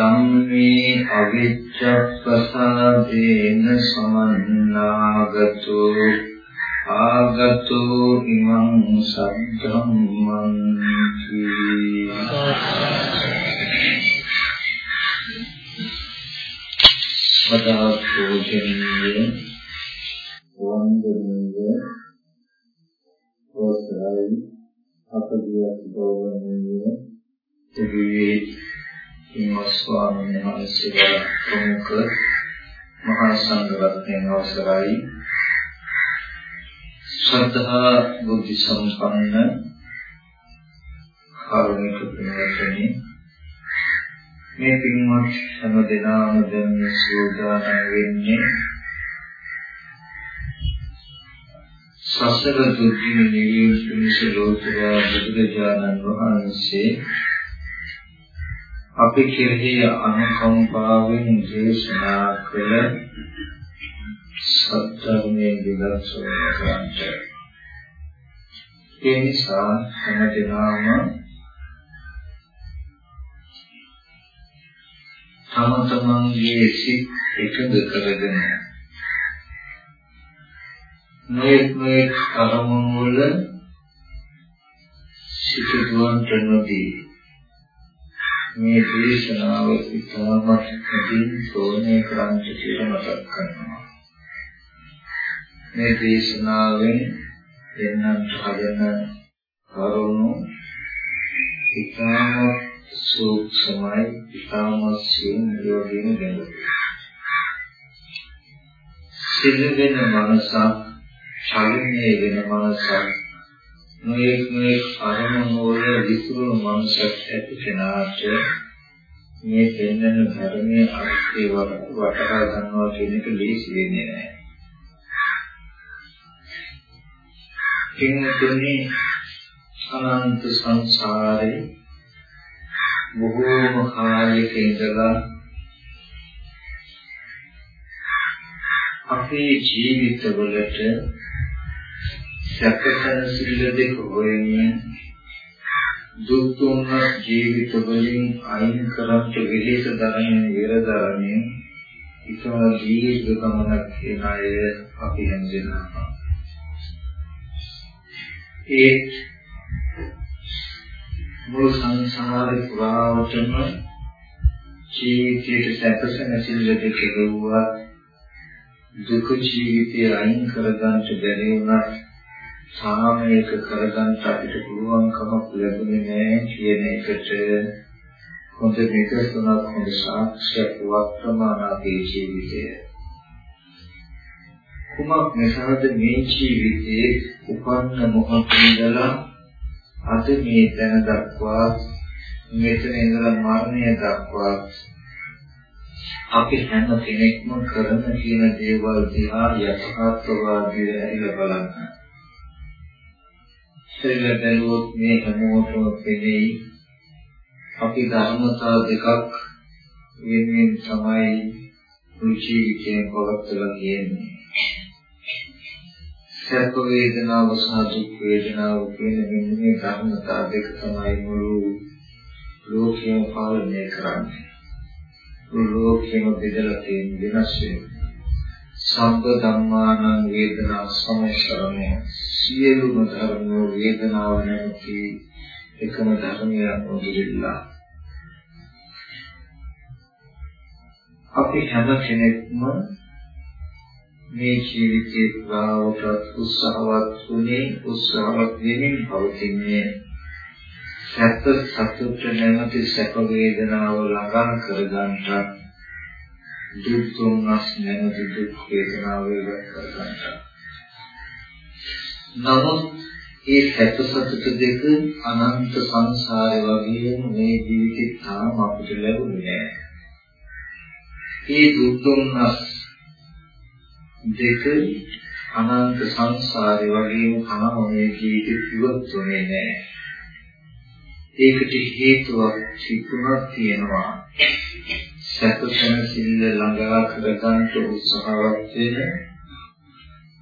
ධම්මේ අවිච්ඡප්පසාදේන සමන්නාගතෝ ආගතෝ ඉමං සද්ධම්මං වදා පූජනීය වන්දනීය අවසරයි. අපගේ ගෞරවනීය දෙවියන් ස්වාමීන් වහන්සේලා ප්‍රමුඛ මහා සංඝරත්නයන් අවසරයි. ශ්‍රද්ධා බුද්ධ සම්පන්න කාරුණික පින්වත්නි මේ පින්වත් හැම දෙනාම දැන් සූදානම් වෙන්නේ සසර දුකින් නිවීම පිණිස ලෝතුරා බුදුරජාණන් වහන්සේ අපි කෙරෙහි අනුකම්පාවෙන් දේශනා කළ සත්‍යමේ විදර්ශනා කරන්ට ඒ නිසා හැමදෙනාම තම තමන්ගේ සිත් එකඟ කරගෙන නොඑක් නොඑක් අරමුණු වල සිත දුවන්ට නොදී මේ දේශනාව ඉතාමත් කටින් සෝනේ කරන්ට කියලා මතක් කරනවා. මේ දේශනාවෙන් දෙන්නන්ට හදන කරුණු ඉතාමත් සූක්ෂමයි ඉතාමත් සියුම් යෝගින ගැඹුරුයි. සිල්වෙන මනසක් ශරීරයේ වෙන මනසක් නොයෙක් නොයෙක් අරමුණු වල විසිරුණු මනසක් ඇති කෙනාට මේ දෙන්නන ධර්මයේ අර්ථය වටහා ගන්නවා කියන එක ලේසි වෙන්නේ නැහැ. කින්තුනි අනන්ත සංසාරේ බොහෝම කාලයක ඉඳලා අපේ ජීවිතවලට සැකසන සිල්ල දෙක හොයමින් දුක් දුන්න ජීවිත වලින් අයින් කරත් විහෙස දරමින් විරදරමින් ඉතම දීර්ඝ ගමනක් කියන අය අපි හැමදෙනාම. ඒ මුළු සංසාරේ පුරාවටම ජීවිතයේ සැකසන සිල්ල දෙක ගෙවුවා දුක ජීවිතය අයින් කරගන්න බැරි වුණා සාමයක කරගන්න අපිට පුළුවන්කමක් ලැබුණේ නැහැ කියන එකට හොඳ නිදර්ශනක් හොඳ සාක්ෂියක් වර්තමාන අපේ ජීවිතය. කුමක් නිසාද මේ ජීවිතයේ උපන්න මොහොතේ ඉඳලා අද මේ දැන දක්වා මෙතන ඉඳලා මරණය දක්වා අපි හැම කෙනෙක්ම කරන කියන දේවල් දිහා යථාර්ථවාදීව ඇහිලා බලන්න. ඉස්සෙල්ලා බැලුවොත් මේ හැමෝටම පෙනෙයි අපි ධර්මතා දෙකක් වෙනින් තමයි රුචි විචේ පවත්වලා කියන්නේ. සැප වේදනාව සහ දුක් වේදනාව කියන මෙන්න මේ ධර්මතා දෙක තමයි මුළු ලෝකයම පාලනය කරන්නේ. මුළු ලෝකයම බෙදලා තියෙන වෙනස් වෙන. සම්බ ධම්මානං වේදනා සමශරණය සියලුම ධර්ම වේදනාව නැති එකම ධර්මයක් නොදිරිලා අපි හැම කෙනෙක්ම මේ ජීවිතේ පුරාවට උත්සාහවත් වුණේ උත්සාහවත් වෙමින් පවතින්නේ සැප සතුට නැමැති සැප වේදනාව ළඟා කරගන්නට දුක් දුන්නස් නැමැති දුක් වේදනාව ඉවත් කරගන්නට. නමුත් ඒ සැප සතුට දෙක අනන්ත සංසාරේ වගේම මේ ජීවිතේ තාම අපිට ලැබුණේ නැහැ. ඒ දුක් දුන්නස් දෙක අනන්ත සංසාරේ වගේම තාම මේ ජීවිතේ ඉවත් වෙන්නේ නැහැ. ඒකට හේතුවක් තිබුණා තියෙනවා. සැපසන සිල්ල ළඟා කරගන්න උත්සාහවත් වෙන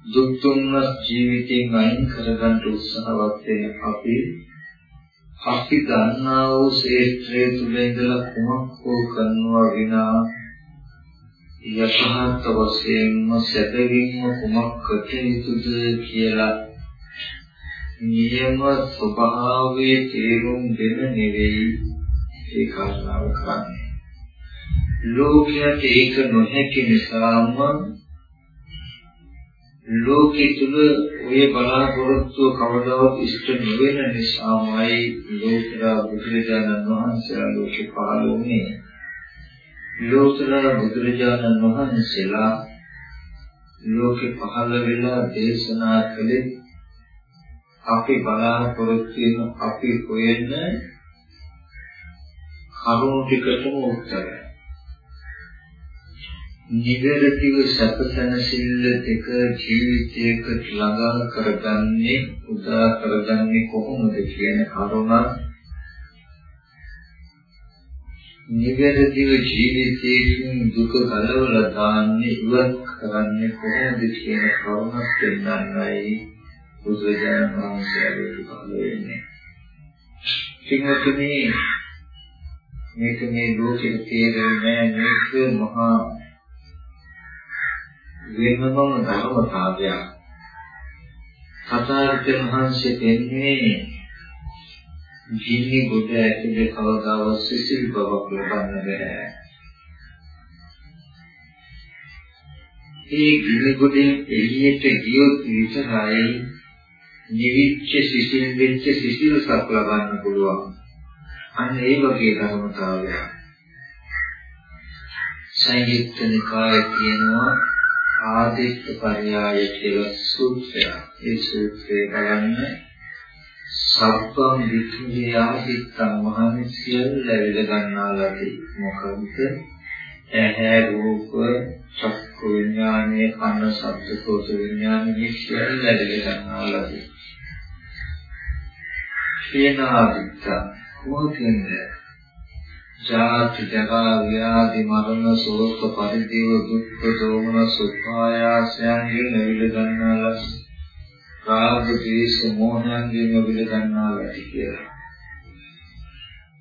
දුක් දුන්නස් ජීවිතයෙන් අයින් කරගන්න උත්සාහවත් වෙන අපි අපි දන්නා වූ ශේත්‍රයේ තුල ඉඳලා කුමක් හෝ කරනවා විනා යථාර්ථ වශයෙන්ම සැබවින්ම කුමක් කළ යුතුද කියලා නියම ස්වභාවයේ තේරුම් දෙන නෙවෙයි ඒ කාරණාව කරන්නේ. ලෝකයට ඒක නොහැකි නිසාම ලෝකෙ තුල ඔය බලාපොරොත්තු කවදාවත් ඉෂ්ට නොවන නිසාමයි ලෝතර බුදුරජාණන් වහන්සේලා ලෝකෙ පහළ වුණේ. ලෝතර බුදුරජාණන් වහන්සේලා ලෝකෙ පහළ වෙලා දේශනා කළේ අපි බලාපොරොත්තු වෙන අපි හොයන කරුණු ටිකටම උත්තරය. නිවැරදිව සැපසනසිල්ල දෙක ජීවිතයක ළඟා කරගන්නේ උදා කරගන්නේ කොහොමද කියන කරුණ නිවැරදිව ජීවිතයෙන් දුක ගලවලා දාන්නේ ඉවත් කරන්නේ කොහොමද කියන කරුණක් පෙන්වන්නයි බුදුරජාණන් වහන්සේ පහළ වෙන්නේ. කිංවතුනි මේක මේ ලෝකෙට තේරෙන්නේ මේක මහා වෙනම ධර්මතාවයක්. සතරජන වහන්සේ දෙන්නේ ජීනි බුද්ධ ඇතුලේ කවදාවත් සිසිල් බවක් ලබන්න බෑ. ඒ ගිනි ගොඩෙන් එළියට ගියොත් විතරයි නිවිච්ච සිසිල් වෙච්ච සිසිලසක් ලබන්න පුළුවන්. අන්න ඒ වගේ ධර්මතාවයක්. සංයුක්ත නිකායේ තියෙනවා ආදිත්ත පරියාය කියලා සූත්‍රයක්. ඒ සූත්‍රය බලන්න සබ්බම් විතුනේ ආදිත්තං මහන්නේ සියල්ල ලැබෙල ගන්නාලාදී මොකද ඇහැ රූප චක්කු විඥානයේ කන ශබ්ද සෝත විඥානයේ සියල්ල ලැබෙල ගන්නාලාදී. සේනාදිත්ත කොහොමද ජාති ජරා ව්‍යාධි මරණ ශෝක පරිදේව දුක්ඛ දෝමන සුඛායාසයන්ගෙන් නැවිල ගන්නාලා රාග ද්වේෂ මෝහයන්ගෙන් නැවිල ගන්නාලා කියලා.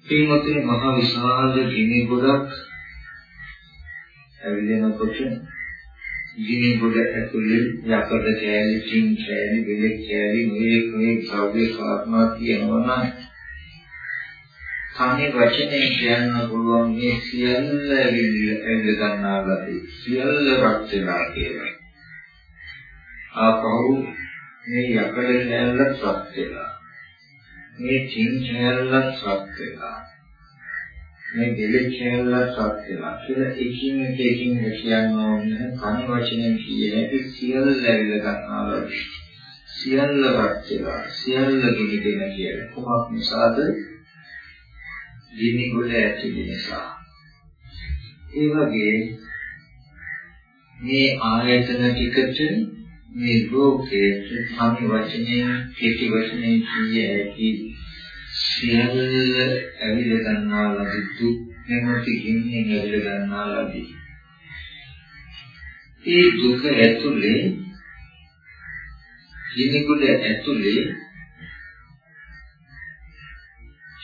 පින්වත්නි මහ විශාල ගිනි ගොඩක් ඇවිලෙනකොට ගිනි ගොඩ ඇතුලේ යකඩ කෑලි, චින් කෑලි, බෙලෙක් කෑලි, මේ මේ ද්‍රව්‍ය කාරණා කියනවා නම් තනි වචනේ කියන්න පුළුවන් මේ සියල්ල ඇවිල්ල ගන්නා ගතිය සියල්ල රත් වෙනවා කියලා. ආපහු මේ යකඩ කැල්ල රත් වෙනවා. මේ චින් කැල්ල රත් වෙනවා. මේ දෙලෙ කැල්ල රත් වෙනවා කියලා එකින් එක එකින් කියන්න ඕනේ තනි වචනේ කියන්නේ සියල්ල ඇවිල්ල ගන්නවා. සියල්ල රත් වෙනවා. සියල්ල ගිනිගෙන කියලා. කොහොමද නිසාද? ගිනි ගොඩ ඇති නිසා. ඒ වගේ මේ ආයතන ටිකට මේ ලෝකයේ සමි වචනය කෙටි වචනේ කිය හැකි සියල්ල ඇවිල ගන්නා ලද දුක් නැමැති ගින්නෙන් ඇවිල ගන්නා ලදී. ඒ දුක ඇතුලේ ගිනි ගොඩ ඇතුලේ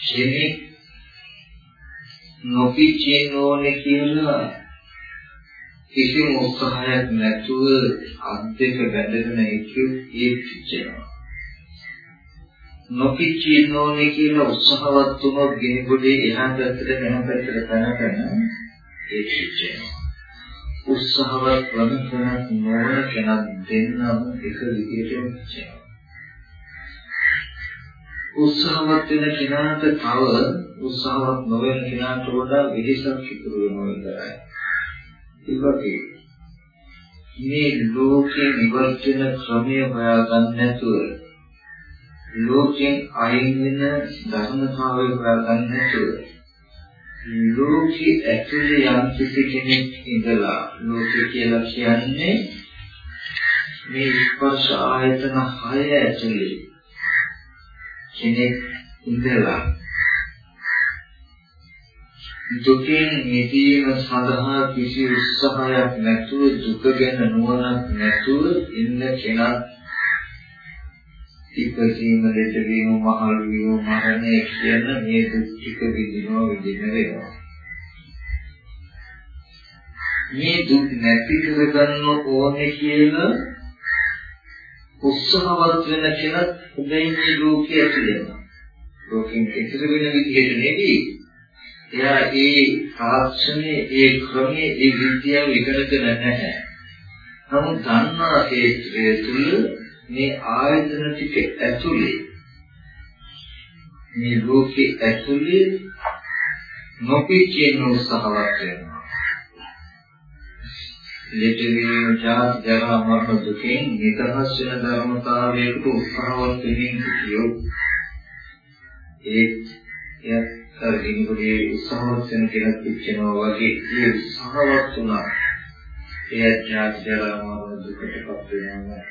කෙනෙක් නොපිච්චෙන්න ඕනේ කියලා කිසිම උත්සාහයක් නැතුව අත් දෙක බැඳගෙන ඉක්ියු ඒ පිච්චෙනවා. නොපිච්චින්න ඕනේ කියලා උත්සාහවත් වුණොත් ගෙනගොඩේ එහා පැත්තට මෙහා පැත්තට පැනගෙන ඒ පිච්චෙනවා. උත්සාහවත් වන කෙනෙක් නොවන කෙනෙක් දෙන්නම එක විදිහටම පිච්චෙනවා. උත්සාහවත් වෙන කෙනාට තව උත්සාහවත් නොවන කෙනාට වඩා වෙහසක් ඉතුරු වෙනවා විතරයි. ඒ වගේ මේ ලෝකේ නිවර්තන ක්‍රමය හොයාගන්න නැතුව ලෝකෙන් අයින් වෙන ධර්මතාවය හොයාගන්න නැතුව ලෝකේ ඇතුලේ යම් කිසි කෙනෙක් ඉඳලා ලෝකය කියලා කියන්නේ මේ ස්පර්ශ ආයතන හය ඇතුලේ කෙනෙක් ඉඳලා. දුකින් මිදීම සඳහා කිසි උත්සාහයක් නැතුව දුක ගැන නුවණක් නැතුව ඉන්න කෙනා ඉපසීම දෙතවීම මහලු වීම මරණය කියන මේ දුක් ටික විඳිනවා විඳින වෙනවා. මේ දුක් නැති කරගන්න ඕනේ කියලා උත්සාහවත් වෙන කෙනා හොඳයි මේ ලෝකයේ ඇතුළේම. ලෝකෙන් එතර වෙන විදිහට නෙවෙයි එයා ඒ තාක්ෂණයේ ඒ ක්‍රමයේ ඒ විද්‍යාව ඉගෙනගෙන නැහැ. නමුත් දන්නා ඒ තුල මේ ආයතන ටික ඇතුලේ මේ ලෝකේ ඇතුලේ නොපිච්චෙන උත්සාහවත් වෙනවා. ලෙටවීම ජාති ජරා මරණ දුකෙන් නිදහස් වෙන ධර්මතාවයකට උත්සාහවත් වෙමින් කියෝ ඒ එය කෙනෙකුගේ උත්සාහවත් වෙන කෙනෙක් පිච්චෙනවා වගේ ඒ උත්සාහවත් වුණා. එය ජාති ජරා මරණ දුකටපත් වෙනවා.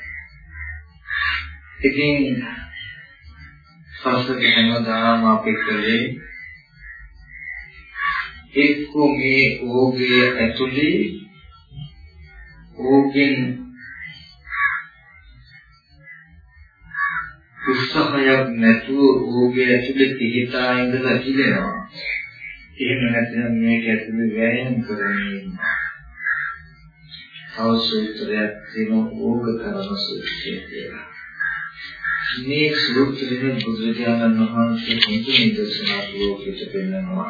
ඉතින් සසර හැමදාම අපි කලේ එක්ක මේ ඕගේ ඇතුලේ ඕකෙන් උත්සාහයක් නැතුව ඕගේ ඇතුලේ පිහිටා ඉඳලා කිලෙනවා. එහෙම නැත්නම් මේක ඇතුලේ වෑයම් කරන්නේ ඉන්නවා. අවසුත්‍රයක් දින ඕග කරන සූත්‍රය කියලා. මේ සූත්‍රයෙන් බුදුරජාණන් වහන්සේ මුතු නිදර්ශනක් ලෝකෙට පෙන්නනවා.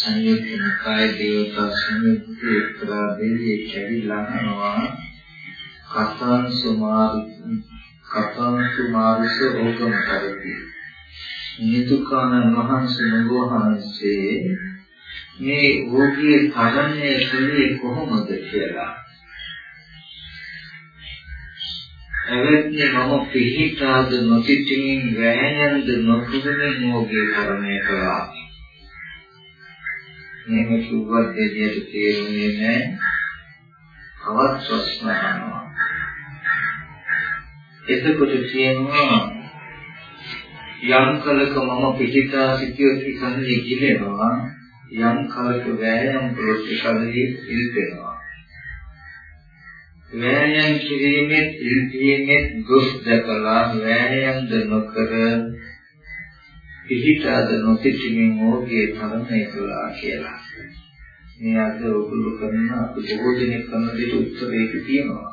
සංයුක්ත නිකාය දේවතා සංයුක්ත එක්තරා දෙවියෙක් කැවිලා අහනවා. කතං සුමාරු කතං සුමාරුස ඕකම කරති. නිදුකානන් වහන්සේ නගෝහන්සේ මේ ඕකේ තරණය කළේ කොහොමද කියලා. එවැනි මම පිහිටාද නොසිටින් වෑයන්ද නොකුදුමින් ඕගේ තරණය කළා. මේක කිව්වත් දෙවියට තේරුනේ නැහැ. කවත් ප්‍රශ්න අහනවා. එතකොට කියනවා යම් කලක මම පිටිකා සිටියොත් ඉන්නේ කිලෙනවා යම් කලක වෑයම් කළොත් ඉකල්ලි ඉල්පෙනවා වෑයම් කිරීමේ ඉල්පීමේ දුක් දැකලා වෑයම්ද නොකර පිහිටාද නොසිටිමින් ඕගේ තරණය කළා කියලා. මේ අද ඔගොල්ලෝ කරන අපි බොහෝ දෙනෙක් කරන දෙයට උත්තරයක තියෙනවා.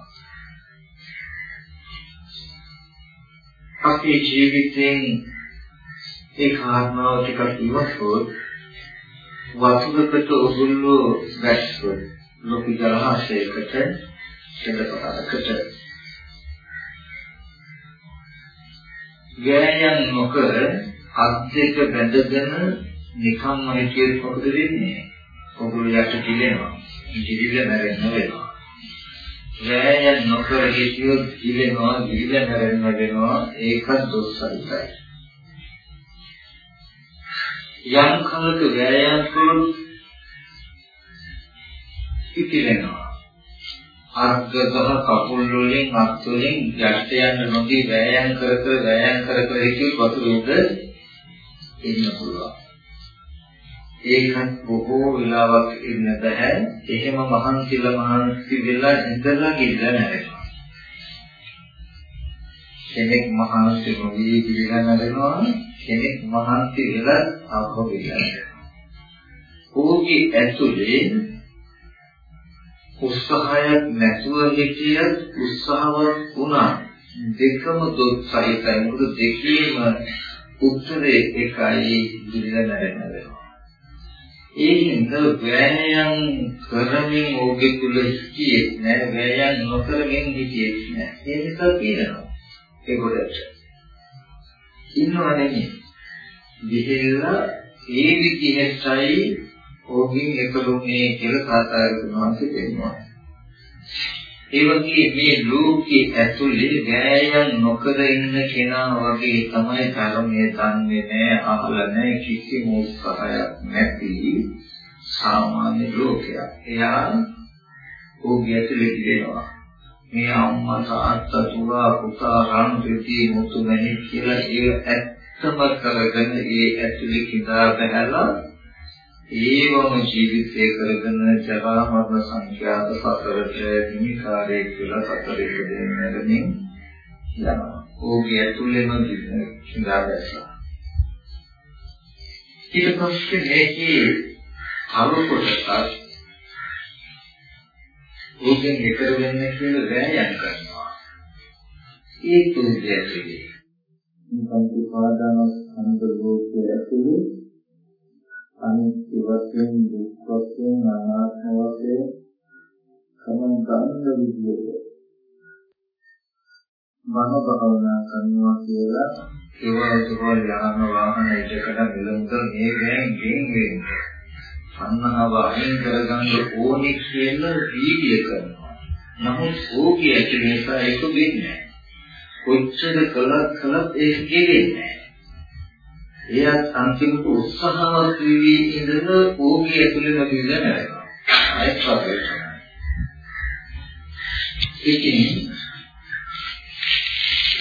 අපේ ජීවිතයෙන් ඒ කාරණාව ටිකක් ඉවසොත් වතුරකට ඔගොල්ලෝ වැස්සොත් ලොකු ජලහාසයකට සෙල්ලපතකට ගෑයන් නොකර අත් දෙක බැඳගෙන නිකම්ම හිටියෙත් මොකද වෙන්නේ? ඔගොල්ලෝ යට කිලෙනවා. කිලිල නැරෙන්න වෙනවා. වෑයම් නොකර හිටියොත් කිලෙනවා, කිලිල නැරෙන්න වෙනවා. ඒක දොස්සයි. යම් කලක වෑයම් කළොත් කිලෙනවා. අර්ගගහ කකුල් වලින් අත් වලින් යටට යන්න නොදී වෑයම් කර කර වෑයම් කර කර හිටියොත් වතුර උඩ එන්න පුළුවන්. ඒකත් බොහෝ වෙලාවක් ඉන්න බෑ. එහෙම මහන්සිලා මහන්සි වෙලා ඉඳලා ගිල්ලා නැරෙනවා. කෙනෙක් මහන්සි නොවි ගිල්ලා නැරෙනවා. කෙනෙක් මහන්සි වෙලා ආපහු ගිල්ලා නැරෙනවා. ඕකේ ඇතුලේ උත්සාහයක් නැතුව හිටියත් උත්සාහවත් වුණා දෙකම දුක් සහිතයි මොකද දෙකේම උත්තරේ එකයි දිල නැරෙනවා. ඒ හින්දා වෑයම් කරමින් ඕකේ තුල හිටියේ නෑ වෑයම් නොකරමින් හිටියේ නෑ ඒ නිසා කියනවා ඒකට ඉන්නව නෙමෙයි විහෙල්ලා ඒ විදිහටයි ඕකින් එකලුනේ කියලා සාකාරකනවා කියනවා ඒ වගේ මේ ලෝකයේ ඇතුලේ වෑයම් නොකර ඉන්න කෙනා වගේ තමයි ධර්මයේ දන්නේ නැහැ අහලා නැහැ කිසිම උත්සාහයක් නැති සාමාන්‍ය ලෝකයක්. එයා ඕකයේ ඇතුලේ ඉඳනවා. මේ අම්මා තාත්තා දුවා පුතා රන් දෙති මුතු මැණි කියලා ඒ ඇත්තම කරගෙන ඒ ඇතුලේ කිඳා බහැලා ඒවම ජීවිතය කරගෙන ජරා මරණ සංඛ්‍යාත සතරට නිමිකාරයේ කියලා සතරේ දෙන්නරමින් යනවා. ඕකේ ඇතුළේම කිඳා බැස්සා. ඊට පස්සේ මේකේ කරු කොටසක් ඕකෙන් ගෙතර වෙන්න කියලා වෑයම් කරනවා. ඒ තුන්දේ ඇතුලේ. මේ පංච ස්කන්ධ ලෝකයේ ඇතුලේ අනිත්‍ය වශයෙන් දුක් වශයෙන් අනාත්ම වශයෙන් කමං ගන්න විදියට මන භාවනා කරනවා කියලා ඒවල් දේවල් යහන වාහන ඉදකට මිලමුද මේ ගෑන් ගෙන් වෙන්නේ අන්නහව අයින් කරගන්න ඕනි කියලා වීර්ය කරනවා. නමුත් ඕකේ ඇති නිසා ඒක වෙන්නේ කොච්චර කළත් කළත් ඒක ගෙවෙන්නේ එයත් අන්තිමට උත්සාහවත් වෙවි ඉඳන ඕකේ ඇතුළේම පිළිලා නැරෙනවා. ආයෙත් වගේ තමයි. ඉතින්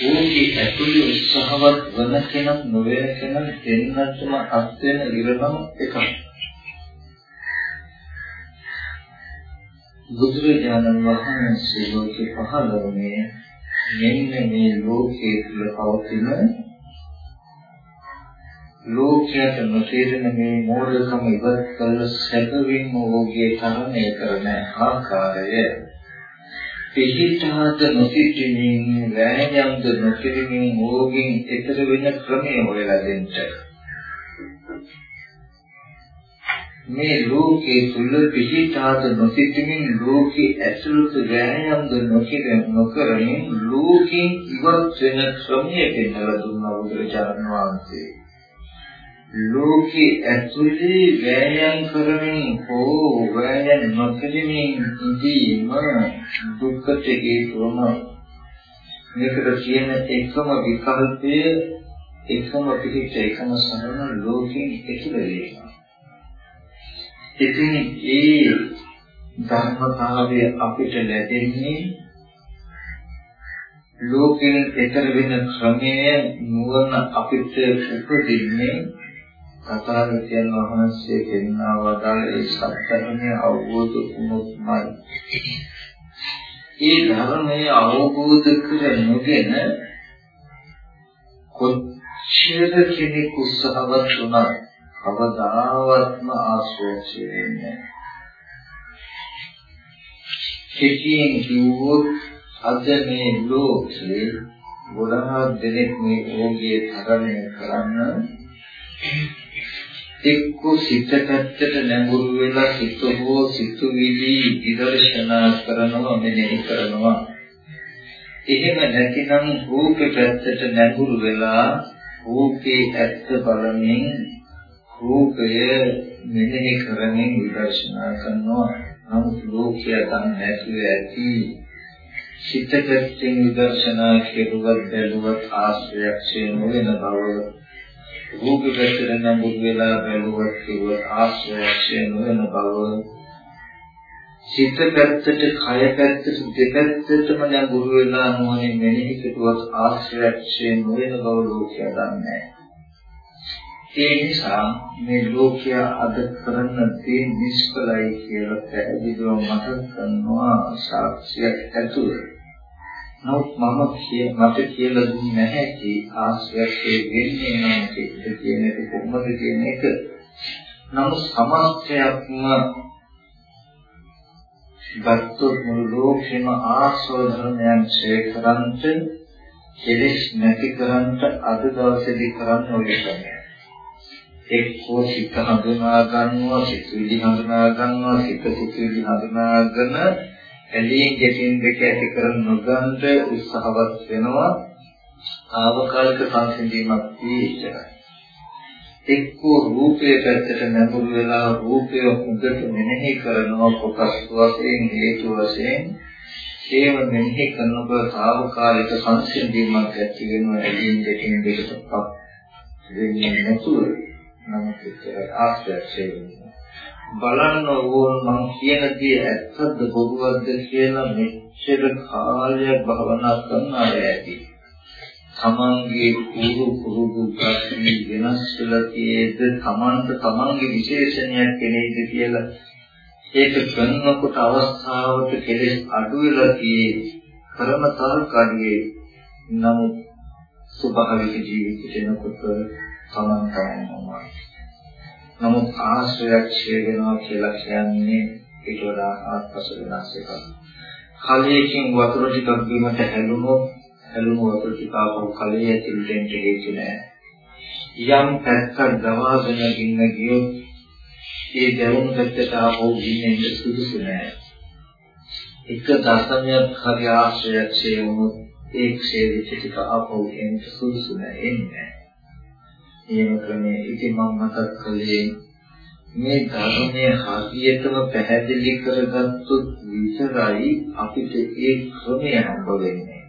ඕකේ ඇතුළේ උත්සාහවත් වන කෙනෙක් නොවන කෙනෙක් දෙන්නටම අත් වෙන ඉරණම එකක්. බුදුරජාණන් වහන්සේ ලෝකේ පහළ වුණේ මෙන්න මේ ලෝකයේ තුල පවතින ලෝකයට නොතේරෙන මේ මෝඩකම ඉවත් කළ සැබවින්ම ඔහුගේ තරණය කරන ආකාරය. පිහිටාද නොසිටිමින් වෑයම්ද නොකිරීමෙන් ඔහුගෙන් ඊතර වෙන ක්‍රමය හොයලා දෙන්න මේ ලෝකයේ තුල පිහිටාද නොසිටිමින් ලෝකේ ඇතුළත වෑයම්ද නොකිරීම නොකරමින් ලෝකෙන් ඉවත් වෙන ක්‍රමය පෙන්වලා දුන්නා බුදුරජාණන් වහන්සේ. ලෝකේ ඇතුලේ වෑයම් කරමින් හෝ වෑයම් නොකරමින් ඉඳීම දුක්ඛට හේතුවම මේකට කියන එකම විකල්පය එකම පිළිච්ච එකම සරණ ලෝකෙන් ඇතුළේ වීම. ඉතින් ඒ ධර්මතාවය අපිට ලැබෙන්නේ ලෝකෙන් ඈතර වෙන ක්‍රමය නුවණ අපිට උපදින්නේ තථාගතයන් වහන්සේ දෙන්නා වදාළ ඒ සත්‍යඥය අවබෝධ වුණොත්මයි. ඒ ධර්මය අවබෝධ කරගෙන කොච්චර කෙනෙක් උත්සාහවත් වුණත් කවදාවත්ම ආශ්‍රය වෙන්නේ කෙටියෙන් කිව්වොත් අද මේ ලෝකේ ගොඩාක් දෙනෙක් මේ ඕගිය තරණය කරන්න එක්ක සිත පැත්තට නැඹුරු වෙලා සිත හෝ සිතුවිලි විදර්ශනා කරනවා මෙනෙහි කරනවා. එහෙම නැතිනම් රූපේ පැත්තට නැඹුරු වෙලා රූපේ ඇත්ත බලමින් රූපය මෙනෙහි කරමින් විදර්ශනා කරනවා. නමුත් ලෝකය දන්නේ නැතිව ඇති සිත පැත්තෙන් විදර්ශනා කෙරුවත් බැලුවත් ආශ්‍රයක්ෂේ නොවන බව රූප පැත්තට නඹුරු වෙලා බැලුවත් කිව්ව ආශ්‍රයක්ෂය නොවන බව. සිත පැත්තට කය පැත්තට දෙපැත්තටම නඹුරු වෙලා නොවන මෙනෙහි කෙරුවත් ආශ්‍රයක්ෂය නොවන බව ලෝකයා දන්නේ ඒ නිසා මේ ලෝකයා අද කරන දේ නිෂ්ඵලයි කියලා පැහැදිලිව මතක් කරනවා සාක්ෂියක් ඇතුළේ. නමුත් මම කිය මට කියලා දුන්නේ නැහැ කි ආශ්‍රයයේ වෙන්නේ නැහැ කියන එක කොහොමද කියන එක. නමුත් සමාජයක්ම ගත්තොත් මුළු ලෝකෙම ආශ්‍රව ධර්මයන් ඡේකරන්ත කෙලෙස් නැති කරන්ට අද දවසේදී කරන්න ඔය ක්‍රමය. එක්කෝ සිත හඳුනා ගන්නවා, සිතුවිලි හඳුනා ගන්නවා, සිත සිතුවිලි හඳුනාගෙන ඇලීම් ගැටීම් දෙක ඇති කර නොගන්න උත්සාහවත් වෙනවා. ආවකාලික සංසිඳීමක් තියෙච්චරයි. එක්කෝ රූපයේ පැත්තට නැඹුරු වෙලා රූපය හොඳට මෙනෙහි කරනවා කොටස් වශයෙන් හේතු වශයෙන් ඒව මෙනෙහි කරනකොට తాවකාලික සංසිඳීමක් ඇති වෙනවා ඇලීම් ගැටීම් දෙකටපත් වෙන්නේ නැතුව නමුත් ඒක ආශ්‍රය බලන්න ඕන මම කියන දේ ඇත්තද බොරුවක්ද කියලා මෙච්චර කාලයක් භවනා කරන අය ඇති. තමන්ගේ කුරු කුරුදු ප්‍රශ්න වෙනස් වෙලා තියෙද තමන්ට තමන්ගේ විශේෂණයක් කෙනෙක්ද කියලා ඒක කරනකොට අවස්ථාවට කෙලෙස් අඩු වෙලා තියෙ කරන තරක් අඩුවේ නමුත් ස්වභාවික ජීවිතේ එනකොට තමන් තමන්ම නමුත් ආශ්‍රයක් ඡේ වෙනවා කියලා කියන්නේ ඊට වඩා ආත්පස වෙනස් එකක්. කලයකින් වතුර ටිකක් බීමට හැලුනොත් හැලුණු වතුර ටික ආපහු කලයේ ඇතුළට එන්න හේතු නැහැ. යම් පැත්තක් දවාගෙන ඉන්න ගියොත් ඒ දැවුණු පැත්තට ආපහු ගින්නෙන්න සුදුසු නැහැ. එක දශමයක් හරි ආශ්‍රයක් ඡේ වුණොත් ඒ ක්ෂේත්‍ර ටික ආපහු එන්න සුදුසු නැහැ එන්නේ. එහෙම ක්‍රමයේ ඉතින් මම මතක් කළේ මේ ධර්මයේ හරියටම පැහැදිලි කරගත්තොත් විතරයි අපිට ඒ ක්‍රමය හම්බ වෙන්නේ.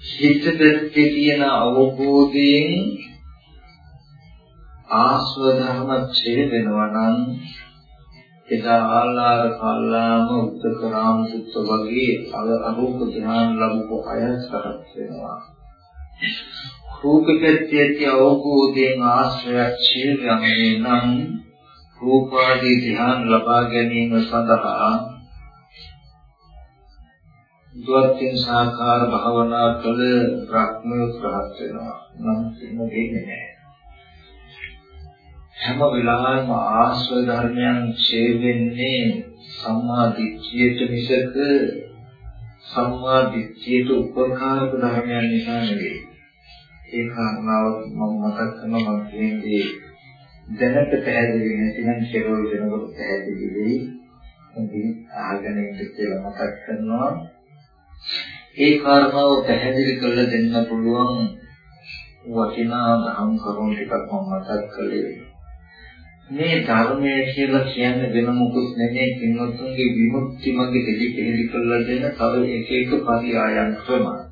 හිතට තියෙන අවබෝධයෙන් ආස්ව ධර්ම ඡේ වෙනවා නම් එදා ආලාර කල්ලාම උත්තර රාම සුත්ත වගේ අරූප ධ්‍යාන ලැබපු අය සරත් වෙනවා. රූපකත්‍යයේ අවබෝධයෙන් ආශ්‍රය ඡේදයන්නේ නම් රූපාදී ධ්‍යාන ලබා ගැනීම සඳහා දුක්ඛින් සාකාර භාවනා කළ බ්‍රහ්මයෝ ප්‍රහත් වෙනවා. නම් සින්න දෙන්නේ නැහැ. හැම වෙලාවෙම ආශ්‍රය ධර්මයන් ඡේදෙන්නේ සම්මා දිට්ඨියට මිසක සම්මා දිට්ඨියට උපකාරක ධර්මයන් නිසා නෙවෙයි. ඒ කාරණාව මම මතක් කරනවා මම කියන්නේ දැනට පැහැදිලි නැතිනම් කෙරවල වෙනකොට පැහැදිලි වෙයි. ඉතින් ආගෙන ඉන්න කියලා මතක් කරනවා. ඒ කාරණාව පැහැදිලි කරලා දෙන්න පුළුවන් වටිනා ධම් කරුණු ටිකක් මම මතක් කළේ. මේ ධර්මය කියලා කියන්නේ වෙන මොකුත් නෙමෙයි කින්වත්තුන්ගේ විමුක්ති මගේ දෙලි පිළිලි කරලා දෙන තව එක එක පරියායන් ක්‍රමයි.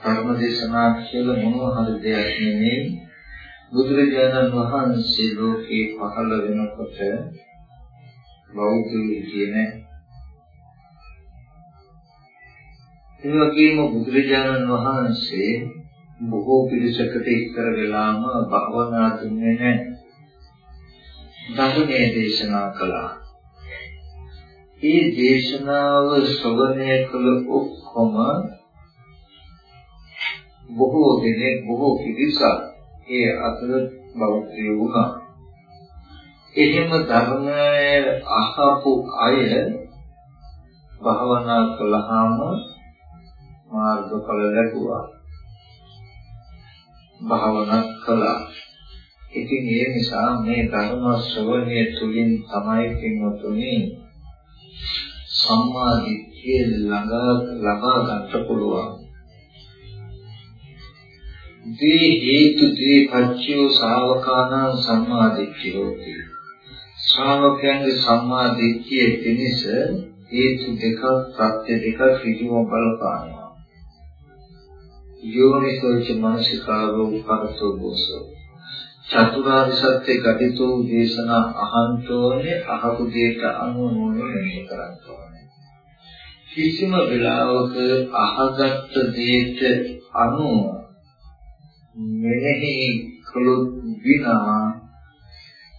ධර්ම දේශනා කියලා මොනවා හරි දෙයක් නෙමෙයි බුදුරජාණන් වහන්සේ ලෝකේ පහළ වෙනකොට බෞද්ධ කියන ඒ වගේම බුදුරජාණන් වහන්සේ බොහෝ පිරිසකට ඉස්සර වෙලාම භවනා දුන්නේ නැහැ. ධර්මයේ දේශනා කළා. ඒ දේශනාව ශ්‍රවණය කළ ඔක්කොම බොහෝ දෙනෙක් බොහෝ පිරිසක් ඒ අතර බෞද්ධ වුණා. එහෙම ධර්මය අහපු අය භාවනා කළාම මාර්ගඵල ලැබුවා. භාවනා කළා. ඉතින් ඒ නිසා මේ ධර්ම ශ්‍රවණය තුළින් තමයි පින්වතුනි සම්මා දිට්ඨිය ළඟ ලබා ගන්න පුළුවන්. දී හේතු දී පච්චයෝ ශාවකානා සම්මාදිට්ඨියෝති ශ්‍රාවකයන්ගේ සම්මාදිට්ඨිය පිණිස හේතු දෙකක් ප්‍රත්‍ය දෙකක් ඍජුව බලපානවා. යෝනිසෝච මනසිකාරෝ පරතෝ බෝසෝ. චතුරාර්ය සත්‍ය ගතිතෝ දේශනා අහන්තෝනේ අහපු දෙයට අනුව නොනෙන්නේ කරන්තෝනේ. කිසිම වෙලාවක අහගත්ත දෙයට අනුව මෙනෙහි කළොත් විනා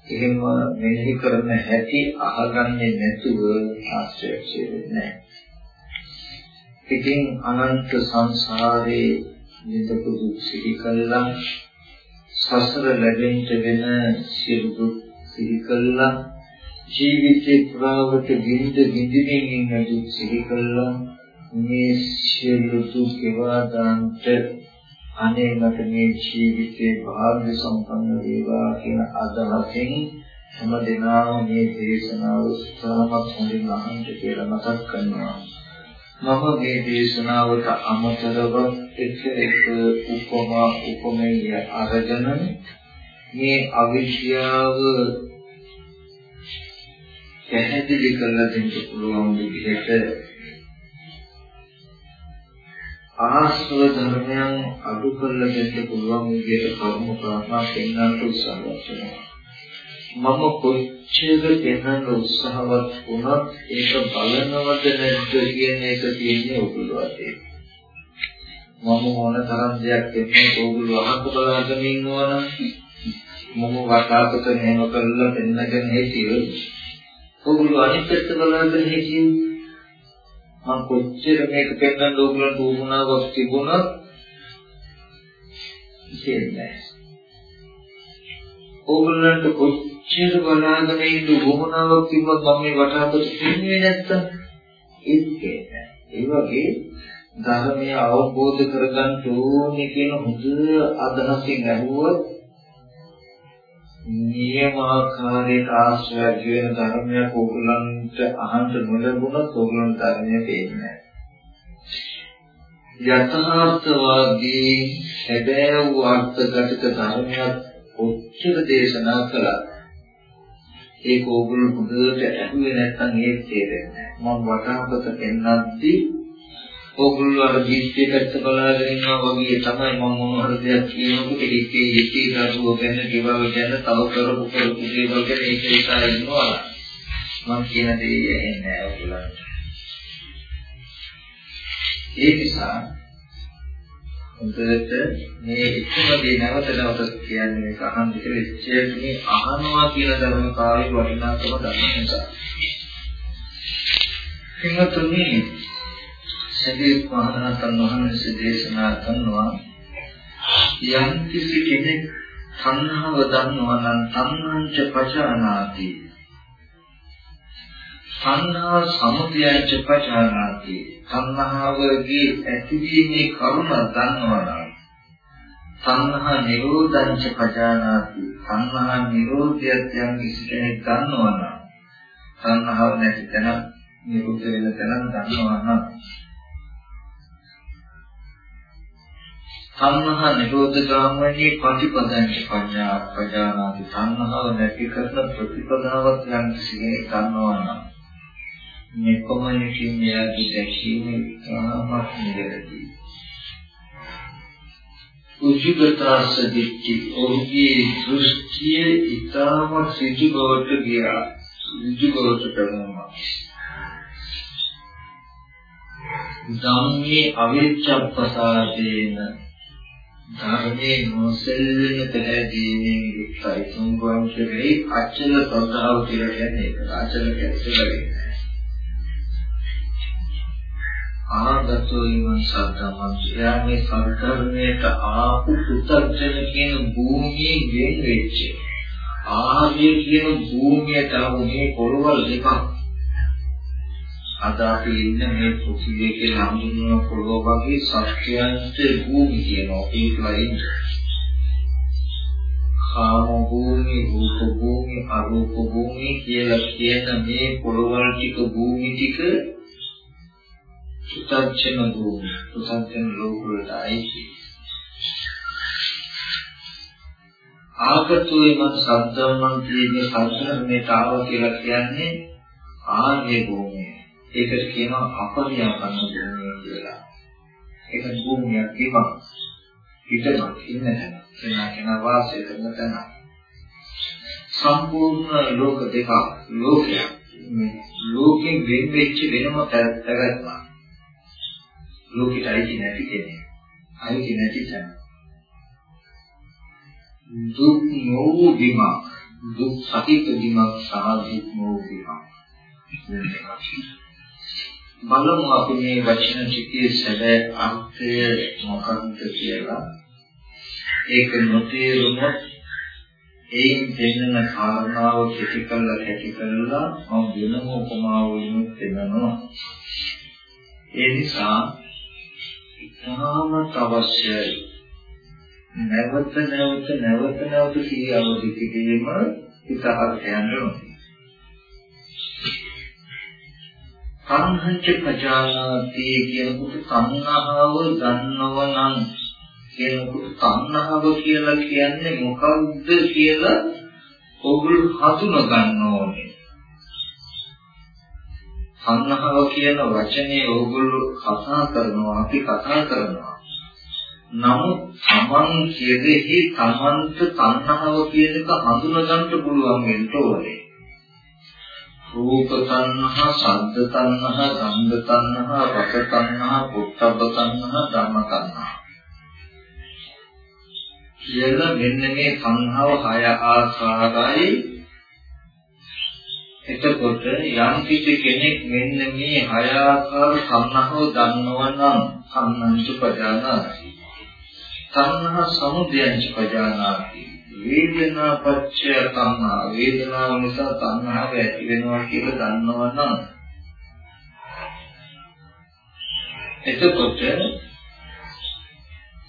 එහෙම මෙනෙහි කරන හැටි අහගන්නේ නැතුව ආශ්‍රය වෙන්නේ ඉතින් අනන්ත සංසාරේ නිදපු දුක් සිහි කළා. සසර ලැබෙන්න වෙන සියලු දුක් සිහි කළා. ජීවිතේ පුරාවට විඳ විඳින්න ඉන්න දුක් සිහි කළා. මේ සියලු දුක් ගෙවා දාන්නට අනේ මට මේ ජීවිතේ භාග්‍ය සම්පන්න වේවා කියන අදහසින් හැම දිනම මේ දේශනාව උත්සාහවත් හොඳින් අහන්න කියලා මතක් කරනවා. මම මේ දේශනාවට අමතරව එක එක උපමා උපමේය අරගෙන මේ අවිද්‍යාව පැහැදිලි කරලා දෙන්න පුළුවන් විදිහට ආශ්‍රව ධර්මයන් අඩු කරලා දෙන්න පුළුවන් විදිහට කර්ම කාරණා පෙන්වන්න උත්සාහවත් වෙනවා. මම කොච්චර පෙන්වන්න උත්සාහවත් වුණත් ඒක බලනවද නැද්ද කියන එක තියෙන්නේ ඔයගොල්ලෝ අතේ. මම මොන තරම් දෙයක් දෙන්නේ ඔයගොල්ලෝ අහක බලාගෙන ඉන්නවනම් මම වටාපත මෙහෙම කරලා පෙන්නගෙන හිටියොත් ඔයගොල්ලෝ අනිත් පැත්ත බලාගෙන හිටියොත් මම කොච්චර මේක පෙන්වන්න ඕගොල්ලන්ට උවමනාවක් තිබුණත් ඉතින්නේ ඕගොල්ලන්ට කොච්චර බලාගෙන ඉන්න උවමනාවක් තිබුණත් මම මේ වටාපත පෙන්වන්නේ නැත්තම් ඒකේ ඒ වගේ ධර්මය අවබෝධ කරගන්න ඕනේ කියන හොඳ අදහසින් ඇහුවොත් නියමාකාරයට ආශ්‍රය වෙන ධර්මයක් ඕගොල්ලන්ට අහන්න නොලැබුණොත් ඕගොල්ලන්ට ධර්මය පේන්නේ නැහැ. යථාර්ථවාදී හැබෑ වූ අර්ථගතක ධර්මයක් ඔච්චර දේශනා කළා. ඒක ඕගොල්ලෝ හොඳට ඇහුවේ නැත්නම් ඒක තේරෙන්නේ නැහැ. මම වටාපත පෙන්නද්දී ඕගොල්ලෝ අර දීප්තිය පැත්ත බලාගෙන ඉන්නවා වගේ තමයි මම මොන හරි දෙයක් කියනකොට ඒකේ යෙටි දරුවෝ ගැන ගෙවල් ගැන තව කරපු කරපු දේවල් ගැන ඒක හිතා ඉන්නවා. මම කියන දේ ඇහෙන්නේ නැහැ ඔයගොල්ලන්ට. ඒ නිසා හොඳට මේ එකම දේ නැවත නැවත කියන්නේ මේක අහන්න කියලා ඉච්ඡයට මේ අහනවා කියලා ධර්ම කාර්ය වටිනාකම දන්න නිසා එන්නතුනේ සදී මහරහතන් වහන්සේ දේශනා කරනවා. යම් කිසි කෙනෙක් සංහව දන්නවා නම් සංහංච පචානාති. සංහා සමුදයංච පචානාති. සංහාවගේ ඇතිවීමේ කරුණ දන්නවා නම් සංහා නිරෝධංච පචානාති. සංහා නිරෝධයත් යම් කිසි කෙනෙක් දන්නවා නම් සංහාව නැති තැන නිරුද්ධ වෙන තැන දන්නවා නම් සංහා නිරෝධ ගාමණී ප්‍රතිපදංච පඤ්ඤා ප්‍රජානාති සංහාව නැති කරන ප්‍රතිපදාවක් යම් සිහිනේ ගන්නවා නම්. මේ කොමනකින් මෙයාගේ දැකීම ඉතාමත් නිරදී උජිගතාස දිට්ඨි. ඔහුගේ දෘෂ්ටිය ඉතාමත් සිජු බවට ගියා. සිජු බවට කරනවා ධම්මේ අවිච්ඡප්පසාදේන ධර්මයේ නොසෙල්වෙන පැහැදීමෙන් යුක්තයි. තුන්වන් කෙරෙහි අචල ප්‍රතාව කියලා කියන්නේ ඒක. අචල කියන්නේ ආගතෝ ඉමන් සද්දමන්ත්‍රයා මේ සංකරණයට ආපු පුතර්ජන කියන භූමියේ ගෙන් වෙච්ච. ආර්ය කියන භූමියට ආපු මේ පොළවල් දෙකක් අද අපි ඉන්න මේ පෘථිවිය කියලා හඳුන්වන පොළොව වගේ සත්‍යයන්ට භූමි කියනවා ඒකලා ඉන්නේ. කාම භූමි, රූප භූමි, අරූප භූමි කියලා කියන මේ පොළොවල් ටික භූමි ටික සුතච්චන භූමි, සුතච්චන ලෝක වලට අයිති. ආගතුේ මත සද්දමන් කියන්නේ සංසරණයට ආවා කියලා කියන්නේ ආර්ය භූමිය. ඒකට කියනවා අපරියාපන්න භූමිය කියලා. ඒක භූමියක් විමක්. පිටමක් ඉන්න තැන. කෙනා කෙනා වාසය කරන තැන. සම්පූර්ණ ලෝක දෙක ලෝකයක්. මේ ලෝකෙන් වෙන් වෙච්ච වෙනම පැත්තකට ලෝකෙට අයිති නැති කෙනෙක්. අයිති නැති තැන. දුක් නෝ විමක්. දුක් සහිත විමක් සහ දුක් නෝ විමක්. බලමු අපි මේ වචන ටිකේ සැබෑ අර්ථය මොකක්ද කියලා. ඒක නොතේරුනොත් ඒන් දෙන්නන කාරණාව කෙටි කළා කැටි කළා මම වෙනම උපමාව වලින් පෙන්නනවා. ඒ නිසා ඉතාම අවශ්‍යයි. නැවත නැවත නැවත නැවත සියවදි කිරීම ඉතහාර යනවා. සංහංච පජානාති කියනකොට සංහාව ගන්නව නම් කියනකොට සංහාව කියලා කියන්නේ මොකක්ද කියලා ඔගොල්ලෝ හඳුන ගන්න ඕනේ. සංහාව කියන වචනේ ඕගොල්ලෝ කතා කරනවා අපි කතා කරනවා. නමුත් Taman කියදෙහි Tamanට සංහාව කියන එක හඳුන ගන්න පුළුවන් වෙන්න ඕනේ. රූප තණ්හා, ශබ්ද තණ්හා, ගන්ධ තණ්හා, රස තණ්හා, පොට්ටබ්බ තණ්හා, ධම්ම තණ්හා. කියලා මෙන්න මේ තණ්හාව හය ආකාරයි. එතකොට යම් කිසි කෙනෙක් මෙන්න මේ හය ආකාර තණ්හාව දන්නවා නම් සම්මන්ත පජානාති. තණ්හා සමුදයං පජානාති. වේදනා පච්චය තණ්හා. වේදනාව නිසා තණ්හාව ඇති වෙනවා කියලා දන්නවනම් එතකොට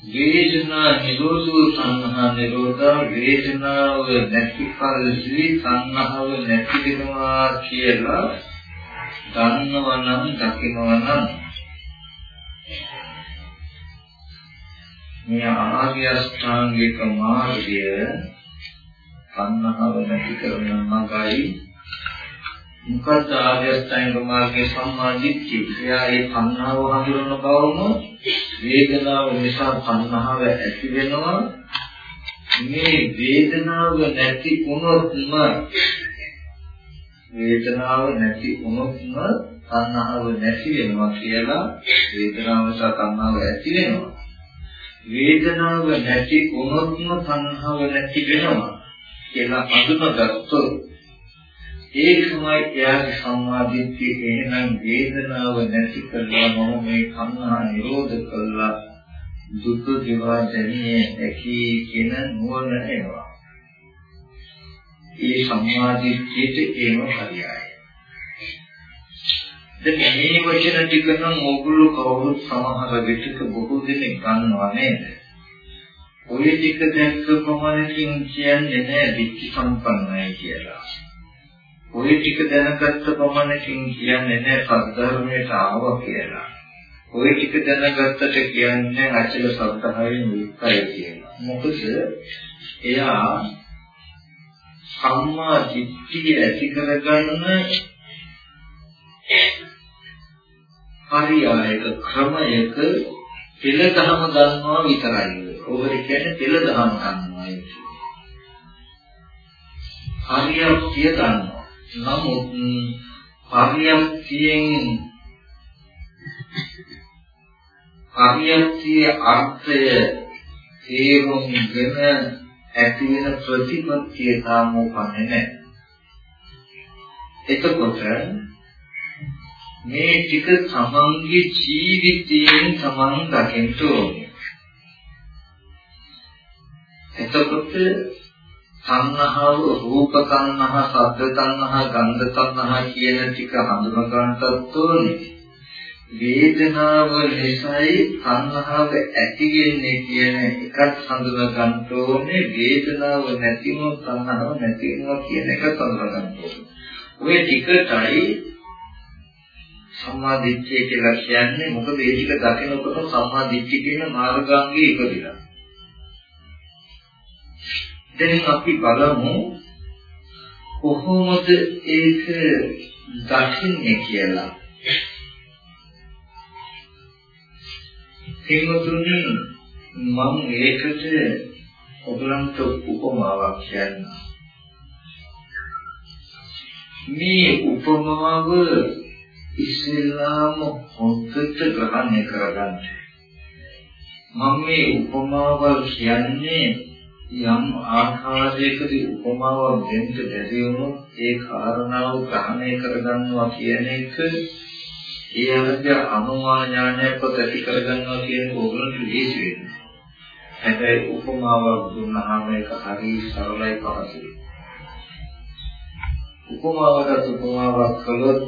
වේදනා නිරෝධෝ තණ්හා නිරෝධා වේදනාව නැති කල්හි තණ්හාව නැති වෙනවා කියලා දන්නවනම් දකිනවනම් මේ ආර්ය අෂ්ටාංගික මාර්ගය සංහව නැති කරන මගයි. මොකද ආර්ය අෂ්ටාංගික මාර්ගයේ සම්මාදිට්ඨිය එයා ඒ සංහව හඳුනන බවම වේදනාව නිසා සංහව ඇති වෙනවා. මේ වේදනාව නැති වුණොත්ම වේදනාව නැති වුණොත්ම සංහව නැති වෙනවා කියලා වේදනාව නිසා සංහව ඇති වෙනවා. වේදනාව නැති වුණොත්ම සංහව නැති වෙනවා කියලා අඳුනගත්තොත් ඒකමයි එයාගේ සම්මාදිට්ඨිය එහෙනම් වේදනාව නැති කරලා මම මේ සංහා නිරෝධ කළා දුක දිවා දැනියේ ඇකි කියන නුවණ එනවා. ඒ සම්මාදිට්ඨියට ඒම හරියයි. දැන් මේ වචන ටික නම් ඕගොල්ලෝ කවුරුත් සමහර විටක බොහෝ දෙනෙක් ගන්නවා නේද? ඔය ටික දැක්ක පමණකින් කියන්නේ නෑ විච්ච සම්පන්නයි කියලා. ඔය ටික දැනගත්ත පමණකින් කියන්නේ නෑ සද්ධර්මයට ආවා කියලා. ඔය ටික දැනගත්තට කියන්නේ අචල සද්ධායෙන් යුක්තයි කියලා. මොකද එයා සම්මා දිට්ඨිය ඇති කරගන්න පරියායක ක්‍රමයක පෙළ දහම දන්නවා විතරයි. ඔබට කියන්නේ පෙළ දහම දන්නවා හරියක්තිය දන්නවා. නමුත් හරියක්තියෙන් හරියක්තිය අර්ථය තේරුම්ගෙන ඇති වෙන ප්‍රතිපත්තිය තාම උපන්නේ නැහැ. එතකොට මේ ටික තමන්ගේ ජීවිතයෙන් තමන් දකින්න ඕනේ. එතකොට තණ්හාව රූප තණ්හා, ශබ්ද තණ්හා, ගන්ධ තණ්හා කියන ටික හඳුනා ගන්නටත් ඕනේ. වේදනාව නිසායි තණ්හාව ඇති වෙන්නේ කියන එකත් හඳුනා ගන්න ඕනේ. වේදනාව නැතිව තණ්හාව නැති වෙනවා කියන එක හඳුනා ගන්න ඕනේ. ඔය ටිකටයි සම්මා දිට්ඨිය කියලා කියන්නේ මොකද ඒ ටික දකිනකොට සම්මා දිට්ඨිය කියන මාර්ගාංගයේ ඉපදිලා. දැන් අපි බලමු කොහොමද ඒක දකින්නේ කියලා. එන්නතුනි මම ඒකට ඔයගලන්ට උපමාවක් කියන්නම්. මේ උපමාව ඉස්සෙල්ලාම හොඳට ග්‍රහණය කරගන්න. මම මේ උපමාවල් කියන්නේ යම් ආකාරයකදී උපමාවක් දෙන්න බැරි වුණොත් ඒ කාරණාව ග්‍රහණය කරගන්නවා කියන එක ඒ අරද අනුමාන ඥානයක් ඇති කරගන්නවා කියන ඕගොල්ලන්ට ලේසි වෙනවා. හැබැයි උපමාවක් දුන්නාම ඒක හරි සරලයි පහසුයි. උපමාවකට උපමාවක් කළොත්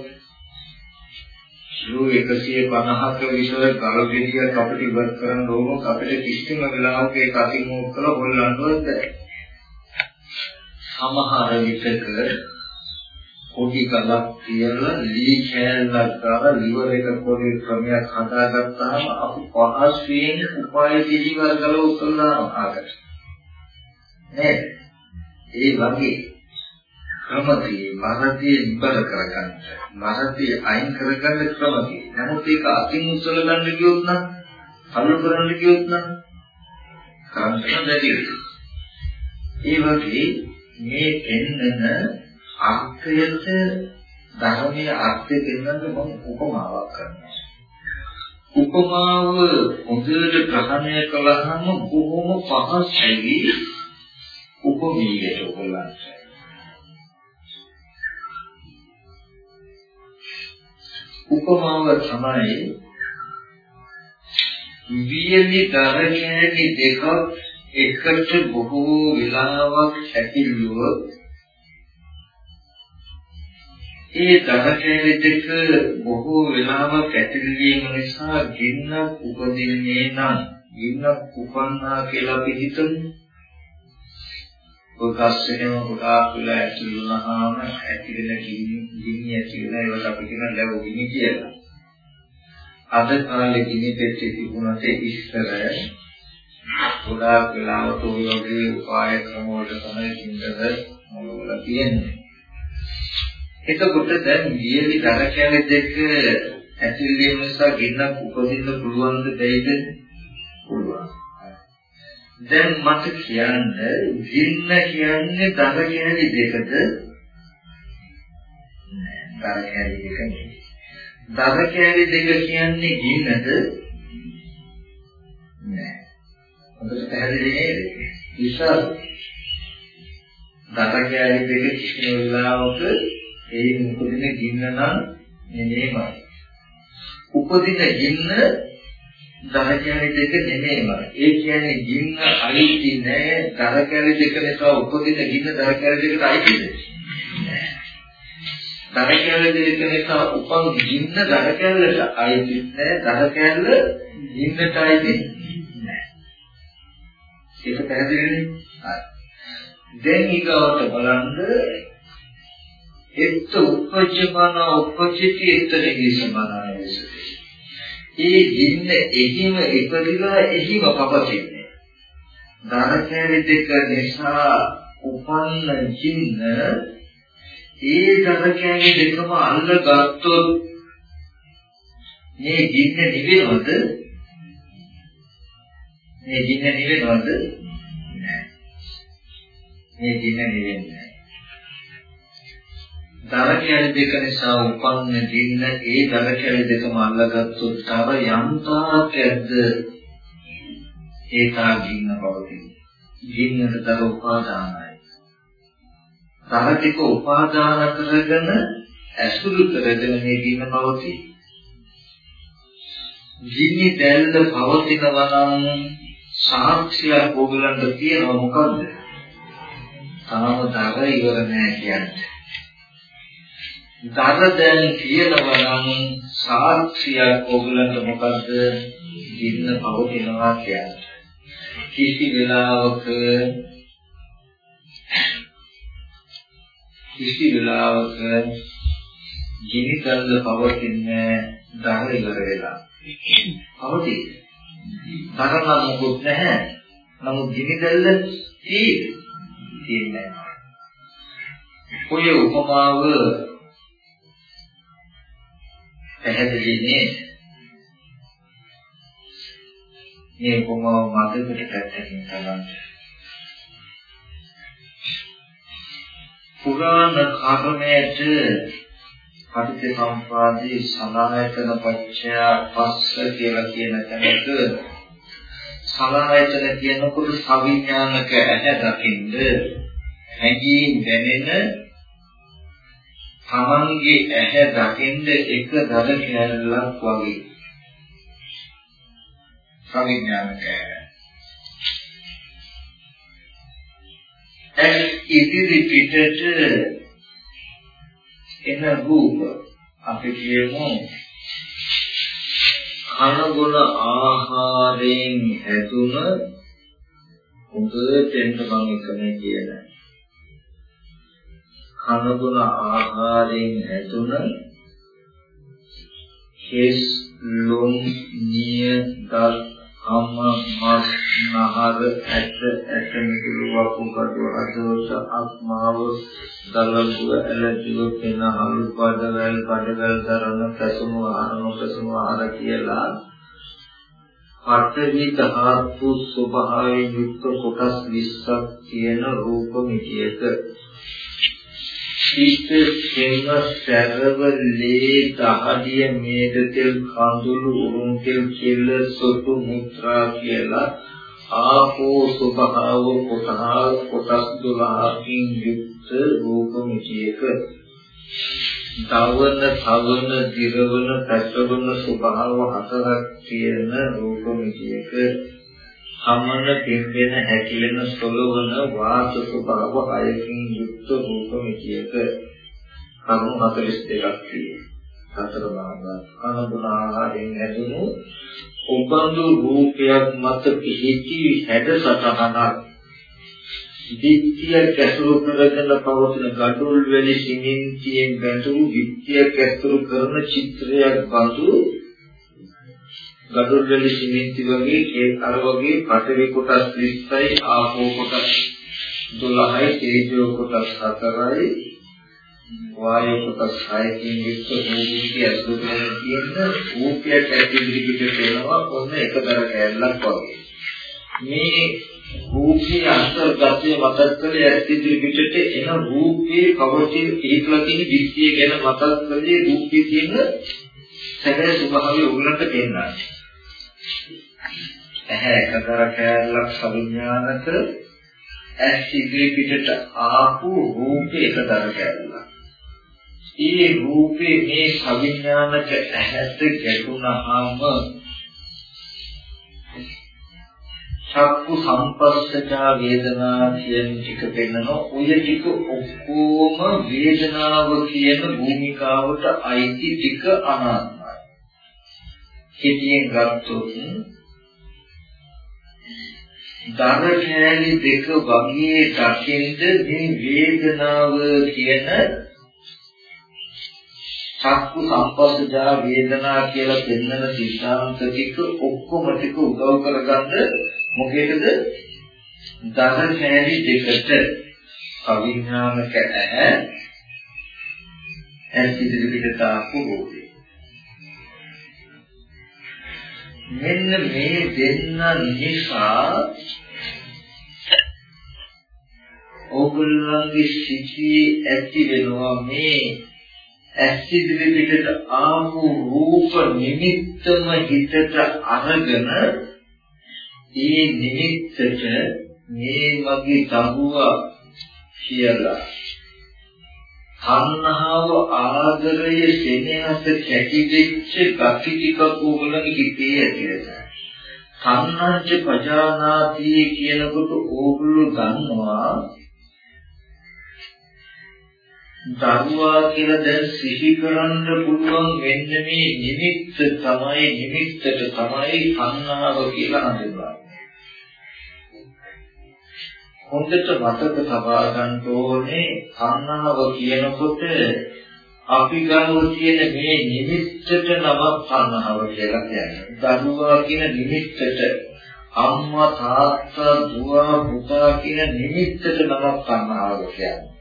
ශූ 150ක විතර ගල ගෙඩියක් අපිට ඉවත් කරන්න ඕන අපිට කිසිම වෙලාවක ඒක අතින් ඕක කළා හොල්ලන්නවත් බැහැ. සමහර විටක පොඩි කලක් තියලා ලී කෑල්ලක් ගාලා liver එක පොඩි ක්‍රමයක් හදාගත්තාම අපි පහසුවෙන් උපාය පිළිවෙල ගල උත්තරනවා ආකට. නේද? ඒ වගේ ක්‍රමදී මරදී ඉබර කරගන්න. මරදී අයින් කරගන්න ක්‍රමදී. නමුත් ඒක අතින් උසල ගන්න ගියොත් නම් අලු කරන්න ගියොත් නම් කරන්න බැරි ඒ වගේ මේ පෙන්නන අර්ථයට ධර්මයේ අර්ථය දෙන්නත් මම උපමාවක් කරනවා. උපමාව හොඳට ග්‍රහණය කළාම බොහොම පහසුයි උපමීයට ඔයගලන්ට. උපමාව තමයි වියලි දරකෑලි දෙකක් එකට බොහෝ වෙලාවක් ඇතිලුවොත් ඒ දරකෑලි දෙක බොහෝ වෙලාවක් ඇතිලීම නිසා ගින්නක් උපදින්නේ නම් ගින්නක් උපන්නා කියලා අපි හිතමු. ඔය ගස්සේම ගොඩාක් වෙලා ඇතුළු වුණාම ඇතිවෙන ගිනි ගිනි ඇති වෙන ඒවට අපි කියන ලැබු ගිනි කියලා. අද කාලේ ගිනි පෙට්ටි තිබුණාට ඉස්සර ගොඩාක් වෙලාවට ඔය වගේ උපාය ක්‍රම වලට තමයි ගින්නද මොළවල තියෙන්නේ. එතකොට දැන් වියලි දර කැලේ දෙක ඇතිවීම නිසා ගින්නක් උපදින්න පුළුවන්ද බැයිද? පුළුවන්. දැන් මට කියන්න ගින්න කියන්නේ දර කැලි දෙකද? නෑ දර කැලි දෙක නෙවෙයි. දර කැලි දෙක කියන්නේ ගින්නද? නෑ. හොඳට පැහැදිලි නේද? ඉස්සර දර කැලි දෙක කිසිම වෙලාවක ඒ උපදින ගින්න නම් නෙමෙයිමයි. උපදින ගින්න දරකැලි දෙක නෙමෙයිමයි. ඒ කියන්නේ ගින්න අයිති නෑ දරකැලි දෙක නිසා උපදින ගින්න දරකැලි දෙකට අයිතිද? නෑ. දරකැලි දෙක නිසා උපන් ගින්න දරකැලට අයිති නෑ දරකැල ගින්නට අයිති නෑ. ඒක පැහැදිලිනේ? හරි. දැන් ඊගවට බලන්න එත්ත උපජ්ජමන උපජ්ජති එතරෙහි සමානයි ඒ ගින්න එහිම ඉපදිලා එහිම පපතින්නේ ධනකැරි දෙක නිසා උපන්න ගින්න ඒ ධනකැරි දෙකම අල්ලගත්තොත් මේ ගින්න නිවෙනවද? මේ ගින්න නිවෙනවද? නෑ. මේ ගින්න නිවෙන්නේ දර කැලි දෙක නිසා උපන්න ගින්න ඒ දර කැලි දෙකම අල්ලගත්තොත් තව යම් තාක්කද ඒකා ගින්න පවතින. ගින්නට තව උපාදානයි. තව ටික උපාදාන කරගෙන ඇසුරු කරගෙන මේ ගින්න පවතී. ගිනි දැල්ල පවතිනවා නම් සාක්ෂියක් ඕගලන්ට තියෙනව මොකද්ද? තාම දර ඉවර නෑ කියන්නේ. දර දැන් කියනවා නම් සාක්ෂියක් ඔයගලන්ට මොකද්ද ඉන්න පවතිනවා කියන්නේ. කිසි වෙලාවක කිසි වෙලාවක ගිනි කල්ල පවතින්නේ දර ඉවර වෙලා. පවතී. තරම මොකුත් නැහැ. නමුත් ගිනි කල්ල තියෙන්නේ. ඔය උපමාව පැහැදිලිනේ මේ උපමාව මතකට පැත්තකින් බලන්න. පුරාණ කර්මයට පටිච්ච සම්පදායේ සලආයතන පච්චය පස්ස කියලා කියන තැනක සලආයතන කියනකොට සවිඥානික ඇහැ දකින්ද හැඟීම් දැනෙන තමන්ගේ ඇහැ දකින්ද එක දර කැලලක් වගේ. සවිඥානික ඇහැ ඇස් ඉදිරි පිටට එන රූප අපි කියමු. කනගුණ ආහාරයෙන් හැදුන හොඳට එන්න මම එකනේ කියන කනගුණ ආහාරයෙන් හැදුන කෙස් ලොම් නිය දත් අම්ම මස් නහර ඇට ඇට මිදුළු වකුගඩු අදෝස අක්මාව දලබුව ඇලජුව පෙනහළු බඩවැල් බඩවැල් දරන කසුම ආහන කසුම ආහාර කියලා පඨවි ධාතු ස්වභාවයෙන් යුක්ත කොටස් 20ක් තියෙන රූප මිතියක සිත් සෙම සැරව ලේ දහඩිය මේද තෙල් කඳුළු උරුම් තෙල් කෙල්ල සොටු මුත්‍රා කියලා ආපෝ ස්වභාව කොටහල් කොටස් 12කින් යුක්ත රූප මිතියක දවන, තවන, දිරවන, පැටවන ස්වභාව හතරක් තියෙන රූප මිතියක සමන පිම්බෙන හැකිලෙන සොලවන වාස ස්වභාව හයකින් යුක්ත රූප මිතියක කරුණු 42ක් තියෙනවා. සතර මහා අනුගුණ ආහාරයෙන් හැදුණු උබඳු රූපයක් මත පිහිටි හැඩ සටහනක් විත්‍ය කැසුරු කරගෙන පවතින gadul වැලි සිමෙන්තියෙන් බැඳුණු විත්‍ය කැසුරු කරන චිත්‍රයක් බඳු gadul වැලි සිමෙන්ති වගේ ඒ අර වගේ පඨවි කොටස් 20යි ආපෝ කොටස් 12යි තේජෝ කොටස් 4යි වායු කොටස් 6කින් යුක්ත භූමිකයේ අසුරු කරන තියෙන රූපයක් ඇති ඉදිරිපිට වෙනවා ඔන්න එකතර කැලලක් වගේ. මේ රූපයේ අන්තර්ගතය මතක් කරේ ඇස් ඉදිරිපිටට එන රූපයේ පවතින ඒකලා තියෙන විශ්ය ගැන මතක් කරේ රූපයේ තියෙන සැබෑ ස්වභාවය උගලන්ට පෙන්නනවා ඇහැ එකතර කැලලක් සවිඥානික ඇස් ඉදිරිපිටට ආපු රූපේ එකතර කැලලක් ඒ රූපේ මේ සවිඥානික ඇහැට ගැටුණාම චක්කු සම්පස්සජා වේදනා කියන ටික පෙන්නන ඔය ටික ඔක්කොම වේදනාව කියන භූමිකාවට අයිති ටික අනාත්මයි. කෙටියෙන් ගත්තොත් ධර්ම කෑලි දෙක වගේ දකින්ද මේ වේදනාව කියන චක්කු සම්පස්සජා වේදනා කියලා පෙන්වන සිද්ධාන්ත ටික ඔක්කොම ටික උදව් කරගන්න මොකේද? දස කෑලි දෙකට අවිඥානික ඇහැ ඇස් ඉදිරියට තාපු රූපේ. මෙන්න මේ දෙන්න නිසා ඕගොල්ලන්ගේ සිටී ඇති වෙනවා මේ ඇස් ඉදිරියට ආපු රූප නිමිත්තම හිතට අරගෙන ඒ නිමිත්තට මේ වගේ තහුවා කියලා තණ්හාව ආදරය සෙනෙහස කැටිවෙච්ච gati ටික ඕගොල්ලන්ගේ හිතේ ඇතිවෙනවා. තණ්හංච පජානාති කියනකොට ඕගොල්ලෝ ගන්නවා දරුවා කියලා දැන් සිහි කරන්න පුළුවන් වෙන්න මේ නිමිත්ත තමයි නිමිත්තට තමයි තණ්හාව කියලා හඳුන්වන්නේ. හොඳට මතක තබා ගන්න ඕනේ තණ්හාව කියනකොට අපි ගාව තියෙන මේ නිමිත්තට නමක් තණ්හාව කියලා කියන්නේ. දරුවා කියන නිමිත්තට අම්මා තාත්තා දුව පුතා කියන නිමිත්තට නමක් තණ්හාව කියන්නේ.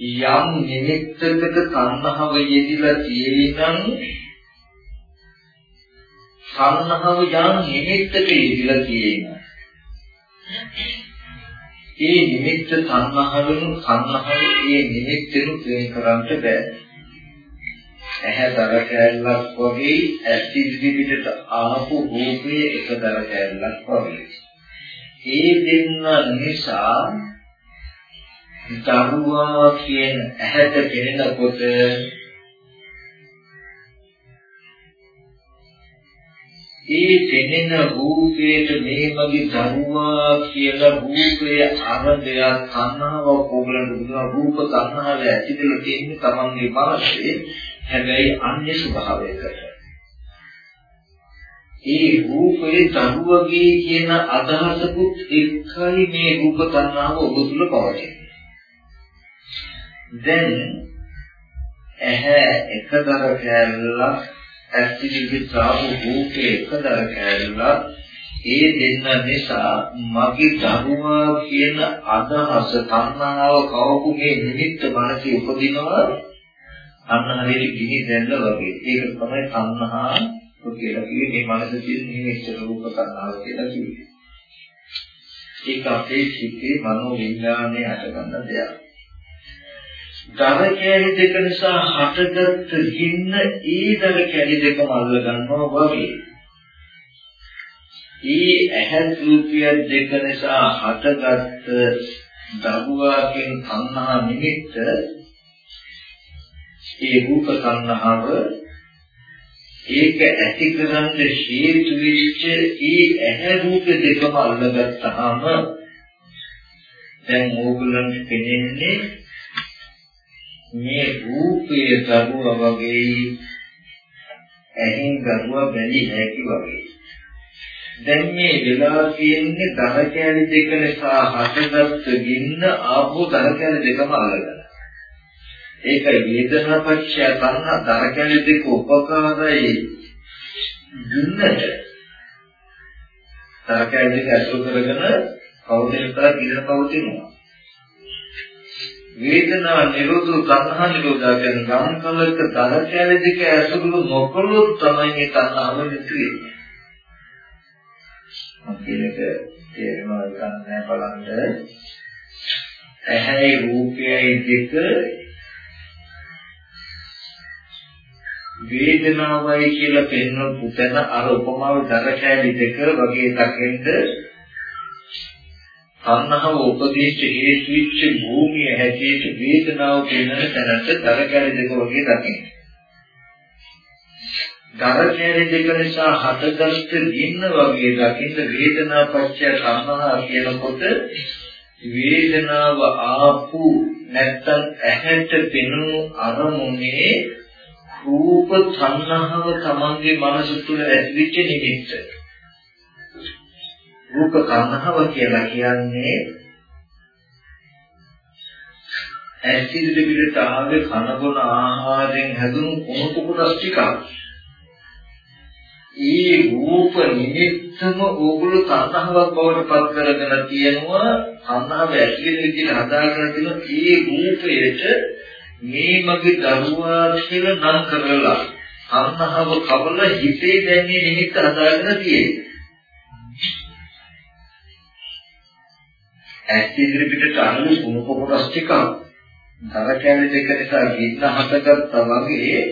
යම් නිමිත්තකට තණ්හාව යෙදිලා තියෙනම් තණ්හාව යම් නිමිත්තක යෙදිලා තියෙනවා. ඒ නිමිත්ත තණ්හාවෙන් තණ්හාව ඒ නිමිත්තෙන් ප්‍රේම කරන්න බෑ. ඇහැ දර කැලලක් වගේ ඇස් ඉදිරි පිටට ආපු රූපයේ එක දර කැලලක් වගේ. ඒ දෙන්න නිසා දරුවා කියන ඇහැට පෙනෙනකොට ඒ පෙනෙන රූපයට මේ මගේ දරුවා කියලා රූපය අරදය තණ්හාව කොබලන දුනා රූප තණ්හාව ඇතිදලා තියෙන්නේ තමන්ගේ මනසේ හැබැයි අන්‍ය ස්වභාවයකට. ඒ රූපේ දරුවගේ කියන අදහසකුත් එක්කයි මේ රූප තණ්හාව ඔබ තුල පවතින්නේ. දැන් ඇහැ එකදර කැල්ලක් ඇස්තිවිලි සාහු රූපේ එකදර කැල්ලක් ඒ දෙන්න නිසා මගේ දරුවා කියන අදහස තණ්හාව කවපු මේ නිමිත්ත මනසේ උපදිනවා. අන්න හරියට ගිනි දැල්ල වගේ. ඒක තමයි තණ්හා කියලා කිව්වේ. මේ මනසේ තියෙන නිමිත්ත රූප තණ්හාව කියලා කිව්වේ. ඒක අපේ සිිතේ මනෝ විඥානයේ අටගන්න දෙයක්. දර කැලි දෙක නිසා හටගත් ගින්න ඒ දර කැලි දෙකම අල්ල ගන්නවා වගේ. ඒ ඇහැ රූපය දෙක නිසා හටගත් දරුවාකින් තණ්හා නිමිත්ත ඒ රූප තණ්හාව ඒක ඇති කරන්න හේතු වෙච්ච ඒ ඇහැ රූප දෙකම අල්ලගත්තාම දැන් ඕගලන්ට පෙනෙන්නේ මේ රූපයේ දරුව වගේ ඇහෙන් දරුව බැලි හැකි වගේ. දැන් මේ වෙලා තියෙන්නේ දර කැලි දෙක නිසා හටගත් ගින්න ආපෝ දර කැලි දෙකම අල්ලගෙන ඒක වේදනාපච්චය තණ්හා දර කැලි දෙක උපකාරයි. ගින්නට දර කැලි දෙක අසුර කරගෙන කවුදෙන් කරා ගින්න පවතිනවා වේදනා නිරෝධ තණ්හා නිරෝධා කියන ගම් කලක දර කැලේ දෙක ඇසුරු නොකළොත් තමයි මේ තණ්හාව නිතරන්නේ. මම තේරෙනවා ගන්න බලන්න. ඇහැයි රූපයයි දෙක වේදනාවයි කියලා පෙන්වන පුතන අර උපමාව දර කැලේ දෙක වගේ දකින්ද තණ්හාව උපදේශ හේතු වෙච්ච භූමිය හැටියට වේදනාව කියන තැනට දරකැලි දෙක වගේ දකින්න. දරකැලි දෙක නිසා හටගත් ගින්න වගේ දකින්න වේදනා පත්‍ය තණ්හා කියනකොට වේදනාව ආපු නැත්තම් ඇහැට පෙනුණු අරමුණේ රූප තණ්හාව තමන්ගේ මනස තුළ ඇතිවෙච්ච නිමිත්ත. රූප කර්ණහව කියලා කියන්නේ ඇස් ඉදිරි පිටට ආවේ කනබොන ආහාරයෙන් හැදුණු කුණු කොටස් ටිකක්. ඒ රූප නිමිත්තම ඕගොල්ලෝ තණ්හාවක් බවට පත් කරගෙන තියෙනවා තණ්හාව ඇති වෙන විදිහට හදාගෙන තියෙන ඒ රූපයට මේ මගේ දරුවා කියලා නම් කරලා තණ්හාව කවල හිතේ දැන්නේ නිමිත්ත හදාගෙන තියෙන්නේ. ඇස් ඉදිරි පිටට අනුව කුණු කොටස් ටික දර කැලි දෙක නිසා ගින්න හටගත්තා වගේ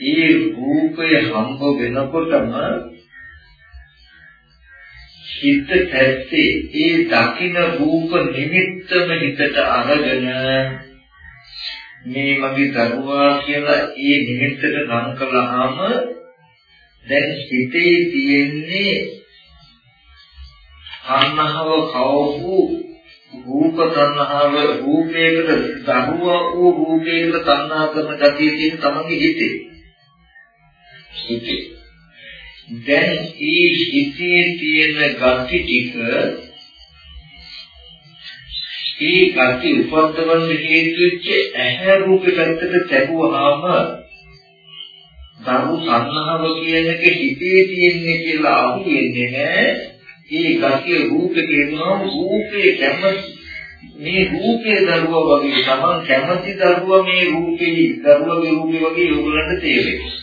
ඒ රූපය හම්බ වෙනකොටම හිත ඇත්තේ ඒ දකින රූප නිමිත්තම හිතට අරගෙන මේ මගේ දරුවා කියලා ඒ නිමිත්තට නම් කළාම දැන් හිතේ තියෙන්නේ තණ්හාව කවපු රූප තණ්හාව රූපයකට දරුවා වූ රූපයකට තණ්හා කරන ගතිය තියෙන තමන්ගේ හිතේ. හිතේ. දැන් ඒ හිතේ තියෙන ගති ටික ඒ ගති උපද්දවන්න හේතු වෙච්ච ඇහැ රූපේ පැත්තට තැබුවාම දරු සංහව කියන එක හිතේ තියෙන්නේ කියලා අහු වෙන්නේ නැහැ. ඒ ගතිය රූපේ කියනවා රූපේ කැමති මේ රූපේ දරුවා වගේ තමන් කැමති දරුවා මේ රූපේ දරුවගේ රූපේ වගේ ඔයගලන්ට තේරෙනවා.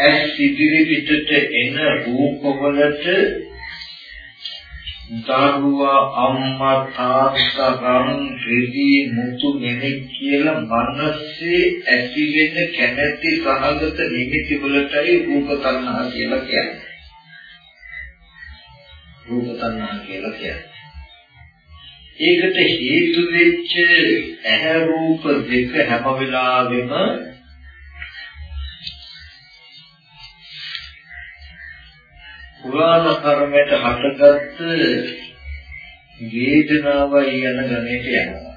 ඇස් ඉදිරි පිටට එන රූපවලට දරුවා අම්මා තාත්තා ගම් රෙදි මුතු නෙමෙයි කියලා මනසේ ඇති වෙන කැමැති සහගත නිමිති වලටයි රූප තණ්හා කියලා කියන්නේ. රූප තණ්හා කියලා කියන්නේ. ඒකට හේතු වෙච්ච ඇහැ රූප දෙක හැම වෙලාවෙම පුරාණ කර්මයට හටගත්ත වේදනාවයි යන ගණයට යනවා.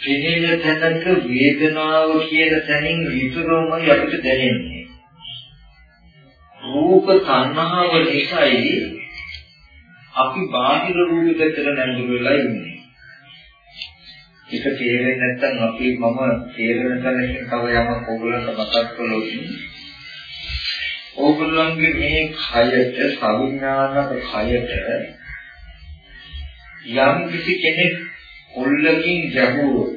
පිළිල තැනක වේදනාව කියන තැනින් විතරමයි අපිට දැනෙන්නේ. රූප තණ්හාව නිසායි අපි බාහිර රූපයකට නැඹුරු වෙලා ඉන්නේ. ඒක තේරෙන්නේ නැත්නම් අපි මම තේරෙන තැනකින් තව යමක් ඕගොල්ලන්ට මතක් කළොත් ඕගොල්ලන්ගේ මේ කයට සවිඥානික කයට යම් කිසි කෙනෙක් කොල්ලකින් ගැහුවොත්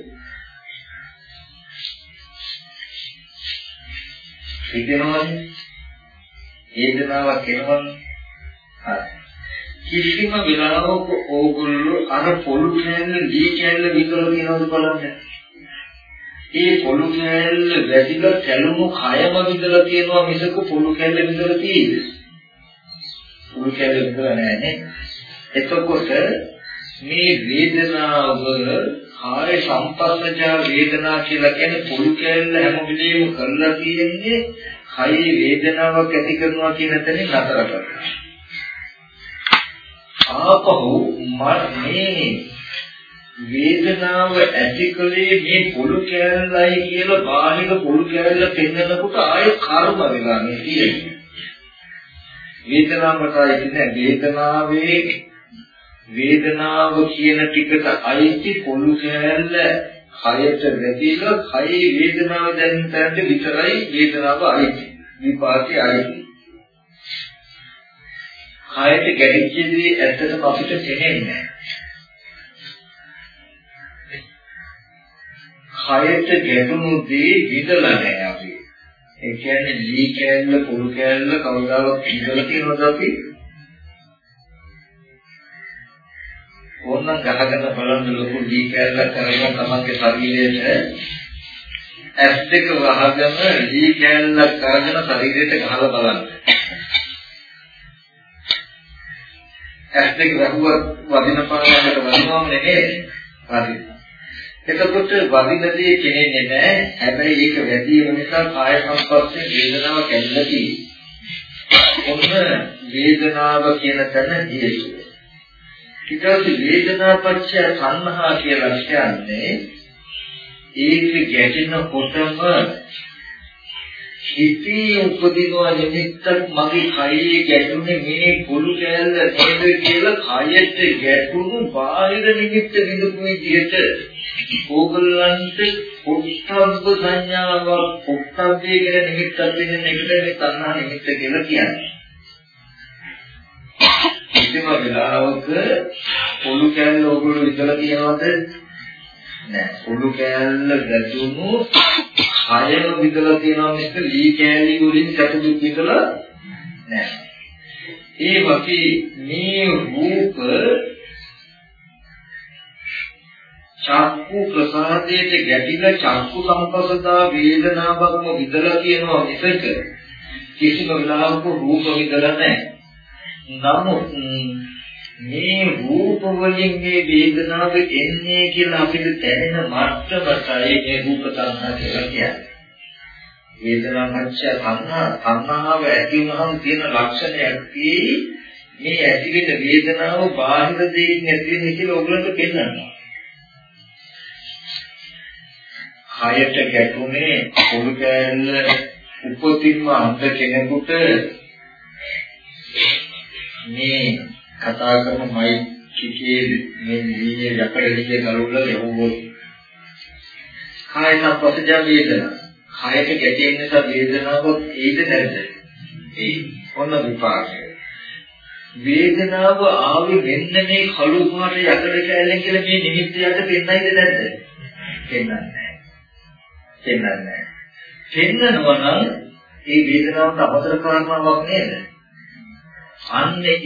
හිතෙනවනේ වේදනාවක් එනවනේ හරි කිසිම වෙලාවක ඕගොල්ලෝ අර පොළු කෑල්ල දී කෑල්ල විතර තියනවද බලන්න. ඒ පොළු කෑල්ල වැදිලා කැළුණු කයම විතර තියනවා මිසක පොළු කෑල්ල විතර තියෙන්නේ. පොළු කෑල්ල විතර නෑනේ. එතකොට මේ වේදනාව කාය සම්පස්සජා වේදනා කියලා කියන්නේ පොළු කෑල්ල හැම වෙලෙම කරලා තියෙන්නේ කයි වේදනාවක් ඇති කරනවා කියන තැනින් නතර කරනවා. ආපහු මේ වේදනාව ඇතිකලේ මේ පොළු කැලලයි කියලා බාහිර පොළු කැලල පෙන්නකොට ආයෙ කර්ම වෙලා මේ තියෙන්නේ. වේදනාවටයි ඉන්නේ වේදනාවේ වේදනාව කියන ටිකට අයිති පොළු කැලල කයට වැදිලා කයේ වේදනාව දැනෙන තැනට විතරයි වේදනාව අයිති. විපාකේ අයිති. කයට ගැටිච්චදී ඇත්තටම අපිට තේරෙන්නේ නැහැ. කයට ගැටුණු දේ විදලා නැහැ අපි. ඒ කියන්නේ ලී කෑල්ල කුරු කෑල්ල කවදාවත් විදලා තියෙනවද අපි? ඕනනම් ගහගෙන බලන්න ලොකු ලී කෑල්ලක් කරගෙන තමන්ගේ ශරීරයට ඇස් දෙක වහගෙන ලී කෑල්ලක් කරගෙන ශරීරයට ගහලා බලන්න. ඇස් දෙක වැහුවත් වදින පාරකට වදිනවම නෙමෙයි. හරි. එතකොට වදින දේ කෙනෙන්නේ නැහැ. හැබැයි ඒක වැඩි වෙන නිසා කාය සංස්පර්ශයේ වේදනාව කැඩලා තියෙනවා. ඔන්න වේදනාව කියන තැන හේතුව. ඊට පස්සේ වේදනාපච්චය සංහා කියලා කියන්නේ ඒක ගැටෙන කොටම හිතේ උපදිනවා නිමිත්තක් මගේ කයේ ගැටුනේ මේ පොළු කෑල්ල නේද කියලා කයට ගැටුණු බාහිර නිමිත්ත විඳපු විදිහට ඕගොල්ලන්ට උත්සබ්බ සංඥාවක් උත්සබ්බේ කියන නිමිත්තක් දෙන්න එකට මේ තණ්හා නිමිත්ත කියලා කියන්නේ. කිසිම වෙලාවක පොළු කෑල්ල ඕගොල්ලෝ විතර කියනවද? නෑ. පොළු කෑල්ල ගැටුණු හයම විදලා තියෙනවා මිස ලී කෑලි වලින් සැප දුක් විදලා නැහැ. ඒ වගේ මේ රූප චක්කු ප්‍රසාදයට ගැටිලා චක්කු සංපස්සදා වේදනාවක්ම විදලා තියෙනවා මිසක කිසිම වෙලාවක රූප විදලා නැහැ. නමුත් මේ රූප වලින් මේ වේදනාව එන්නේ කියලා අපිට දැනෙන මට්ටමටයි මේ රූප තණ්හා කියලා කියන්නේ. වේදනා මච්ඡ තණ්හා තණ්හාව ඇති වුනහම තියෙන ලක්ෂණයක් මේ ඇති වෙන වේදනාව බාහිර දෙයින් ඇති වෙන කියලා ඔයගලන්ට පෙන්වනවා. කයට ගැටුනේ පොළු කෑල්ල උපතින්ම අන්ත කෙනෙකුට මේ කතා කරන මෛත්‍රිකේ මේ නිවියේ යකඩ නිවිය ගලවලා යවුවොත් කාය සංපස්සජ වේදනා. කායට ගැටෙන නිසා වේදනාවක් ඒද නැද්ද ඒ ඔන්න විපාකය. වේදනාව ආවේ මෙන්න මේ කළු පාට යකඩ කැලෙන් කියලා මේ නිමිත්ත යට පෙන්නයිද නැද්ද? පෙන්නන්නේ නැහැ. පෙන්නන්නේ නැහැ. පෙන්නනවා නම් ඒ වේදනාවට අමතර කාරණාවක් නේද? අන්න ඒ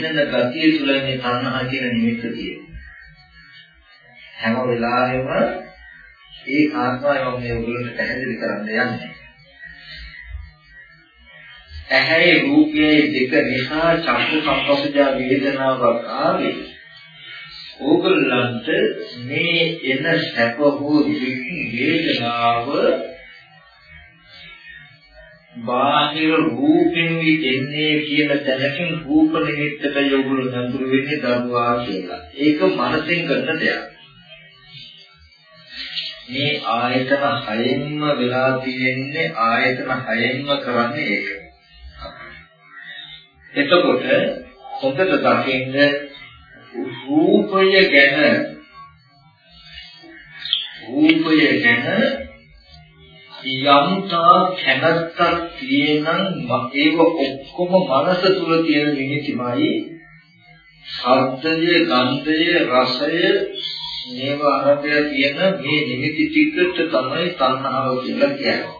පෙන්නන ගතිය තුළ මේ තණ්හා කියන නිමිත්ත තියෙනවා. හැම වෙලාවෙම ඒ කාර්යය මම මේ ඔයගොල්ලන්ට පැහැදිලි කරන්න යන්නේ. ඇහැයි රූපයයි දෙක නිසා චක්කු සංපස්සජා වේදනාවක් ආවේ ඕගොල්ලන්ට මේ එන සැප හෝ දුක් වේදනාව බාහිර රූපෙනුයි එන්නේ කියන තැනකින් රූප නිමිත්තට යොමුළු නඳුරු වෙන්නේ දරුවා කියලා. ඒක මනසෙන් කරන දෙයක්. මේ ආයතන හයෙන්ම වෙලා තියෙන්නේ ආයතන හයෙන්ම කරන්නේ ඒක. එතකොට හොඳට දකින්න රූපය ගැන රූපය ගැන යම්තා කැමැත්තක් තියෙනම් ඒව ඔක්කොම මනස තුල තියෙන නිමිතිමයි ශබ්දය, ගන්ධය, රසය මේව අරබය තියෙන මේ නිමිති ටිකට තමයි තණ්හාව කියලා කියන්නේ.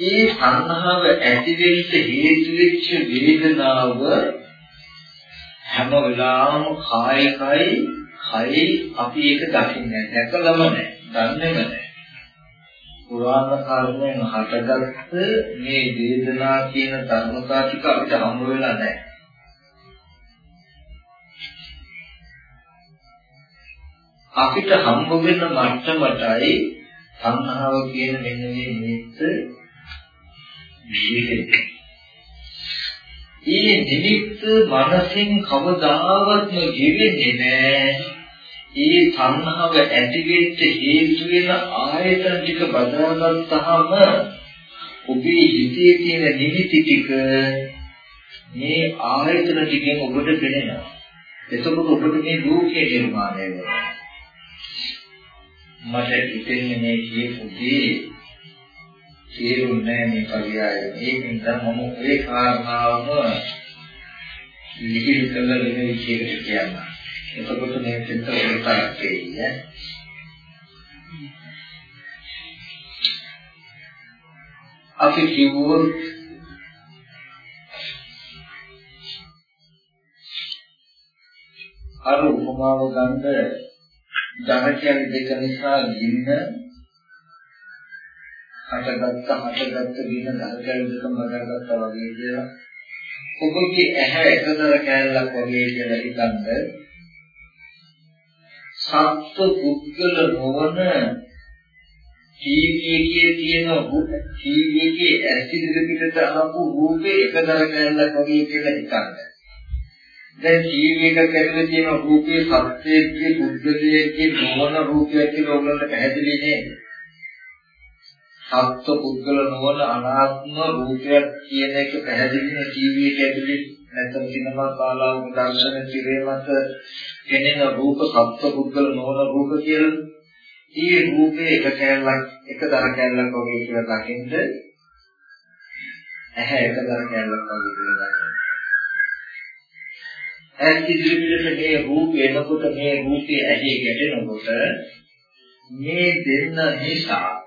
ඒ තණ්හාව ඇති වෙච්ච හේතු වෙච්ච වේදනාව හැම වෙලාවම කායිකයි කයි අපි ඒක දකින්නේ නැහැ. දැකලම නැහැ. දන්නේම නැහැ. පුරාණ කර්මයෙන් හටගත්ත මේ වේදනා කියන ධර්මතා ටික අපිට හම්බ වෙලා නැහැ. අපිට හම්බ වෙන මට්ටමටයි සංහාව කියන මෙන්න මේ නිමිත්ත විශේෂයි. ඒ නිමිත්ත මනසින් කවදාවත්ම ගෙවෙන්නේ නැහැ. ඒ තණ්හාව ඇති වෙච්ච හේතු වෙන ආයතන ටික බදාගත්තාම ඔබේ හිතේ තියෙන නිමිති ටික මේ ආයතන ටිකෙන් ඔබට පෙනෙනවා. එතකොට ඔබට මේ ලෝකයේ නිර්මාණය වෙනවා. මට හිතෙන්නේ මේ කියපු දේ තේරුන්නේ මේ පරියාය. ඒකෙන් තමයි මම ඒ කාරණාවම ලිහිල් කරලා වෙන විදිහකට කියන්නම්. එතකොට මේ චිත්ත වලට එන්නේ අපි කිව්වොත් අර උපමාව ගන්න ධනකයන් දෙක නිසා ගින්න හටගත්ත හටගත්ත ගින්න ධනකයන් දෙකම බදාගත්තා වගේ කියලා. ඔබගේ ඇහැ එකතර කෑල්ලක් වගේ කියලා හිතන්නේ. සත්ව පුද්ගල නොවන ටීවී එකේ තියෙන ටීවී එකේ ඇසිඩ් පිටට ආපු රූපේ එකදර කැලලක් වගේ කියලා හිතන්න. දැන් ටීවී එක ඇතුලේ තියෙන රූපේ සත්‍යයේ පුද්ගලයේ නොවන රූපයක් කියලා ඔයගොල්ලන්ට පැහැදිලි නේද? සත්ව පුද්ගල නොවන අනාත්ම රූපයක් කියන එක පැහැදිලි නේ ටීවී එක ඇතුලේ නැත්නම් සිනමා ශාලාවක දර්ශන කිරේ මත කෙනෙන රූප සත්ව පුද්ගල නොවන රූප කියලා. ඊ රූපේ එක කැලලක් එක දර කැලලක් වගේ කියලා දකින්ද ඇහැ එක දර කැලලක් වගේ කියලා දකින්න. ඇස් ඉදිරියට මේ රූපය එනකොට මේ රූපේ ඇහි ගැටෙනකොට මේ දෙන්න නිසා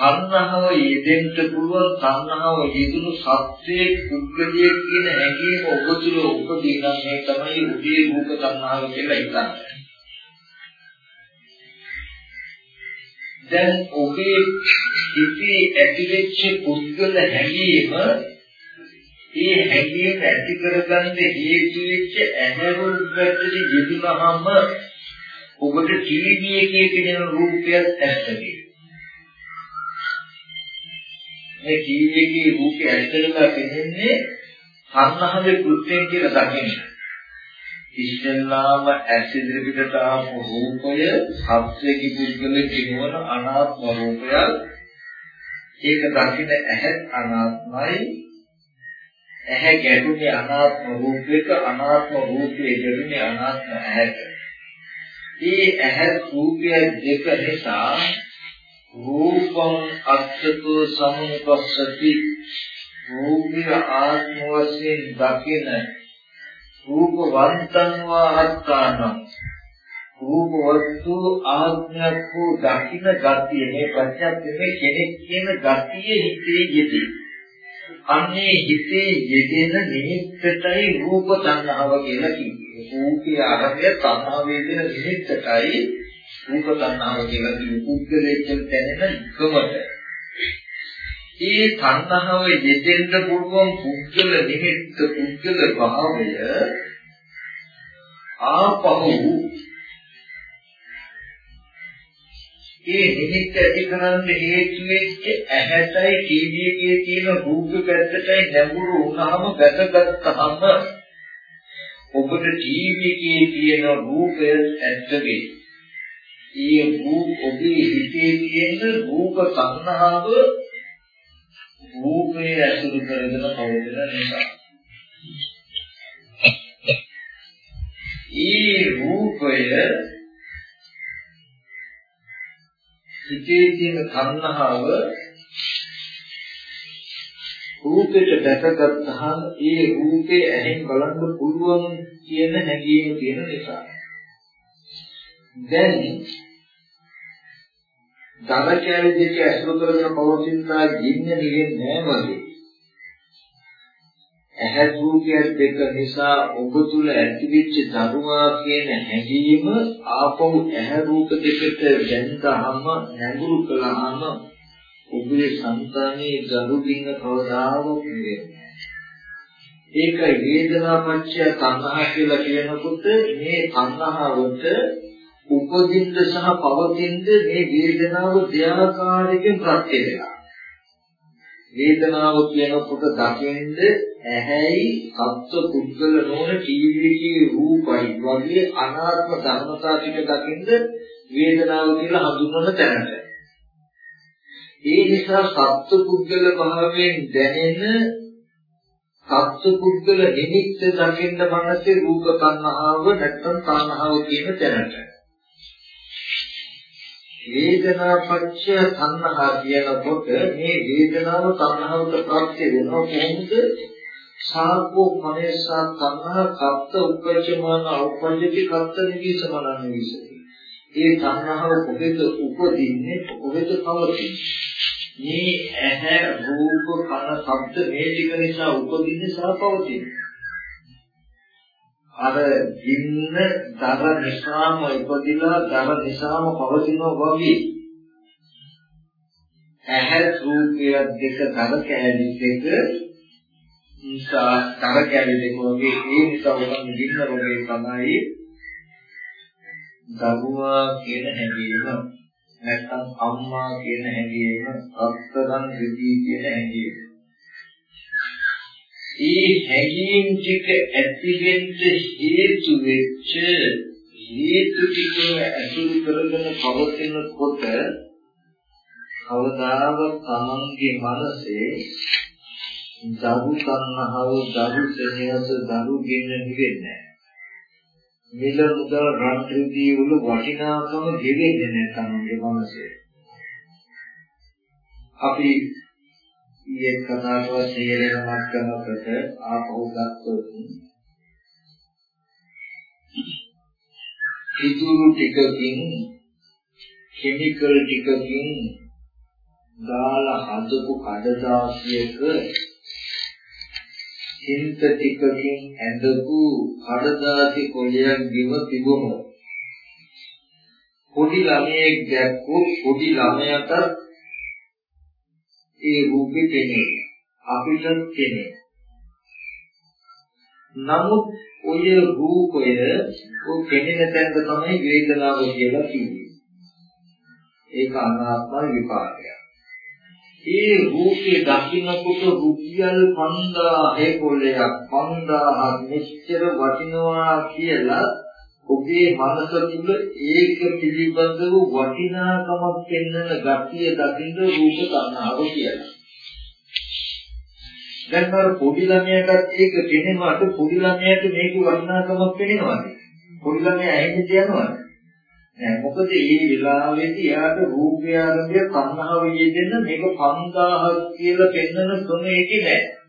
තණ්හාව යෙදෙන්න පුළුවන් තණ්හාව යෙදුණු සත්‍යයේ කුග්ගලිය කියන හැඟීම ඔබ තුළ උපදින මේ තමයි උදේ රූප තණ්හාව කියලා හිතන්නේ. දැන් ඔබේ හිතේ ඇතිවෙච්ච පුද්ගල හැඟීම ඒ හැඟීම ඇති කරගන්න හේතු වෙච්ච ඇහැරුම් ගැටලි යෙදුනහම ඔබට ටීවී එකේ තියෙන රූපයක් ඇත්තේ මේ ටීවී එකේ රූපය ඇත්තටම පෙනෙන්නේ සංහහගේ කෘත්‍යයෙන් කියලා දකින්න. ඉස්සෙල්ලාම ඇස් ඉදිරියට ආපු රූපය සත්‍යයේ පුද්ගලෙ කිනවන අනාත්ම රූපයක්. ඒක දකින්න ඇහැ අනාත්මයි. ඇහැ ගැටුනේ අනාත්ම රූපයක අනාත්ම රූපයේ ගැටුනේ අනාත්ම ඇහැක. මේ ඇහැ රූපය දෙක නිසා රූපං අච්චතෝ සමුපස්සති. රූපය ආත්ම වශයෙන් දකින රූපවන්තං වා අත්තානං. රූප වස්තු ආත්මයක් වූ දකින ගතිය මේ ප්‍රත්‍යක්ෂයේ කෙනෙක් කියන ගතිය හිතේ යෙදී. අන්නේ හිතේ යෙදෙන නිමිත්තටයි රූප තණ්හාව කියලා කියන්නේ රූපය ආරම්භය තණ්හාව වේදෙන නිමිත්තටයි රූප තණ්හාව කියලා කියන පුද්ගලයෙක් දැනෙන එකමද ඒ තණ්හාව යෙදෙන්න පුළුවන් පුද්ගල නිමිත්ත පුද්ගල භාවය ආපහු ඒ නිමිත්ත ඇති කරන්න හේතු වෙච්ච ඇහැටයි ටීවී එකේ තියෙන රූප පැත්තටයි නැඹුරු වුණාම වැටගත්තාම ඔබට ටීවී එකේ තියෙන රූපය ඇත්ත වෙයි. ඒ රූප ඔබේ හිතේ තියෙන රූප සංහාව රූපේ ඇසුරු කරගෙන පවතින නිසා. ඒ රූපය හිතේ තියෙන තණ්හාව රූපයට දැකගත්තාම ඒ රූපේ ඇහෙන් බලන්න පුළුවන් කියන හැඟීම තියෙන නිසා දැන් ධනකෑලි දෙක ඇසුරු කරගෙන පවතිනා ජීන්න නිවෙන්නේ නැහැ වගේ ඇහැ රූපයක් දෙක නිසා ඔබ තුල ඇතිවෙච්ච ධර්මා කියන හැඟීම ආපහු ඇහැ රූප දෙකට දැන්දාම නැඹුරු කළාම ඔබේ సంతානේ ගරුකින්න කවදාවත් නෙවෙයි. ඒක වේදනාපච්චය තණ්හා කියලා කියනකොට මේ තණ්හාවට උපදින්න සහ පවතින්න මේ වේදනාව දෙආකාරයකින් ප්‍රත්‍ය වෙනවා. වේදනාව කියනකොට දකින්ද ඇහැයි සත්ව පුද්ගල නොවන ජීවිතයේ රූපයි වගේ අනාත්ම ධර්මතා ටික දකින්ද වේදනාව කියලා හඳුන්වන තැනට. ඒ නිසා සත්ව පුද්ගල භාවයෙන් දැනෙන සත්ව පුද්ගල නිමිත්ත දකින්න මනසේ රූප තණ්හාව නැත්නම් තණ්හාව කියන තැනට. වේදනා පත්‍ය තණ්හා කියනකොට මේ වේදනාව තණ්හාවට ප්‍රත්‍ය වෙනවා කොහොමද? සාපෝ කමේසා තණ්හා කප්ත උපජ්ජමාන උපජ්ජති කප්ත නිවිසමනන් නිවිසති. ඒ තණ්හාව කොහෙද උපදින්නේ කොහෙද පවතින්නේ? මේ ඇහැ රූප කන ශබ්ද මේ ටික නිසා උපදින්නේ සහ පවතින්නේ. අර ජින්න දර නිසාම ඉපදිලා දර නිසාම පවතිනවා වගේ. ඇහැ රූපය දෙක දර කැලි දෙක නිසා දර කැලි දෙක වගේ ඒ නිසා උගන් ජින්න වගේ තමයි දරුවා කියන හැඟීම. නැත්නම් අම්මා කියන හැඟීම අත්තරන් රිදී කියන හැඟීම. ඒ හැඟීම් ටික ඇතිවෙන්න හේතු වෙච්ච හේතු ටික ඇසුරු කරගෙන පවතිනකොට කවදාවත් තමන්ගේ මනසේ දරු තණ්හාව දරු සෙනෙහස දරු ගෙන්න නිවෙන්නේ මිල මුදල් රන් රිදී වල වටිනාකම ගෙවෙන්නේ නැහැ තමන්ගේ මනසේ. අපි ඊයේ කතා කරලා තේරෙනවත් කරනකොට ආපහු ගත්තොත් ඉතුරු ටිකකින් කිමිකල් ටිකකින් දාලා හදපු කඩදාසියක හින්ත ටිකකින් ඇඳපු කඩදාසි කොළයක් ගෙව තිබුණු පොඩි ළමයෙක් දැක්කොත් පොඩි ළමයාට ඒ රූපේ පෙනේ. අපිට පෙනේ. නමුත් ඔය රූපය ඔය පෙනෙන තැනක තමයි වේදනාව කියලා කියන්නේ. ඒක අනාත්ම විපාකයක්. ඒ රූපේ දකින්නකොට රුපියල් 5000 කොලයක් 5000ක් මෙච්චර වටිනවා කියලා ඔබේ මනස තුල ඒක පිළිබඳව වටිනාකමක් පෙන්වන ගතිය දකින්න රූප තණ්හාව කියලා. දැන් අර පොඩි ළමයාටත් ඒක පෙනෙනවාට පොඩි ළමයාට මේක වටිනාකමක් පෙනෙනවාද? පොඩි ළමයා ඇහෙන්නේ යනවාද? නෑ මොකද මේ වෙලාවේදී යාට රූපය ආරම්භය තණ්හාව යෙදෙන්න මේක 5000ක් කියලා පෙන්වන තුන ඒකේ නෑ.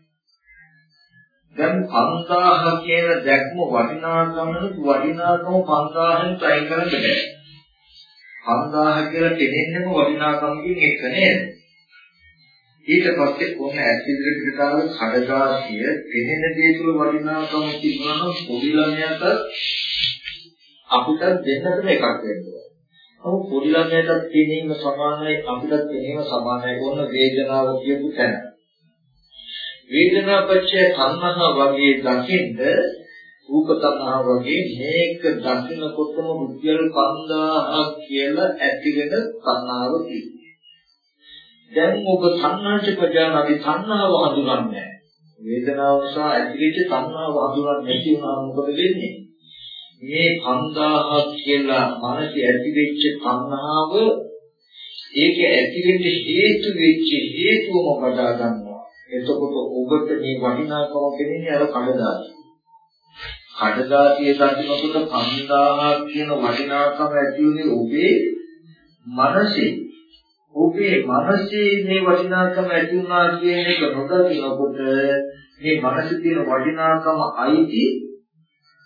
දැන් 5000 කියන දැක්ම වටිනාකමන වටිනාකම 5000න් try කරන්න බෑ. 5000 කියලා දෙන්නෙම වටිනාකමකින් එක නේද? ඊට පස්සේ කොහොම ඇසිඩ් පිටාව කඩදාසිය දෙනෙන දේ තුල වටිනාකම තිබුණා නම් පොඩි ළමයාට අපිට දෙන්නටම එකක් වෙනවා. ඔව් පොඩි ළමයටත් පෙනීම සමානයි අපිටත් පෙනීම සමානයි ඕන වේදනාව කියපු තැන. වේදනාපච්චය තණ්හා වගේ දකින්ද රූප තණ්හා වගේ මේක දකින්නකොටම රුපියල් 5000ක් කියලා ඇති වෙන තණ්හාව තියෙනවා. දැන් ඔබ තණ්හාච ප්‍රජානාති තණ්හාව හඳුනන්නේ වේදනාව නිසා ඇතිවෙච්ච තණ්හාව හඳුනන්නේ නැති වුණාම මොකද වෙන්නේ? මේ 5000ක් කියලා මනස ඇතිවෙච්ච තණ්හාව ඒක ඇතිවෙන්න හේතු වෙච්ච හේතුවම වඩා ගන්නවා. එතකොට ඔබට මේ වටිනාකම දෙන්නේ අර කඩදාසි. කඩදාසිය දකින්නකොට 5000ක් කියන වටිනාකම ඇති උනේ ඔබේ මනසේ. ඔබේ මනසේ මේ වටිනාකම ඇති වුණා කියන එක නොදකිනකොට මේ මනසේ තියෙන වටිනාකම අයිති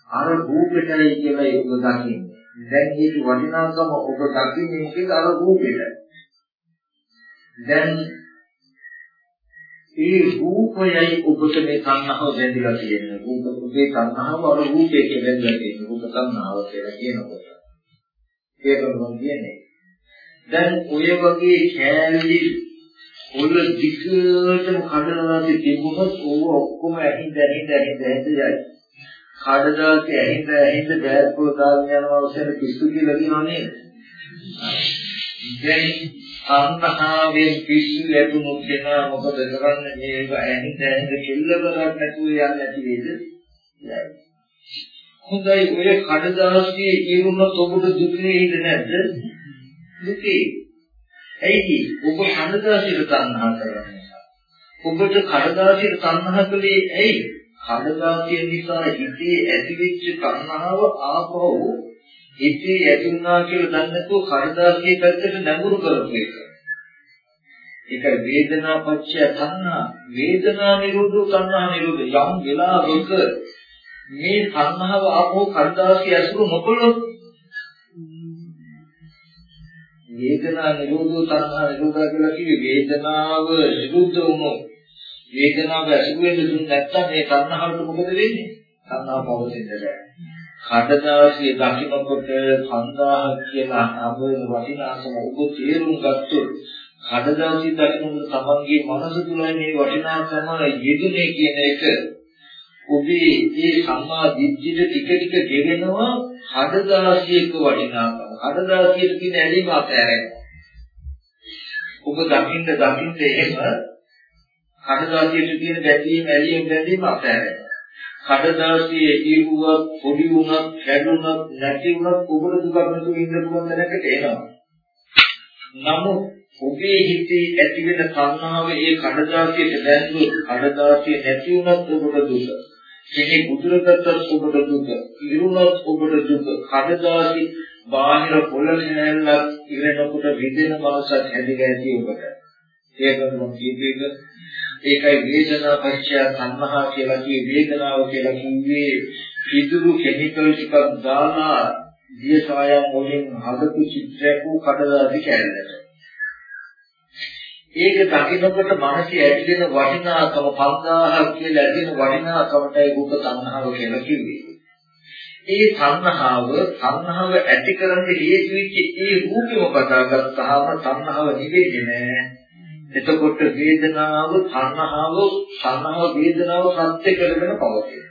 අර රූපෙටයි කියලා ඒක දකින්නේ. දැන් මේක වටිනාකම ඔබ දකින්නේ මොකද අර රූපෙට. දැන් ඒ රූපයයි ඔබට මේ තණ්හාව බැඳලා තියෙන්නේ. රූප ඔබේ තණ්හාව අර රූපයට බැඳලා තියෙන්නේ. රූප තණ්හාව කියලා කියනකොට. ඒක මම කියන්නේ. දැන් ඔය වගේ කෑලි ඔල දිගටම කඩනවා තිබුණොත් ඕව ඔක්කොම ඇහිඳ ඇහිඳ ඇහිඳ ඇහිඳ යයි. කඩදාසි ඇහිඳ ඇහිඳ බෑප්පෝ දාගෙන යනවා ඔසෙන් පිස්සු කියලා කියනවා නේද? දැන් සංඝාවෙන් පිස්සු ලැබුණොත් එනවා මොකද කරන්නේ මේක ඇහිඳ ඇහිඳ කෙල්ල කරක් නැතුව යන්නේ නැති වේද? හොඳයි ඔය කඩදාසියේ ඉරුණොත් ඔබට දුක නේද නැද්ද? දුකේ. ඇයි ඔබ කඩදාසියට තණ්හා කරන්නේ? ඔබට කඩදාසියට තණ්හා කළේ ඇයි? කඩදාසිය නිසා හිතේ ඇතිවෙච්ච තණ්හාව ආපහු හිතේ ඇතිුණා කියලා දන්නේ නැතුව කඩදාසිය පැත්තට නැඹුරු කරපු එක. ඒක වේදනා පත්‍ය තණ්හා වේදනා නිරෝධෝ තණ්හා නිරෝධ යම් වෙලාවක මේ තණ්හාව ආපහු කඩදාසිය ඇසුරු නොකළොත් වේදනා නිරෝධෝ තණ්හා නිරෝධා කියලා කිව්වේ වේදනාව නිරුද්ධ වුණොත් වේදනාව ඇසුරු වෙන්න දුන්නේ නැත්නම් මේ තණ්හාවට මොකද වෙන්නේ? තණ්හාව පවතින්න බෑ. කඩදාසිය දකින්නකොට 5000 කියලා හම්බ වෙන වටිනාකම ඔබ තේරුම් ගත්තොත් කඩදාසිය දකින්නකොට තමන්ගේ මනස තුලයි මේ වටිනාකම යෙදුනේ කියන එක ඔබේ මේ සම්මා දිට්ඨියට ටික ටික ගෙවෙනවා කඩදාසියක වටිනාකම. කඩදාසියට තියෙන ඇලීම අපෑරෙනවා. ඔබ දකින්න දකින්න එහෙම කඩදාසියට තියෙන බැඳීම ඇලීම බැඳීම අපෑරෙනවා. කඩදාසියේ ඉරුවක් පොඩි වුණත් කැඩුණත් නැති වුණත් ඔබට දුකක් නැතුව ඉන්න පුළුවන් දැනකට එනවා. නමුත් ඔබේ හිතේ ඇති වෙන තණ්හාව ඒ කඩදාසියට බැඳුවොත් කඩදාසිය නැති වුණත් ඔබට දුක. කෙනෙක් උදුරගත්තත් ඔබට දුක. ඉරුණත් ඔබට දුක. කඩදාසි බාහිර පොළ කැලලක් ඉරෙනකොට විදෙන මාසක් හැදිලා ඇති ඔබට. ඒකම මම කියපේක ඒකයි වේදනා පත්‍ය සංහා කියලා කියේ වේදනාව කියලා කිව්වේ පිදුරු කෙමිකල් ටිකක් දාලා දිය සායම් වලින් හදපු චිත්‍රයක් වූ කඩදාසි කැලලට. ඒක දකිනකොට මනසේ ඇතිවෙන වටිනාකම 5000ක් කියලා ඇතිවෙන වටිනාකමටයි භූත සංහාව කියලා කිව්වේ. ඒ සංහාව සංහාව ඇති කරන්නේ හේතු වෙච්ච ඒ රූපෙම කතා කරත්තාම සංහාව නිවෙන්නේ නැහැ. එතකොට වේදනාව තණ්හාව තණ්හාව වේදනාව සත්‍ය කරගෙන පවතින.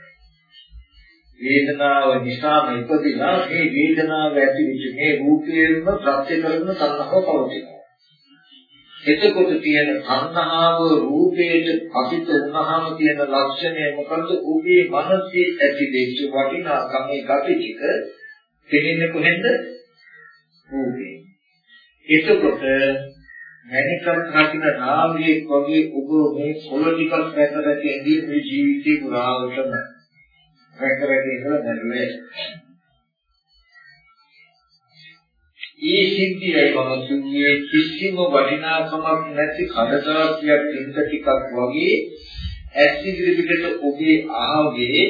වේදනාව නිසාම ඉපදිනා මේ වේදනාව ඇති වෙච්ච මේ රූපයෙන්ම සත්‍ය කරගෙන තණ්හාව පවතිනවා. එතකොට තියෙන තණ්හාව රූපයට අපිට උනහම තියෙන ලක්ෂණය මොකද්ද? ඔබේ මනසේ ඇති වෙච්ච වටිනාකම ඒ gati ටික දෙන්නේ කොහෙන්ද? රූපේ. එතකොට මැනිකක් රකින්න නාමයේ වගේ ඔබ මේ පොලිටිකල් පැත්තට එදී මේ ජීවිතේ පුරාවටම රැකරගෙන ඉඳලා දැරුවේ. ඒ සිද්ධියයි මම කියන්නේ කිසිම වටිනාකමක් නැති කඩදාසියක් ඉන්න ටිකක් වගේ ඇස් ඉදිරි පිටට ඔබේ ආවේ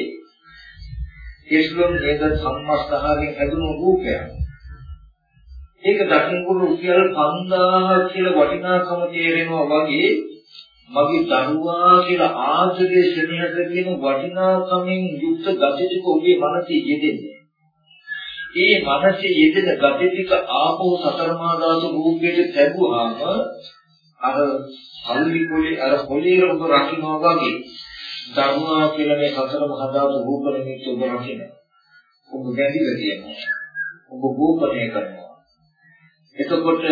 කෙස්ලොම් නේද සම්මස්තහාරයෙන් හැදුණු රූපයක්. ඒක දකින්නකොට රුපියල් 5000 කියලා වටිනාකම තේරෙනවා වගේ මගේ දරුවා කියලා ආශ්‍රයේ ශ්‍රේණියක තියෙන වටිනාකමින් යුක්ත ගතිතික ඔබේ මනසේ යෙදෙන්නේ. ඒ මනසේ යෙදෙන gati ටික ආපෝ සතර මහා ධාතු රූපයට ලැබුවාම අර සල්ලි පොලේ අර පොලේ රොබ රකින්නවා වගේ ධර්මා කියලා මේ සතර මහා ධාතු රූප නිමිත්ත ඔබ රකින්න. ඔබ ගැඹිලා තියෙනවා. ඔබ රූපණය කරනවා. එතකොට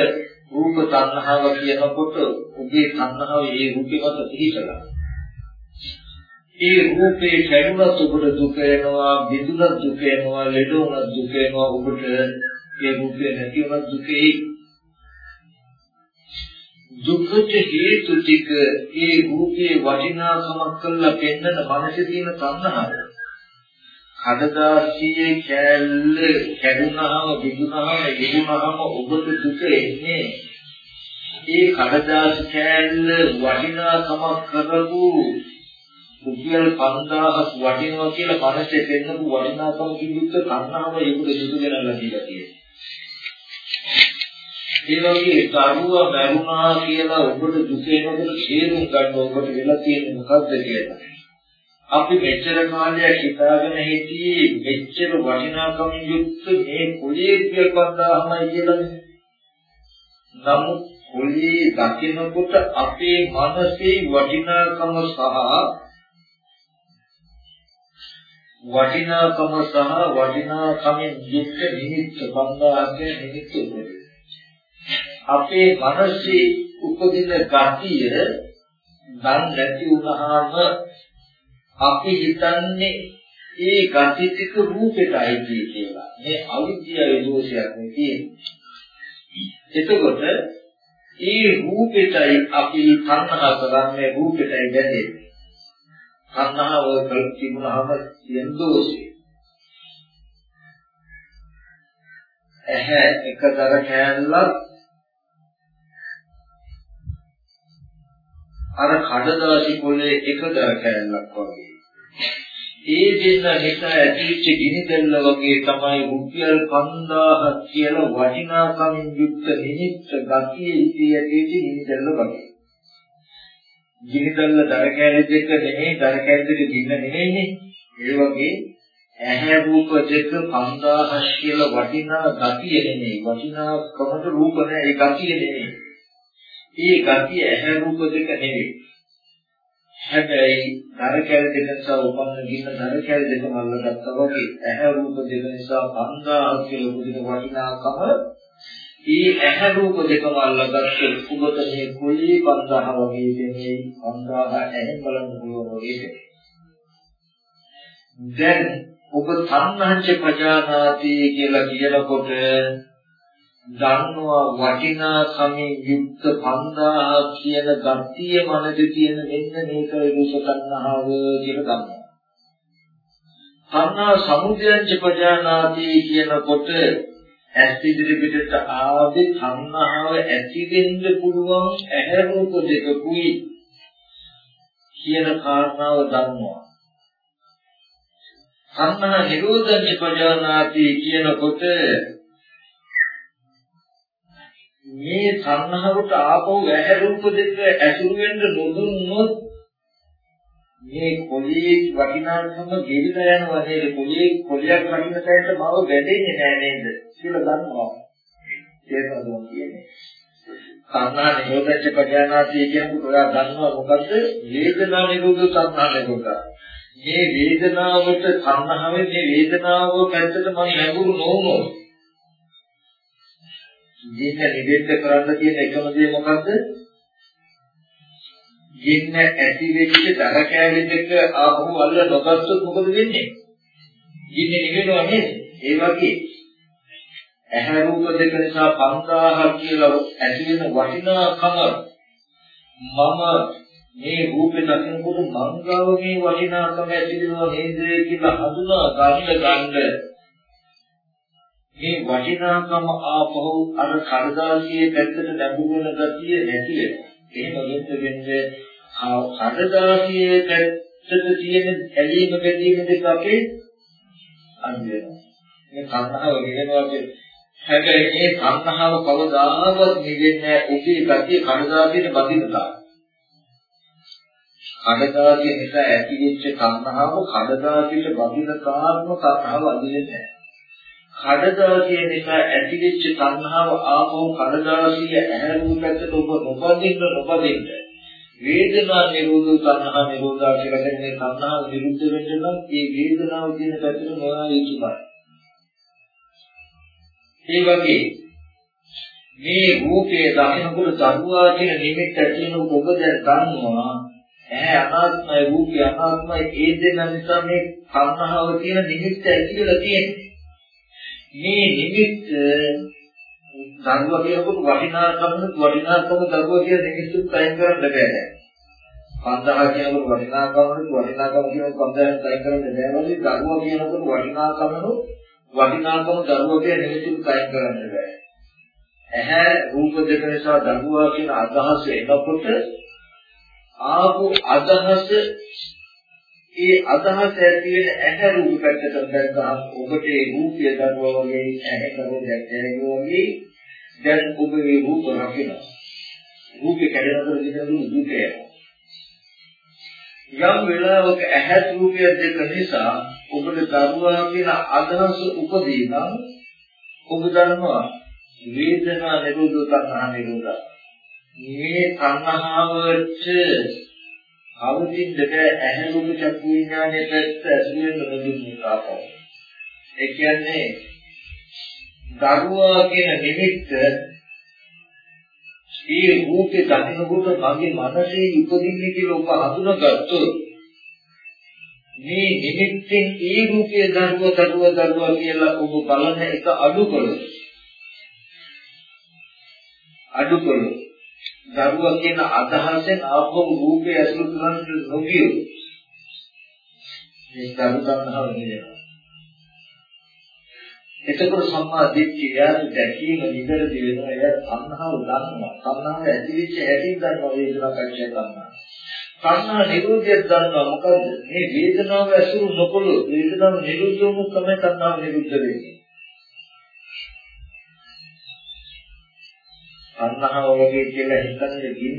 රූප තණ්හාව කියනකොට ඔබේ තණ්හාව ඒ රූපේ මත පිහිටලා. ඒ රූපේ කැඩුනත් ඔබට දුක එනවා, බිඳුනත් දුක එනවා, ලෙඩ වුණත් දුක එනවා ඔබට ඒ රූපේ නැති වුණත් දුකේ දුකට හේතු ටික ඒ රූපේ වටිනාකමක් කරලා පෙන්නන මනසේ තියෙන තණ්හාව. කඩදාසියේ කැල්ල කැඩුනහම බිඳුනහම ඉදුනහම ඔබට දුක එන්නේ ඒ කඩදාසි කැල්ල වටිනාකමක් කරපු රුපියල් 5000ක් වටිනවා කියලා මනසේ පෙන්නපු වටිනාකමකින් යුක්ත කන්නාම ඒකට දුක ගෙනල්ලා දීලා තියෙනවා. ඒ වගේ දරුවා මරුණා කියලා ඔබට දුක එනකොට තේරුම් ගන්න ඔබට වෙලා තියෙන්නේ මොකද්ද කියලා. අපි මෙච්චර කාලයක් හිතාගෙන හිටියේ මෙච්චර වටිනාකමින් යුක්ත මේ කුලියේ කියපන්දාමයි කියලානේ. නමුත් කුලියේ දකිනකොට අපේ මනසේ වටිනාකම සහ වටිනාකම සහ වටිනාකමින් යුක්ත නිමිත්ත බන්ධාගේ නිමිත්ත උපදින. අපේ මනසේ උපදින ගතිය දන් නැති වුණාම අපි හිතන්නේ ඒ ගති ටික රූපෙටයි කියලා. මේ අවිද්‍යාවේ දෝෂයක් නේ තියෙන්නේ. එතකොට ඒ රූපෙටයි අපි තණ්හා කරන්නේ රූපෙටයි බැඳෙන්නේ. තණ්හාව කල් තිබුණාම තියෙන දෝෂය. ඇහැ එකතර කෑල්ලක් අර කඩදාසි පොලේ එකතර කෑල්ලක් වගේ. ඒ දෙන්න නිසා ඇතිවෙච්ච ගිනි දැල්ල වගේ තමයි රුපියල් 5000ක් කියලා වටිනාකමින් යුක්ත නිමිත්ත ගතිය ඉතිරි ඇතිවෙච්ච ගිනි දැල්ල වගේ. ගිනි දැල්ල දර කෑලි දෙක නෙමෙයි දර කෑලි දෙක ගින්න නෙමෙයිනේ. ඒ වගේ ඇහැ රූප දෙක 5000ක් කියලා වටිනා ගතිය නෙමෙයි. වටිනාකමට රූප නෑ ඒ ගතිය නෙමෙයි. ඒ ගතිය ඇහැ රූප දෙක නෙමෙයි. හැබැයි දර කැල දෙක නිසා උපන්න ගින්න දර කැල දෙක මල්ලගත්තා වගේ ඇහැ රූප දෙක නිසා 5000 කියලා උපදින වටිනාකම ඒ ඇහැ රූප දෙකම අල්ලගත්ත ඔබට මේ කුලී 5000 වගේ දෙන්නේ 5000 ඇහෙන් බලන්න පුළුවන් වගේ දැන් ඔබ තණ්හංච පජානාති කියලා කියනකොට දන්නවා වටිනා කමින් යුක්ත 5000 කියන ගතිය මනද තියෙන මෙන්න මේක විරුස තණ්හාව කියලා ගන්නවා. තණ්හා සමුදයං පජානාති කියනකොට ඇස් ඉදිරි පිටට ආවේ තණ්හාව ඇති වෙන්න පුළුවන් ඇහැ රූප දෙකකුයි කියන කාරණාව දන්නවා. තණ්හා නිරෝධං පජානාති කියනකොට මේ සංහවට ආපහු ඇහැ රූප දෙක ඇසුරු වෙන්න නොදුන්නොත් මේ කොළියේ වටිනාකම ගෙවිලා යනවා නේද කොළියේ කොළියක් වටින තැනට බව වැඩෙන්නේ නැහැ නේද කියලා දන්නවා. ඒකම කියන්නේ? සංහා නිරෝධච්ච පජානාති කියනකොට ඔයා දන්නවා මොකද්ද? වේදනා නිරෝධ සංහා නිරෝධ. මේ වේදනාවට සංහාවේ මේ වේදනාව පැත්තට මම නැඹුරු නොවුනොත් ජීන්න නිදෙන්න කරන්න තියෙන එකම දේ මොකද්ද? ජීන්න ඇති වෙච්ච දර කෑලි දෙක ආපහු අල්ල නොගත්තොත් මොකද වෙන්නේ? ජීන්න නිවෙනවා නේද? ඒ වගේ ඇහැ රූප දෙක නිසා 5000 කියලා ඇති වෙන වටිනාකම මම මේ රූපේ දකිනකොට මංගාව මේ වටිනාකම ඇති වෙනවා නේද කියලා හඳුනා ගන්න ගන්න මේ වටිනාකම ආපහු අර කඩදාසියේ පැත්තට නැඹුරු වෙන ගතිය නැති වෙනවා. එහෙම වෙන්න වෙන්නේ කඩදාසියේ පැත්තට තියෙන ඇලීම බැඳීම දෙක අපේ අන්න වෙනවා. මේ කන්නාව වෙනවා කියන්නේ හැබැයි මේ කන්නාව කවදාවත් නිවෙන්නේ ඔබේ ගතිය කඩදාසියට බඳින තාක්. කඩදාසිය නිසා ඇතිවෙච්ච කන්නාව කඩදාසියට බඳින තාක්ම කන්නාව අදින්නේ නැහැ. කඩදාසිය නිසා ඇතිවෙච්ච තණ්හාව ආපහු කඩදාසිය ඇහැරුණු පැත්තට ඔබ නොපදින්න නොපදින්න වේදනා නිරෝධ තණ්හා නිරෝධා කියලා කියන්නේ තණ්හාව නිරුද්ධ වෙන්න නම් ඒ වේදනාව කියන පැත්තට නොයා යුතුයි. ඒ වගේ මේ රූපයේ දකිනකොට දරුවා කියන නිමිත්ත ඇතිවෙන ඔබ දැන් දන්නවා ඇහැ අනාත්මයි රූපය අනාත්මයි ඒ දෙන්න නිසා මේ තණ්හාව කියන නිමිත්ත ඇති වෙලා තියෙන්නේ. මේ නිමිත්ත දරුවා කියනකොට වටිනාකම වටිනාකම දරුවා කියන නිමිත්තට තයින් කරන්න බෑ. 5000 කියනකොට වටිනාකම වටිනාකම කියනකොට 5000 තයින් කරන්න බෑ වගේ දරුවා කියනකොට වටිනාකම වටිනාකම දරුවා කියන නිමිත්තට තයින් කරන්න බෑ. ඇහැ රූප දෙක නිසා දරුවා කියන අදහස එනකොට ආපු අදහස ඒ අදහස ඇති වෙන ඇහැ රූප පැත්තට දැක්කහම ඔබට ඒ රූපය දරුවා වගේ ඇහැ කරෝ දැක්කේ වගේ දැන් ඔබ මේ රූප රකිනවා. රූපේ කැඩෙනකොට විතර දුක යම් වෙලාවක ඇහැ රූපය දෙක නිසා ඔබට දරුවා කියන අදහස උපදී නම් ඔබ දන්නවා වේදනා නිරෝධ තණ්හා නිරෝධ. මේ තණ්හාවට අවදින්න බෑ ඇහැ රූප චක්කු විඥානයේ පැත්ත ඇසුරෙන් නොදුන්නේ කාපව. ඒ කියන්නේ දරුවා කියන නිමිත්ත ඒ රූපේ දකිනකොට මගේ මනසේ උපදින්නේ කියලා ඔබ හඳුනාගත්තොත් මේ නිමිත්තෙන් ඒ රූපයේ දරුවා දරුවා දරුවා කියලා ඔබ බලන එක අඩු කළොත් අඩු කළොත් දරුවා කියන අදහසෙන් ආපහු රූපය ඇසුරු කරන්න නොගියොත් මේ දරු තණ්හාව නිදෙනවා. එතකොට සම්මා දිට්ඨිය දැකීම නිවැරදි වෙනවා. එයා තණ්හාව දන්නවා. තණ්හාව ඇති වෙච්ච හැටි දන්නවා වේදනා පරිච්ඡය දන්නවා. තණ්හා නිරෝධය දන්නවා. මොකද මේ වේදනාව ඇසුරු නොකළොත් වේදනාව නිරුද්ධ වුණොත් තමයි තණ්හාව නිරුද්ධ වෙන්නේ. අන්නහව වගේ කියලා හිතන්නේ ගින්න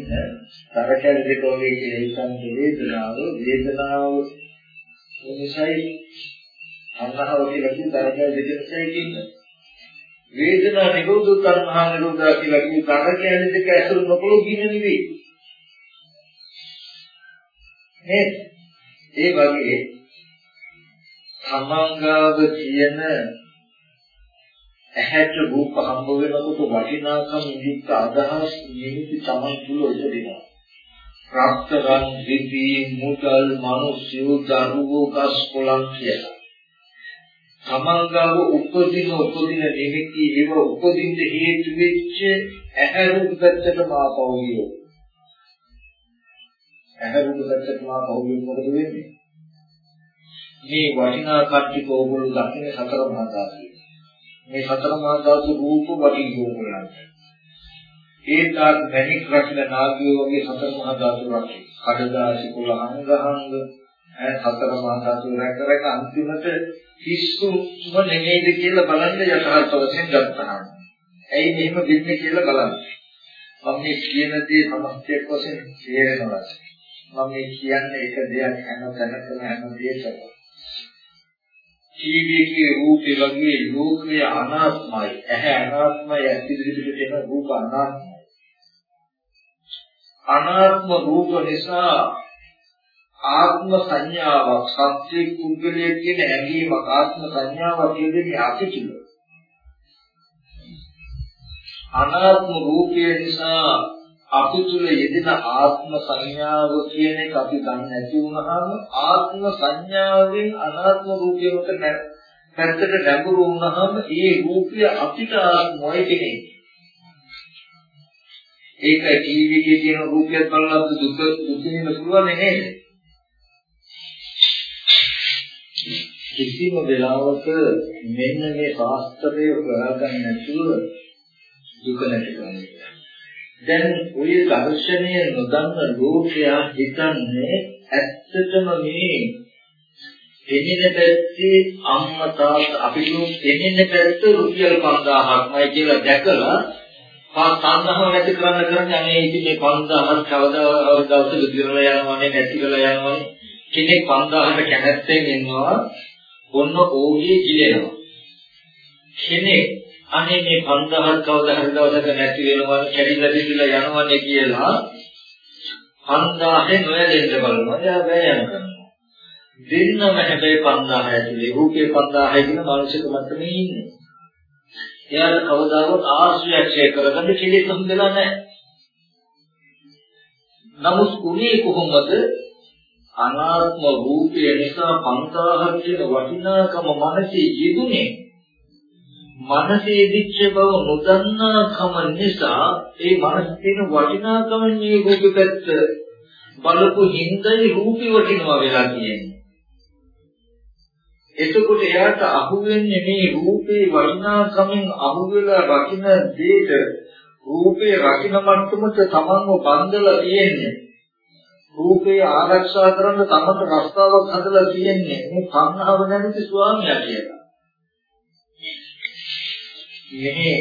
තරකැල දෙක වගේ කියලා හිතන්නේ වේදනාව වේදනාව මොනිසයි අන්නහව කියලා කියන තරකැල දෙක නිසායි ගින්න. වේදනා නිරෝධ තණ්හා නිරෝධ කියලා කියන තරකැල දෙක ඇතුළු නොකළොත් ගින්න නෙවෙයි. නේද? ඒ වගේ සමංගාව කියන ඇහැට රූප හම්බ වෙනකොට වටිනාකම් යුක්ත අදහස් නිමිති තමයි තුල උපදිනවා. රක්තරන් දිවි මුදල් මිනිස්සු දරුවෝ ගස් කොළන් කියලා. සමංගව උපදින උපදින නිමිති ඒව උපදින්න හේතු වෙච්ච ඇහැ රූප පැත්තටම ආපෞවිය. ඇහැ රූප පැත්තටම ආපෞවිය මොකද වෙන්නේ? මේ වටිනා කට්ටිය ඕගොල්ලෝ දකින්න සතර මහා ධාතුයි. මේ සතර මහා ධාතු රූප වටින් රූපයන්ට. ඒ තාක් මැණික් රකින්න නාගයෝ වගේ සතර මහා ධාතු රකින්න. කඩදාසි කුල අංගහංග ඈ සතර මහා ධාතු රැක රැක අන්තිමට පිස්සුම නෙමෙයිද කියලා බලන්න යථාර්ථ වශයෙන් ගන්නවා. ඇයි මෙහෙම වෙන්නේ කියලා බලන්න. මම මේ කියන දේ සමස්තයක් වශයෙන් තේරෙනවා. මම මේ කියන්නේ එක දෙයක් හැම තැනකම හැම දෙයකම ටීවී එකේ රූපේ වගේ ලෝකය අනාත්මයි. ඇහැ අනාත්මයි, ඇසිදිරිපිට එන රූප අනාත්මයි. අනාත්ම රූප නිසා ආත්ම සංඥාවක් සත්‍ය කුංගලයේ කියන හැඟීමක් ආත්ම සංඥාවක් කියන්නේ අපිටුල. අනාත්ම රූපය නිසා අපි තුල යෙදෙන ආත්ම සංඥාව කියන එක අපි ගන්න නැති වුණාම ආත්ම සංඥාවෙන් අනාත්ම රූපයකට පැත්තට නැඹුරු වුණාම ඒ රූපය අපිට ආත්මයි කෙනෙක්. ඒක ටීවී එකේ තියෙන රූපයක් බලලා දුක දුකින් පුළුවන් නේද? කිසිම වෙලාවක මෙන්න මේ ශාස්ත්‍රය හොයාගන්න නැතුව දුක නැති කරන්නේ. දැන් ওই දර්ශනය නොදන්න ලෝකයා හිතන්නේ ඇත්තටම මේ දෙන්නේ පැත්තේ අම්මා තාත්තා අපිට දෙන්නේ පැත්ත රුපියල් 5000ක්මයි කියලා දැකලා පා තණ්හාව නැති කරන්න කරන්නේ අනේ ඉතින් මේ 5000ක් කවදා දවසක දිරලා යනවනේ නැති වෙලා යනවනේ. කෙනෙක් 5000ට කැමැත්තෙන් ඉන්නවා ඔන්න ඕගේ ජීලෙනවා. කෙනෙක් අනේ මේ 5000ක් කවදා හරි දවසක නැති වෙනවා කැඩිලා බිඳිලා යනවනේ කියලා 5000 නොයදෙන්න බලනවා. එයා බෑ යනවා. දෙන්නම හැබැයි 5000 ඇතුලේ රූපේ 5000 කියන මානසික මට්ටමේ ඉන්නේ. එයාට කවදාවත් ආශ්‍රයක්ෂය කරගන්න කෙලෙස් හම්බෙලා නැහැ. නමුත් උනේ කොහොමද? අනාත්ම රූපය නිසා 5000 කියන වටිනාකම මනසේ යෙදුනේ. මනසේ දිච්ච බව නොදන්නාකම නිසා ඒ මනස තියෙන වටිනාකම මේ රූපෙ පැත්ත බලපු හිඳයි රූපي වටිනවා වෙලා කියන්නේ. එතකොට එයාට අහුවෙන්නේ මේ රූපේ වටිනාකමින් අහුවෙලා රකින්න දෙයට රූපේ රකින්න මට්ටමට තමන්ව බඳලා තියෙන්නේ. රූපේ ආරක්ෂා කරන්න තමන්ට රස්තාවක් හදලා තියෙන්නේ මේ සංහව නැති ස්වාමියා කියලා. මෙහි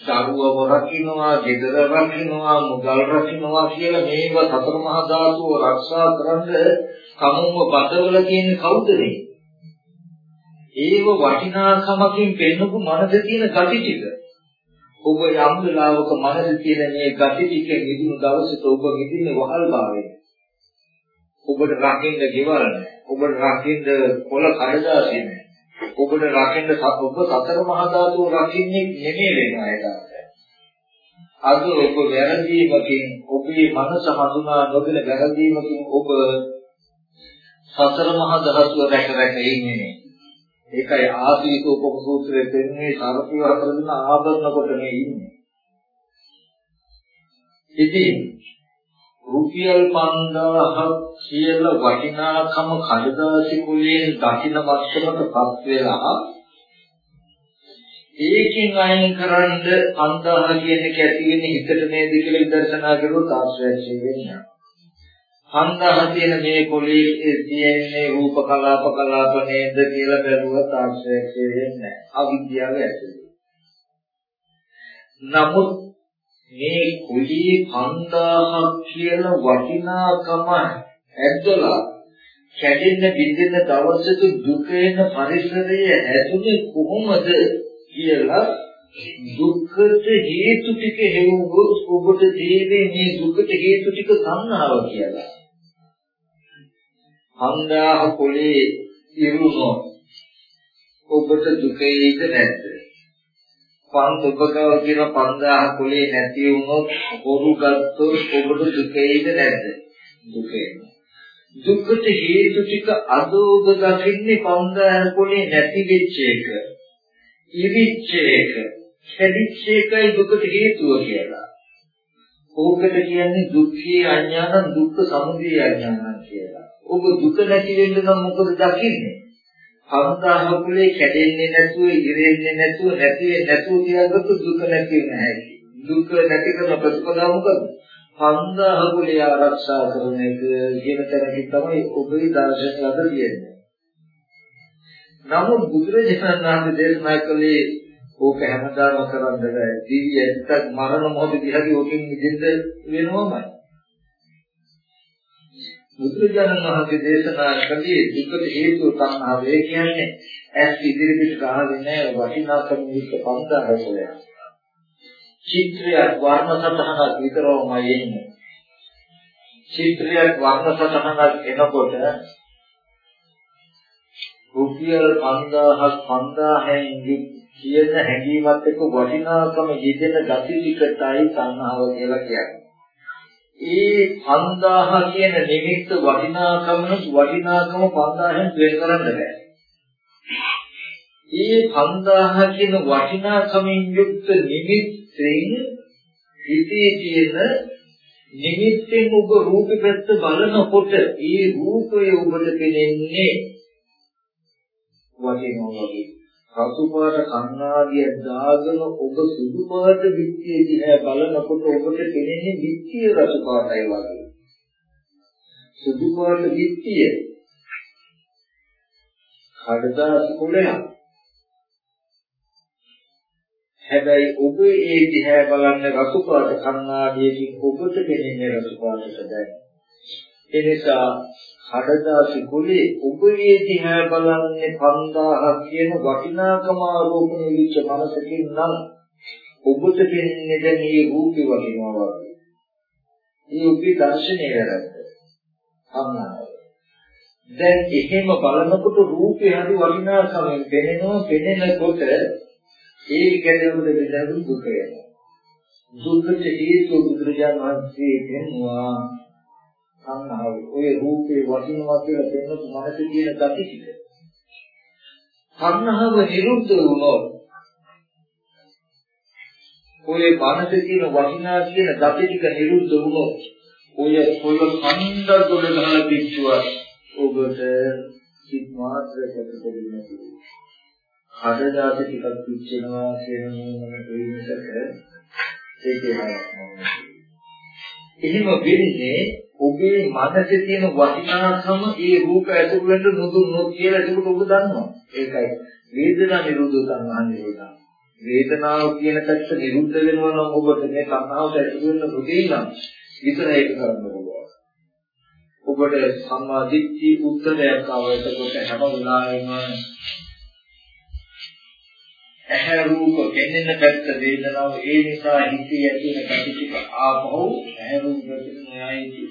දරුවව රකින්නවා, ගෙදර රකින්නවා, මුදල් රකින්නවා කියලා මේව සතර මහා ධාතුව ආරක්ෂා කරන්න කමුව බඳවල තියෙන්නේ කවුද මේ? ඒව වටිනාකමකින් පෙන්නපු මනසේ තියෙන gati ටික. ඔබ යම් වෙලාවක මනසේ තියෙන මේ gati ටික නිදුණු දවසට ඔබ නිදින්නේ වහල් භාවයෙන්. ඔබට රකින්න ගෙවල් නැහැ. ඔබට රකින්න කොළ කඩදාසි නැහැ. ඔබට රකින්න ඔබ සතර මහා ධාතුව රකින්නේ නෙමෙයි වෙනවා ඒකට. අද ඔබ වැරදීමකින් ඔබේ මනස හඳුනා නොගෙන වැරදීමකින් ඔබ සතර මහා ධාතුව රැක රැක ඉන්නේ. ඒකයි ආදීක උපසූත්‍රයේ දෙන්නේ සාරපිය හතර දෙන ආභරණ කොට මේ ඉන්නේ. ඉතින් රුපියල් 5000ක් කියලා වටිනාකම කඩදාසි කුලයෙන් දකින්න මට්ටමකටපත් වෙලා ඒකෙන් අයින් කරන්න 5000 කියන එක ඇති වෙන්නේ හිතට නේද කියලා විදර්ශනා කරුවොත් ආශ්‍රය වෙන්නේ. හන්දහ තියෙන මේ පොළේ තියෙන්නේ රූප කලාප කලාප නේද කියලා බැලුවත් ආශ්‍රයය වෙන්නේ අවිද්‍යාව ඇතුළේ. නමුත් මේ කුලී 5000ක් කියන වටිනාකම ඇද්දලා කැඩෙන්න බින්දෙන දවසක දුක එන පරිසරය ඇතුලේ කොහොමද කියලා දුක්ඛට හේතු ටික හේවුවොත් ඔබට තේරෙන්නේ මේ දුකට හේතු ටික සංහාව කියලා. හන්දාහ පොලේ ඉරුණොත් ඔබට දුකේද නැද්ද? පන් ඔබගව කියන 5000 පොලේ නැති වුණොත් බොරු ගත්තොත් ඔබට දුකේද නැද්ද? දුකේ. දුකට හේතු ටික අද ඔබ දකින්නේ 5000 පොලේ නැති වෙච්ච එක. ඉරිච්ච එක. කැඩිච්ච එකයි දුකට හේතුව කියලා. ඕකට කියන්නේ දුක්ඛේ අඥාන දුක්ඛ සමුදය අඥාන කියලා. ඔබ දුක නැති වෙන්න නම් මොකද දකින්නේ? සංසාරකුලේ කැඩෙන්නේ නැතුව, ඉරෙන්නේ නැතුව, නැති වෙන්නේ නැතුව කියනකොට දුක නැති නැහැ. දුක නැති කරන ප්‍රතිපදාව මොකද? සංසාරකුලේ ආරක්ෂා කරන එක කියන තරකින් තමයි ඔබේ දර්ශනය අද තියෙන්නේ. නමුත් බුදුරජාණන් වහන්සේ දේශනා කළේ ඕක හැමදාම කරන්න බෑ. දිවි ඇත්තක් මරණ මොහොතදී හරි ඕකෙන් මිදෙන්න වෙනවමයි. බුදුරජාණන් වහන්සේ දේශනා කළේ දුකට හේතුව තණ්හාව. ඒ කියන්නේ ඇස් ඉදිරියට ගහගෙන වටිනාකම විස්ස පන්දාරසය. චිත්‍රයක් වර්ණ සතහනක් විතරමයි එන්නේ. චිත්‍රයක් වර්ණ සතහනක් එනකොට රුපියල් 5000ක් 5000න් කියන හැඟීමත් එක්ක වටිනාකම යෙදෙන gati ටිකටයි තණ්හාව කියලා කියන්නේ. ඒ 5000 කියන නිමිත්ත වටිනාකම වටිනාකම 5000න් වෙන් කරන්න බෑ. ඒ 5000 කියන වටිනාකමින් යුක්ත නිමිත්තෙන් හිතේ තියෙන නිමිත්තෙන් ඔබ රූපෙ පැත්ත බලනකොට ඒ රූපය ඔබට පෙනෙන්නේ වටිනවා වගේ. රතු පාට කණ්ණාඩිය දාගෙන ඔබ සුදු පාට විත්තිය දිහා බලනකොට ඔබට පෙනෙන්නේ විත්තිය රතු පාටයි වගේ. සුදු පාට විත්තිය කඩදාසි කුලයක්. හැබැයි ඔබ ඒ දිහා බලන්න රතු පාට කණ්ණාඩියකින් ඔබට පෙනෙන්නේ රතු පාටට දැන්. ඒ නිසා කඩදාසි කුලේ ඔබේ දිහා බලන්නේ 5000 කියන වටිනාකම ආරෝපණය වෙච්ච මනසකින් නම් ඔබට දෙන්නේ දැන් මේ රූපේ වටිනවා වගේ. මේ ඔබේ දර්ශනය වැරද්ද. අන්නාය. දැන් එහෙම බලනකොට රූපේ හරි වටිනාකමෙන් පෙනෙනවා පෙනෙනකොට ඒ ගැටලුවද විඳින දුක වෙනවා. දුකට හේතු බුදුරජාණන් වහන්සේ දෙන්නවා සංහාව ඔය රූපේ වටිනවා කියලා දෙන්නතු මනස කියන gati ටික. සංහාව නිරුද්ධ වුණොත් ඔය මනස කියන වටිනා කියන gati ටික නිරුද්ධ වුණොත් ඔය ඔය කන්ද ගොඩ ගහලා පිටුවා ඔබට සිත් මාත්‍රයකට දෙන්නේ නැති. හදදාත ටිකක් පිච්චෙනවා කියන මොනම දෙයකට ඒකේ හයක් එහෙම වෙන්නේ ඔබේ මනසේ තියෙන වටිනාකම ඒ රූප ඇතුළු වෙන්න නුදුන්නොත් කියලා ඒක ඔබ දන්නවා. ඒකයි වේදනා නිරෝධ සංහා නිරෝධා. වේදනාව කියන පැත්ත නිරුද්ධ වෙනවා නම් ඔබට මේ සංහාවට ඇතුළු වෙන්න නොදී නම් විතර ඒක කරන්න පුළුවන්. ඔබට සම්මා දිට්ඨි උත්තරයක් ආවකට හැම වෙලාවෙම ඇහැ රූප පෙනෙන පැත්ත වේදනාව ඒ නිසා හිතේ ඇති වෙන කටික ආපහු ඇහැ රූප ප්‍රතිඥායි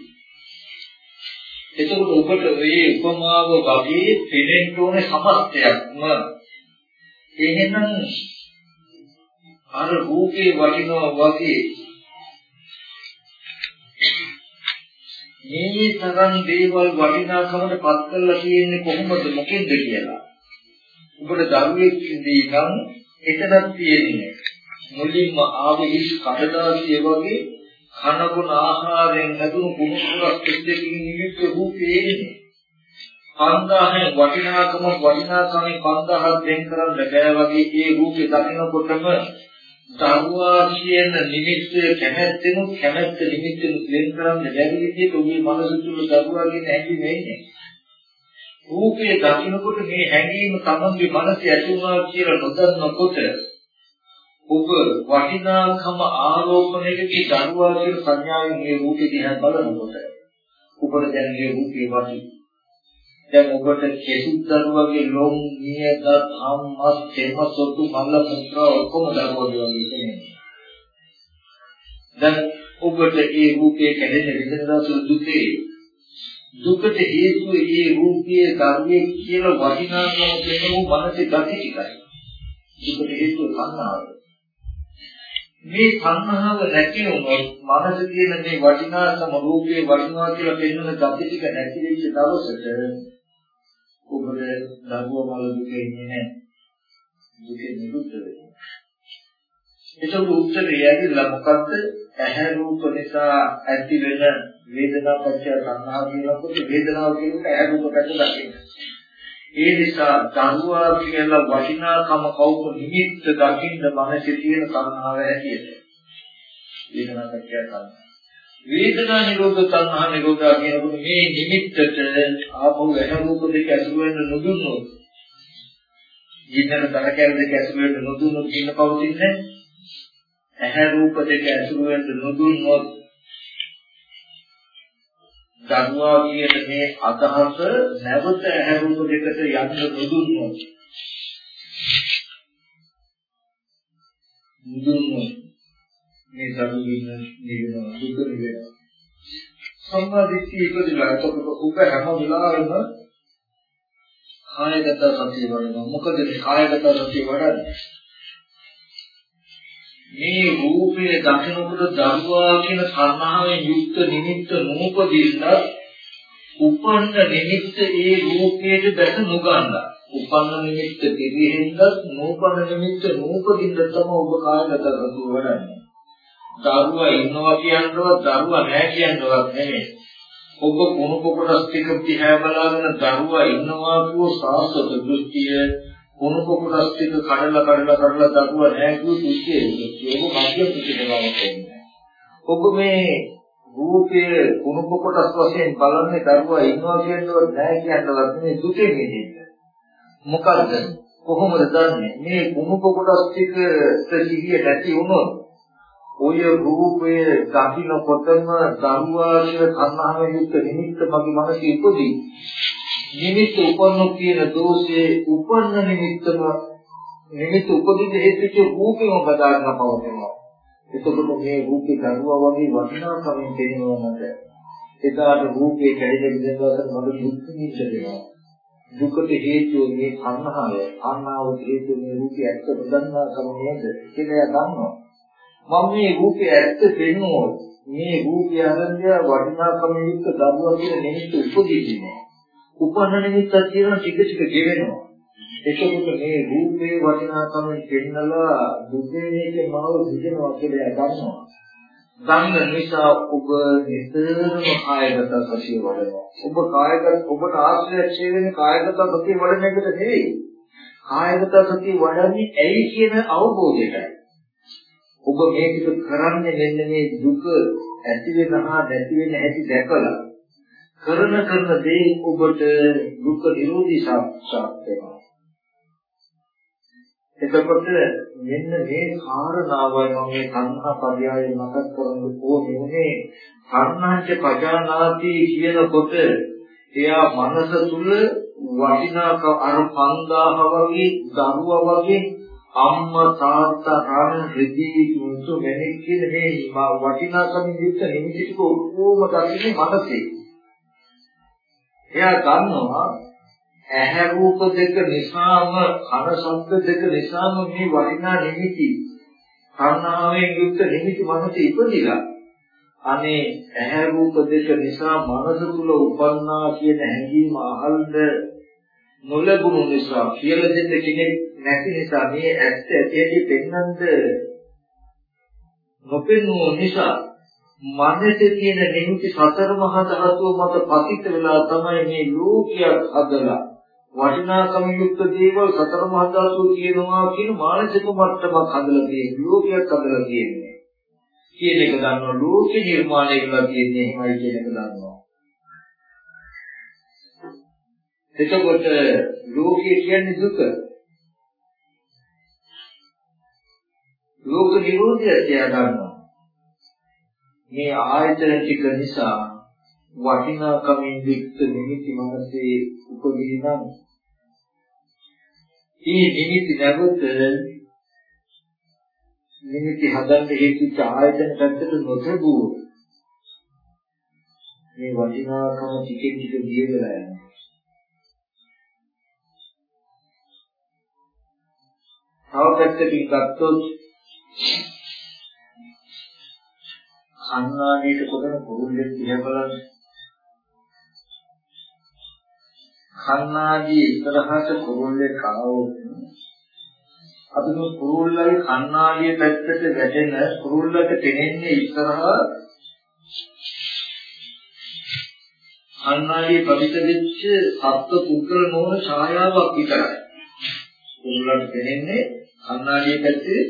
එතකොට ඔබට මේ උපමාව වගේ පෙනෙන්න ඕනේ සමස්තයක්ම. එහෙනම් අර රූපේ වටිනවා වගේ මේ තරම් දේවල් වටිනාකමට පත් කරලා තියෙන්නේ කොහොමද? මොකෙන්ද කියලා. ඔබට දරුවෙක් ඉඳී නම් එතනක් තියෙන්නේ මුලින්ම ආව හිස් කඩදාසිය වගේ කනගුණ ආහාරයෙන් ලැබුණු කුණුකුරක් දෙකකින් නිවිච්ච රූපේ එන්නේ. 5000 වටිනාකම වටිනාකමේ 5000ක් දෙන් කරන්න බෑ වගේ ඒ රූපේ දකිනකොටම දරුවා කියන නිමිත්ත කැමැත්තෙනුත් කැමැත්ත නිමිත්තෙනුත් වෙන් කරන්න බැරි විදිහට ඔබේ මනස තුල දරුවා කියන හැඟීම එන්නේ. රූපේ දකිනකොට මේ හැඟීම තමන්ගේ මනසේ ඇති වුණා කියලා නොදන්නකොට ඔබ වටිනාකම ආරෝපණයකදී දරුවා කියන සංඥාවෙන් මේ රූපේ දිහා බලනකොට ඔබට දැන් මේ රූපේ වටි. දැන් ඔබට කෙසුත් දරුවගේ ලොම් නියද ධම්මස් තෙම සොතු මල්ල පුත්‍ර ඔක්කොම දරුවෝ වගේ තියෙනවා දැන් ඔබට ඒ රූපේ කැඩෙන විදිහ දවසල දුකේ දුකට හේතුව ඒ රූපයේ ධර්මයේ කියලා වටිනාකම දෙනු මනසේ gati ටිකයි. දුකට හේතුව සංහාව මේ සංහාව නැති වුණොත් මනස කියන මේ වටිනාකම රූපයේ වටිනවා කියලා පෙන්වන gati ටික නැති වෙච්ච දවසට ඔබට දරුව මල දුක එන්නේ නැහැ. දුකේ නිරුද්ධ වෙනවා. ඒක උත්තරය ඇවිල්ලා මොකද්ද? ඇහැ රූප නිසා ඇති වෙන වේදනා පත්‍ය සංහා කියනකොට වේදනාව කියනකොට ඇහැ රූප පැත්ත දකින්න. ඒ නිසා ධර්මවා කියලා වටිනාකම කවුරු නිමිත්ත දකින්න මනසේ තියෙන සංහාව ඇතියට. වේදනා පත්‍ය සංහා. වේදනා නිරෝධ සංහා නිරෝධා කියනකොට මේ නිමිත්තට ආපහු ඇහැ රූප දෙක ඇසුර වෙන්න නොදුන්නොත් ජීතන තරකැල දෙක ඇසුර වෙන්න නොදුන්නොත් ඉන්න පවතින්නේ ඇහැ රූප දෙක ඇසුර වෙන්න නොදුන්නොත් දන්වා කියන මේ අදහස නැවත ඇහැරුණු දෙකට යන්න නොදුන්නොත් දුන්නොත් මේ දරුවින් නිවෙන දුක නිවෙන. සම්මාදිට්ඨිය ඉපදලා එතකොට ඔබ හැම වෙලාවෙම කායගත සතිය වඩනවා. මොකද කායගත සතිය වඩන්නේ? මේ රූපය දකිනකොට දරුවා කියන කර්මාවෙන් යුක්ත නිමිත්ත නූපදින්න උපන්න නිමිත්ත ඒ රූපයට දැක නොගන්න. උපන්න නිමිත්ත දෙවිහෙන්ද නූපන්න නිමිත්ත නූපදින්න තමයි ඔබ කායගත කරතු වඩන්නේ. දරුවා ඉන්නවා කියනවත් දරුවා නැහැ කියනවත් නෙමෙයි. ඔබ කුණු කොටස් ටික දිහා බලාගෙන දරුවා ඉන්නවා කියෝ සාස්වත දෘෂ්ටිය කුණු කොටස් ටික කඩලා කඩලා කඩලා දකුව නැහැ කිව්ව දුක්ඛේ ඒක මධ්‍ය ප්‍රතිපදාවක් වෙන්නේ. ඔබ මේ රූපයේ කුණු කොටස් වශයෙන් බලන්නේ දරුවා ඉන්නවා කියනවත් නැහැ කියනවත් මේ දුකේ මිදෙන්න. මොකද්ද? කොහොමද දන්නේ? මේ කුණු කොටස් ටික සිහිය නැති වුණොත් ඔය රූපය දකින්නකොටම දරුවා කියන කන්නාවෙන් යුක්ත නිමිත්ත මගේ මනසේ ඉපදී. නිමිත්ත උපන්නු කියන දෝෂයේ උපන්න නිමිත්තම නිමිත්ත උපදින්න හේතුච්ච රූපෙම බදාගෙන පවතිනවා. එතකොට මේ රූපේ දරුවා වගේ වටිනාකමින් දෙනවා මට. එදාට රූපේ කැඩෙන විදිහට මට දුක් නිච්චදෙනවා. දුකට හේතුව මේ කන්නාව. කන්නාව හේතුව මේ රූපේ ඇත්ත නොදන්නා කම නේද? කියලා දන්නවා. මම මේ රූපය ඇත්ත පෙන්වුවොත් මේ රූපය අරන්දිය වටිනාකම යුක්ත දරුවා කියන නිමිත්ත උපදීන්නේ උපන්න නිමිත්ත කියන ටික ටික ගෙවෙනවා. එතකොට මේ රූපේ වටිනාකම පෙන්නලා දුකේක මාව දිගනවා කියලා ගන්නවා ගන්න නිසා ඔබ නිතරම කායගත සතිය වඩනවා. ඔබ කායගත ඔබට ආශ්‍රය වෙන කායගත සතිය වඩන එකට නෙවෙයි. කායගත සතිය වඩන්නේ ඇයි කියන අවබෝධයටයි. ඔබ මේක කරන්නේ මෙන්න මේ දුක ඇති වෙනවා නැති වෙන හැටි දැකලා කරන කරන දේ ඔබට දුක නිරෝධී සාක්ෂාත් වෙනවා. එතකොට මෙන්න මේ කාරණාවයි මම මේ සංහා පරයය මතක් කරන්න ඕනේ කර්ණාංච පජානාති කියනකොට එයා මනස තුල වටිනාක අර 5000 වගේ දරුවා වගේ අම්මා තාත්තා රාණ රෙදි මුතු මැණික් කියන මේ වටිනාකම් යුක්ත නිමිති ටික ඔක්කොම දකින්නේ මනසේ. එයා ගන්නවා ඇහැ රූප දෙක නිසාම කන ශබ්ද දෙක නිසාම මේ වටිනා නිමිති කර්ණාවෙන් යුක්ත නිමිති මනසේ ඉපදිලා. අනේ ඇහැ රූප දෙක නිසා මනස තුල උපන්නා කියන හැඟීම අහල්ද නොලැබුණු නිසා කියලා දෙන්න කෙනෙක් නැති නිසා මේ ඇත්ත ඇටි පෙන්වන්නද නොපෙන්වූ නිසා මනසේ තියෙන නිමිති සතර මහා ධාතුව මත පතිත වෙලා තමයි මේ ලෝකයක් හදලා වටිනාකම යුක්ත දේවල් සතර මහා ධාතුව කියනවා කියන මානසික මට්ටමක් හදලා තියෙන ලෝකයක් හදලා තියෙන්නේ. කියන එක දන්නවා ලෝකේ නිර්මාණය කරලා තියෙන්නේ එහෙමයි කියන එක දන්නවා. එතකොට ලෝකය කියන්නේ දුක. ලෝක නිරෝධය කියලා ගන්නවා. මේ ආයතන ටික නිසා වටිනාකමින් යුක්ත නිමිති මනසේ උපදී නම් මේ නිමිති නැවත නිමිති හදන්න හේතුච්ච ආයතන පැත්තට නොතබුව මේ වටිනාකම ටිකෙන් ටික දිය වෙලා යනවා. තව පැත්තකින් ගත්තොත් කන්නාඩියට කොටන කුරුල්ලෙක් දිහා බලන්න. කන්නාඩියේ ඉස්සරහට කුරුල්ලෙක් ආවොත් අපි මේ කුරුල්ලගේ කන්නාඩිය පැත්තට වැටෙන කුරුල්ලට පෙනෙන්නේ ඉස්සරහා කන්නාඩිය පවිත වෙච්ච සත්ව පුද්ගල නොවන ඡායාවක් විතරයි. කුරුල්ලට පෙනෙන්නේ කන්නාඩිය පැත්තේ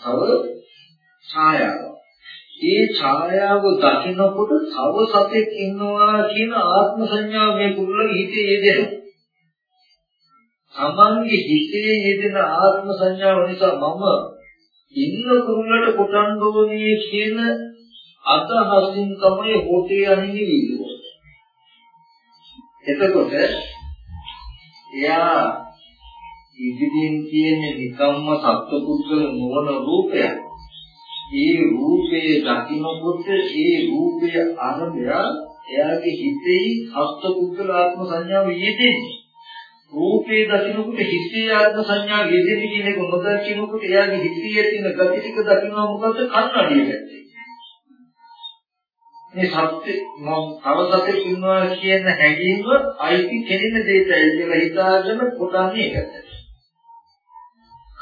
තව ඡායාවක්. ඒ ඡායාව දකිනකොට තව සතෙක් ඉන්නවා කියන ආත්ම සංඥාව මේ කුරුල්ලගේ හිතේ යෙදෙනවා. තමන්ගේ හිතේ යෙදෙන ආත්ම සංඥාව නිසා මම ඉන්න කුරුල්ලට කොටන්න ඕනේ කියන අදහසින් තමයි හොටේ අනින්නේ විදිය. එතකොට එයා ඉදිරියෙන් කියන්නේ නිකම්ම සත්පුද්ගල නොවන රූපයක්. ඒ රූපේ දකින්නකොට ඒ රූපය අරබය එයාගේ හිතේ සත්පුද්ගල ආත්ම සංඥාව යෙදෙන්නේ. රූපේ දකින්නකොට හිතේ ආත්ම සංඥාව යෙදෙන්නේ කියන එක නොදකින්නකොට එයාගේ හිතේ තියෙන gati ටික දකින්නවා මොකද කන්නඩිය පැත්තේ. මේ සත්‍ය මම තව සතෙක් ඉන්නවා කියන හැඟීම අයිති කෙනෙක් දෙයටයි කියලා හිතාගෙන කොටන්නේ ඒකට.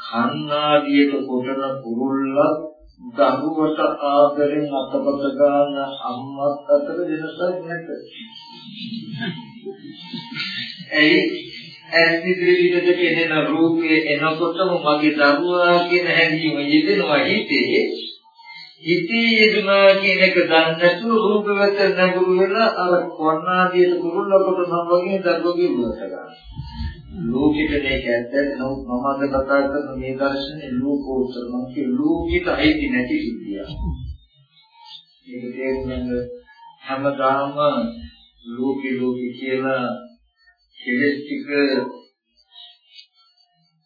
කන්නාඩියට කොටන කුරුල්ලක් දරුවට ආදරෙන් අතපත ගන්න අම්මත් අතර වෙනසක් නැත. ඒ ඇස්තිදිරිවිදට කෙනෙන රූපේ එනකොටම මගේ දරුවා කියන හැඟීම යෙදෙනවා හිතේ. හිතේ යෙදුනා කියන එක දන්නේ නැතුව රූප වෙත නැඹුරු වෙලා අර කොන්නාදියට කුරුල්ල කොට නම් වගේ දරුවගේ උලට ගන්නවා. ලෝකෙට මේක ඇත්ත නමුත් මම අද කතා කරන මේ දර්ශනේ ලෝකෝත්තර මම කිය ලෝකෙට අයිති නැති සිද්ධියක්. මේක තේරුම් ගන්න හැමදාම ලෝකේ ලෝකේ කියලා කෙලෙස් ටික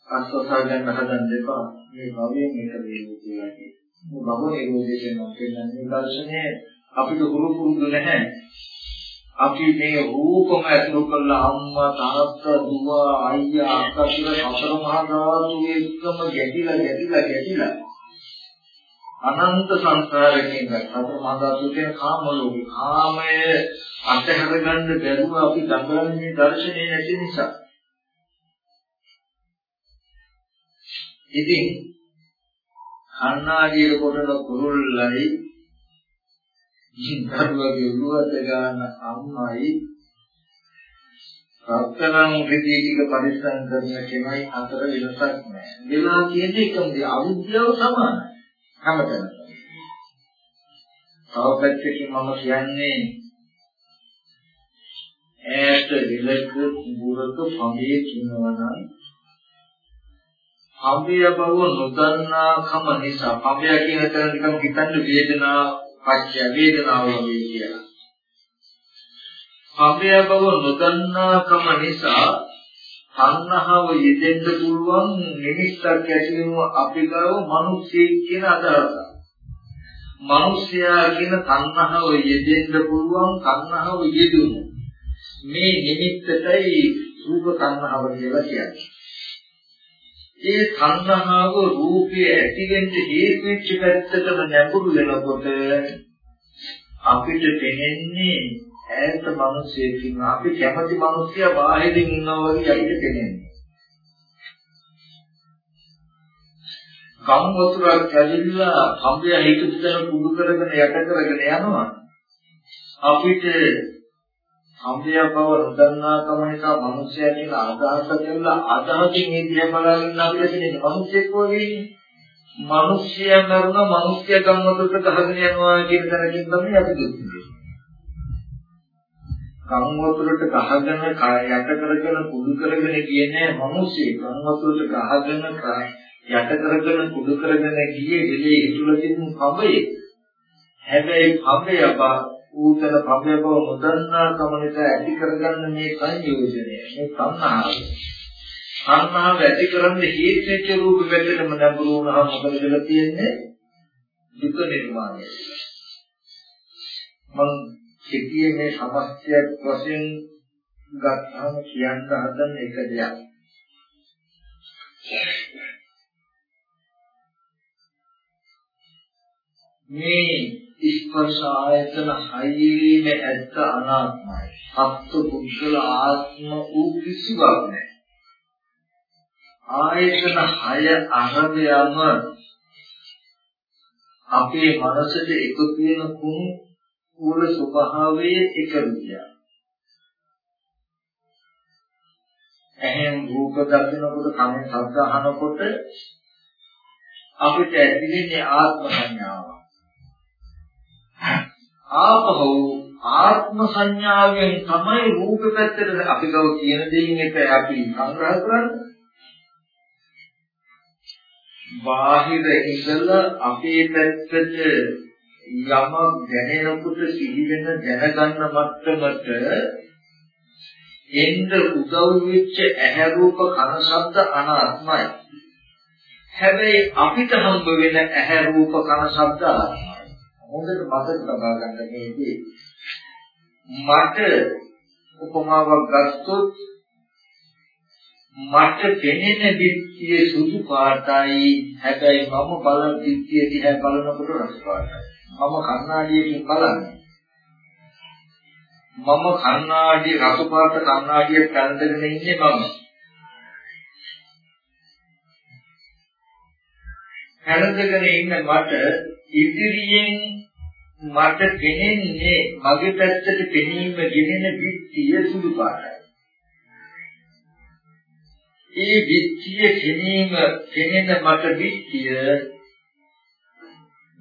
අස්වසා ගන්න හදන්න එපා. මේ භවයෙන් එක වේවි කියලා කියනවා. මේ භව නිරෝධයෙන් නම් කියන්නේ දර්ශනය අපිට හුරු පුරුදු නැහැ. අපි මේ රූපම ඇතුළු කරලා අම්මා තාත්තා දුව අයියා අක්කා කියලා සතර මහා ධාතු එක්කම ගැටිලා ගැටිලා ගැටිලා අනන්ත සංසාරයෙන් සතර මහා ධාතු කියන කාම ලෝකේ කාමය අතහැර ගන්න බැරුව අපි දඟලන්නේ දර්ශනේ නැති නිසා. ඉතින් කන්නාඩියේ කොටන කුරුල්ලයි දරුවගේ උළුවත ගන්න අම්මයි රත්තරන් රිදී ටික පරිස්සම් කරන කෙනයි අතර වෙනසක් නැහැ. වෙලා කියන්නේ එකම දේ අවිද්‍යාව සමානයි. හැමතැනම. තව පැත්තකින් මම කියන්නේ ඈත විලක කුඹුරක පඹේ කිනවනම් පඹය බව නොදන්නාකම නිසා පඹය කියන තැන නිකන් හිතන්න වේදනාව පච්චය වේදනාව වගේ කියලා. පඹය බව නොදන්නාකම නිසා තණ්හාව යෙදෙන්න පුළුවන් නිමිත්තක් ඇති වෙනවා අපි ගාව මිනිස්සෙක් කියන අදහස. මිනිසයා කියන තණ්හාව යෙදෙන්න පුළුවන් තණ්හාව යෙදුණු. මේ නිමිත්තටයි රූප තණ්හාව කියලා කියන්නේ. ඒ තණ්හාව රූපය ඇති වෙන්න හේතු වෙච්ච පැත්තටම නැඹුරු වෙනකොට අපිට දැනෙන්නේ ඈත මිනිසෙකින් අපි කැමති මිනිසයා බාහිරින් ඉන්නවා වගේ අපිට දැනෙන්නේ. ගම් වතුරක් ඇවිල්ලා කම්බය හිතපු තැන කුඩු කරගෙන යට කරගෙන යනවා. අපිට සම්පය බව නොදන්නාකම නිසා මිනිස්යා කියන අදහස කියලා අදහසින් මේ දිහා බලන අපිට තියෙන මිනිස්සෙක් වගේ මිනිස්යා මරන මිනිස්යා ගම්මතට ගහගෙන යනවා කියන තැනකින් තමයි අපි දුක් කම්වතුරට ගහගෙන යට කරගෙන කුඩු කරගෙන කියන්නේ මිනිස්සේ කම්වතුරට ගහගෙන යට කරගෙන කුඩු කරගෙන ගියේ විලේ හිතුලා තිබුණු කබේ හැබැයි කබේ අපා ඌතන පබ්බව නොදන්නා කම නිසා ඇති කරගන්න මේ සංයෝජනය. මේ සංහාව සංහාව ඇති කරන්න හේතු වෙච්ච රූප වැටෙනම නඹුරු වුණාම මොකද වෙලා තියෙන්නේ? දුක නිර්මාණය. මම සිටියේ මේ සමස්තයක් වශයෙන් ගත්තාම කියන්න හදන එක දෙයක්. මේ ස්පර්ශ ආයතන හයේම ඇත්ත අනාත්මයි. සත්ව පුද්ගල ආත්ම වූ කිසිවක් නැහැ. ආයතන හය අරබයම අපේ මනසට එකතු වෙන කුණු මූල ස්වභාවයේ එක විදියක්. ඇහෙන් රූප දකිනකොට කනෙන් ශබ්ද අහනකොට අපිට ඇතිවෙන්නේ ආත්ම සංඥාව. ආපහු ආත්ම සංඥාවෙන් තමයි රූප පැත්තට අපි ගව කියන දෙයින් එක අපි සංග්‍රහ කරන්නේ. බාහිර ඉඳලා අපේ පැත්තට යමක් දැනෙනකොට සිහි වෙන දැනගන්න මට්ටමට එන්න උදව් වෙච්ච ඇහැ රූප කන ශබ්ද අනාත්මයි. හැබැයි අපිට හම්බ වෙන ඇහැ රූප කන ශබ්ද අනාත්මයි. හොඳට මතක තබා ගන්න මේකේ මට උපමාවක් ගත්තොත් මට පෙනෙන දිට්ඨිය සුදු පාටයි. හැබැයි මම බලන දිට්ඨිය දිහා බලනකොට රස පාටයි. මම කණ්ණාඩියකින් බලන්නේ. මම කණ්ණාඩිය රස පාට කණ්ණාඩිය පැනදගෙන ඉන්නේ මම. පැනදගෙන ඉන්න මට ඉදිරියෙන් මට පෙනෙන්නේ මගේ පැත්තට පෙනීම ගෙනෙන පිටිය සුදු පාටයි. ඒ පිටිය පෙනීම පෙනෙන මට පිටිය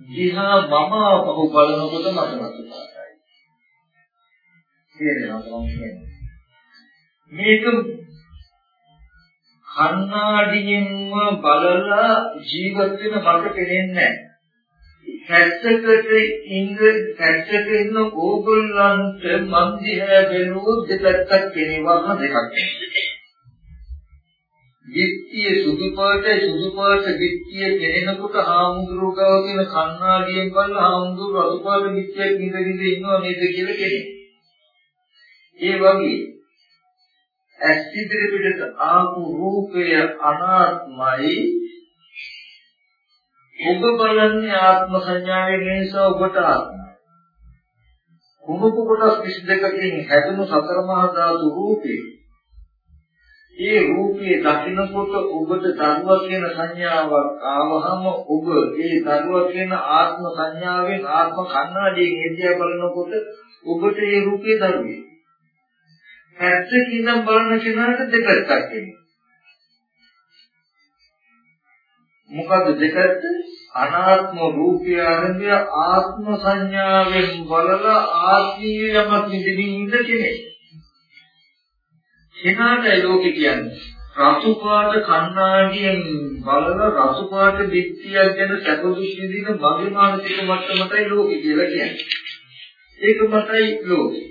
දිහා මම පහු බලනකොට මට රතු පාටයි. තේරෙනවද මේක කන්නාඩියෙන්ම බලලා ජීවත් වෙන මට පේන්නේ පැත්තකට ඉන්න පැත්තක ඉන්න ඕගොල්ලන්ට මන් දිහා බැලුවොත් දෙපැත්තක් කෙනෙක්වම දෙකක් විත්තිය සුදු පාටයි සුදු පාට විත්තිය කෙනෙකුට හාමුදුරුවෝ ගාව තියෙන කන්නාඩියෙන් බලලා හාමුදුරුවෝ අසු පාට විත්තියක් නිදගෙන ඉන්නව නේද කියලා කෙනෙක්. ඒ වගේ ඇස් ඉදිරි පිටට ආපු රූපය අනාත්මයි ඔබ බලන්නේ ආත්ම සංඥාවේ නිසා ඔබට ආත්මයි. කුණුප කොටස් 22කින් හැදුණු සතර මහා ධාතු රූපේ. ඒ රූපයේ දකින්නකොට ඔබට ධර්ම කියන සංඥාවක් ආවහම ඔබ ඒ ධර්ම කියන ආත්ම සංඥාවෙන් ආත්ම කන්නාඩියෙන් එදියා බලනකොට ඔබට ඒ රූපේ ධර්මයි පැත්තකින් නම් බලන කෙනාට දෙපැත්තක් එන්නේ. මොකද දෙපැත්ත අනාත්ම රූපය ආරම්භය ආත්ම සංඥාවෙන් බලලා ආත්මීය යමක් නිදිමින් ඉඳ කෙනෙක්. කෙනාටයි ලෝකේ කියන්නේ රතු පාට කණ්ණාඩියෙන් බලලා රතු පාට දික්තියක් ගැන සැපදුක් විඳින මගේ මානසික මට්ටමටයි ලෝකේ කියලා කියන්නේ. ඒක මතයි ලෝකේ.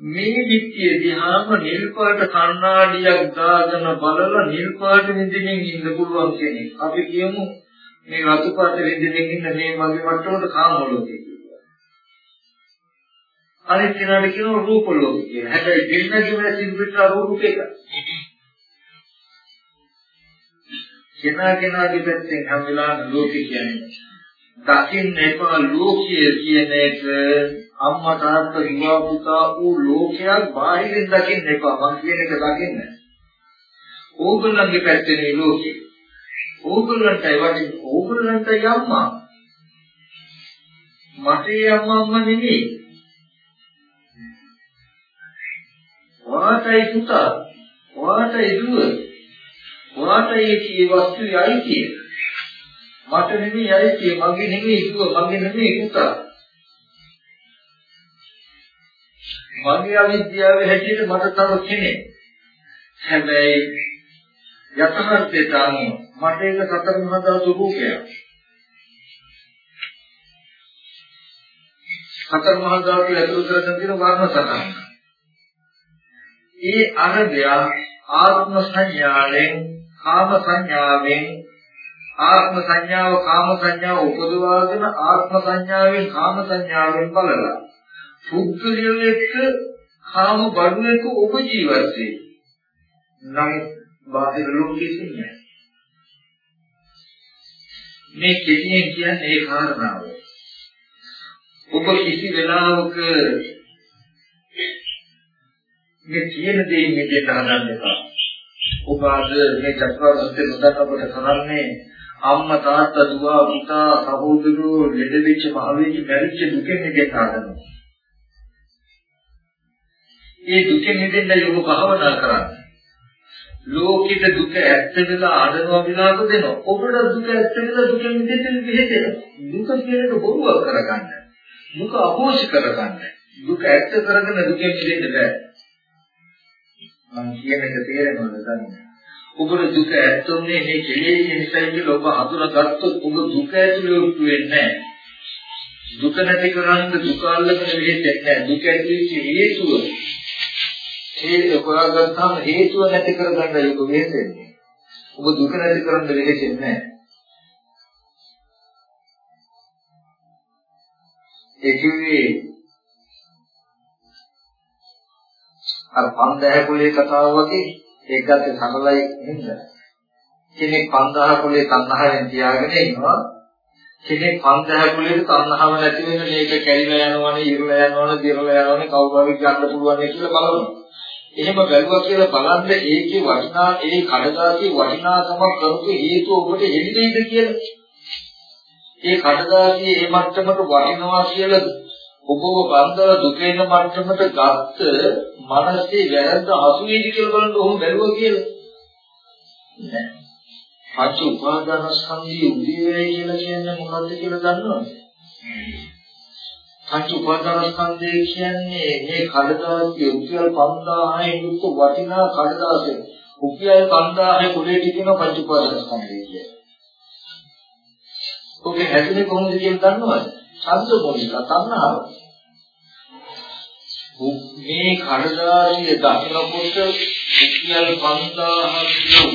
මේ දික්තිය දිහාම නිල් පාට කණ්ණාඩියක් දාගෙන බලලා නිල් පාට විඳින්මින් ඉන්න පුළුවන් කෙනෙක්. අපි කියමු මේ රතු පාට විඳින්මින් ඉන්න මේ මගේ මට්ටමට කාම ලෝකේ කියලා. අනිත් කෙනාට කියනවා රූප ලෝකේ කියලා. හැබැයි දෙන්නගේම සිද්දිට රූප එක. කෙනා කෙනාගේ පැත්තෙන් හැම වෙලාවෙම ලෝකේ කියන්නේ. දකින්න එපා ලෝකයේ කියන එක අම්මා තාත්තා විවාහ පුතා වූ ලෝකයක් බාහිරින් දකින්න එපා මං කියන එක දකින්න. ඕගොල්ලන්ගේ පැත්තේ ලෝකේ. ඕගොල්ලන්ටයි වටින් ඕගොල්ලන්ටයි අම්මා. මට අම්මා අම්මා නෙමෙයි. වාටයි පුතා. වාටයි දුව. වාටයි කී වස්තුයි අයිතිය. මට නෙමෙයි අයිතිය මගේ නෙමෙයි දුව මගේ නෙමෙයි පුතා. මගේ අවිද්‍යාවේ හැටියට මට තව කෙනෙක්. හැබැයි යථාර්ථයට අනුව මට ඒක සතර මහා ධාතු රූපයක්. සතර මහා ධාතු ඇතුළු කරගෙන තියෙන වර්ණ සතහන. ඒ අරබය ආත්ම සංඥාවෙන් කාම සංඥාවෙන් ආත්ම සංඥාව කාම සංඥාව උපදවාගෙන ආත්ම සංඥාවෙන් කාම සංඥාවෙන් බලලා පුද්ගලයෝ එක්ක කාම බඩුවක ඔබ ජීවත් වෙයි. නම් බාහිර ලෝකෙකින් නෑ. මේ කෙටියෙන් කියන්නේ ඒ කාරණාව. ඔබ කිසි වෙලාවක මේ කියන දේ මෙතන හදන්න එපා. ඔබ අද මේ චක්‍රවර්ති නොදන්න ඔබට කරන්නේ අම්මා තාත්තා දුව පුතා සහෝදරයෝ ලෙඩ වෙච්ච මහ වෙච්ච මැරිච්ච දුකෙන් මිදෙන්න හදනවා. ඒ දුකෙන් මිදෙන්නයි ඔබ භාවනා කරන්නේ. ලෝකිත දුක ඇත්ත වෙලා ආදනවා විලාප දෙනවා. ඔබට දුක ඇත්ත වෙලා දුකෙන් මිදෙන්න බෙහෙතෙනවා. දුක කියන එක බොරුවක් කරගන්න. දුක අපෝෂ කරගන්න. දුක ඇත්ත කරගෙන දුකෙන් මිදෙන්න බෑ. මම කියන එක තේරෙනවද දන්නේ? ඔබට දුක ඇත්තුනේ මේ කෙලෙස් නිසා කියලා ඔබ හඳුනාගත්තොත් ඔබ දුක ඇතුලේ උතු වෙන්නේ නැහැ. දුක නැති කරන්න දුක අල්ලගෙන වෙහෙන්නේ නැහැ. දුක ඇතුලේ හේතුව හේතු හොයාගත්තාම හේතුව නැති කරගන්න යුතු වෙන්නේ. ඔබ දුක නැති කරන්න වෙහෙන්නේ නැහැ. ඒ කිව්වේ අර පන්දහ කුලේ කතාව වගේ ඒකත් සරලයි නේද? කෙනෙක් පන්දහ කුලේ තණ්හාවෙන් තියාගෙන ඉන්නවා. කෙනෙක් පන්දහ කුලේ තණ්හාව නැති වෙන මේක කැරිලා යනවනේ, ඉරලා යනවනේ, දිරලා යනවනේ, කවුරුහරි ගන්න පුළුවන් කියලා බලනවා. එහෙම බැලුවා කියලා බලන්න ඒකේ වටිනා ඒ කඩදාසියේ වටිනාකමක් කරපු හේතුව ඔබට එළිදෙයිද කියලා. ඒ කඩදාසියේ මේ මට්ටමට වටිනවා කියලා ඔබව බන්ධව දුක වෙන මට්ටමට ගත්ත මනසේ වැරද්ද අසු වේද කියලා බලන්න ඔහොම බැලුවා කියලා. නෑ. පංච උපාදානස්කන්ධයේ උදේවැය කියලා කියන්නේ මොකද්ද කියලා දන්නවද? පංච උපාදානස්කන්ධය කියන්නේ මේ කඩදාසිය උත්සල් 5000න් යුක්ත වටිනා කඩදාසිය. රුපියල් 5000 කුලයට කියන පංච උපාදානස්කන්ධය කියලා. ඔකේ හැදෙන්නේ කොහොමද කියලා දන්නවද? ඡන්ද මොනික තණ්හාව. මේ කඩදාසිය දකිනකොට රුපියල් 5000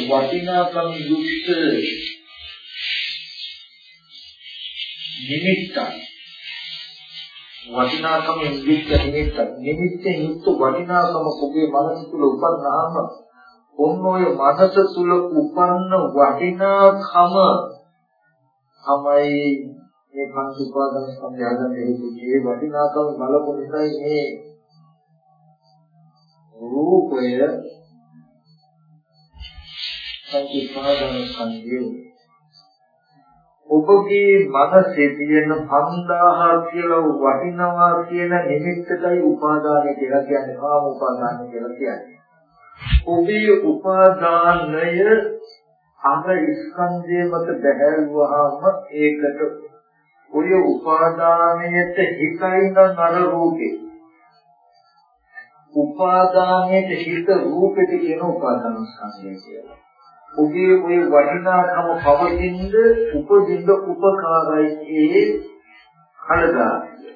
වටිනාකම් යුක්ත නිමිත්තක් වටිනාකම නිමිත්ත නිමිත්ත නිමිත්තේ යුක්ත වටිනාකම ඔබේ මනස තුල උපන්නාම ඔන්න ඔය මනස තුල උපන්න වටිනාකම තමයි මේ පංච උපාදාන ස්කන්ධය හදන්න හේතු. ඒ වටිනාකම බලපු නිසා මේ රූපය පංච උපාදාන ස්කන්ධය ඔබගේ මනසේ තියෙන 5000 කියලා වටිනවා කියන නිමිත්තටයි උපාදානය කියලා කියන්නේ කාම උපාදානය කියලා කියන්නේ. ඔබේ උපාදානය අර ස්කන්ධය මත බැහැරුවාම ඒකට ඔය උපාදානයට හිතයි නම් අර රූපේ උපාදානයට හිත රූපෙට කියන උපාදාන ස්කන්ධය කියලා. ඔබේ ওই වටිනාකම පවතිනද උපදින්න උපකාරයි ඒ කඩදාසිය.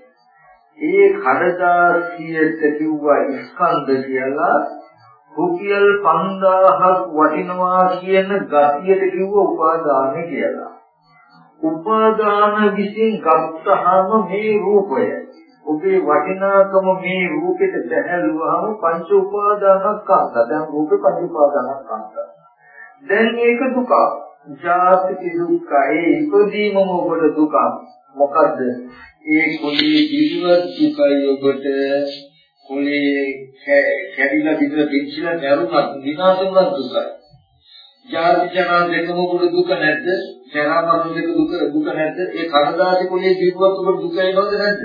ඒ කඩදාසියට කිව්වා ස්කන්ධ කියලා රුපියල් 5000ක් වටිනවා කියන ගතියට කිව්ව උපාදාන කියලා. උපාදාන විසින් ගත්තහම මේ රූපය ඔබේ වටිනාකම මේ රූපෙට දැහැලුවාම පංච උපාදානස්කන්ධ. දැන් රූපේ පංච උපාදානස්කන්ධ. දැන් මේක දුක. ජාති දුක්ඛ ඒ ඉදීමම ඔබට දුක. මොකද්ද? ඒ කුලී ජීවත් දුකයි ඔබට කුලී කැඩිලා විතර පිච්චිලා නැරුණත් විනාශ වුණත් දුකයි. ජාති ජනා දෙකම ඔබට දුක නැද්ද? ජරා මරණ දෙක දුක දුක නැද්ද? ඒ කනදාසි කුලී ජීවත් ඔබට දුක එනවද නැද්ද?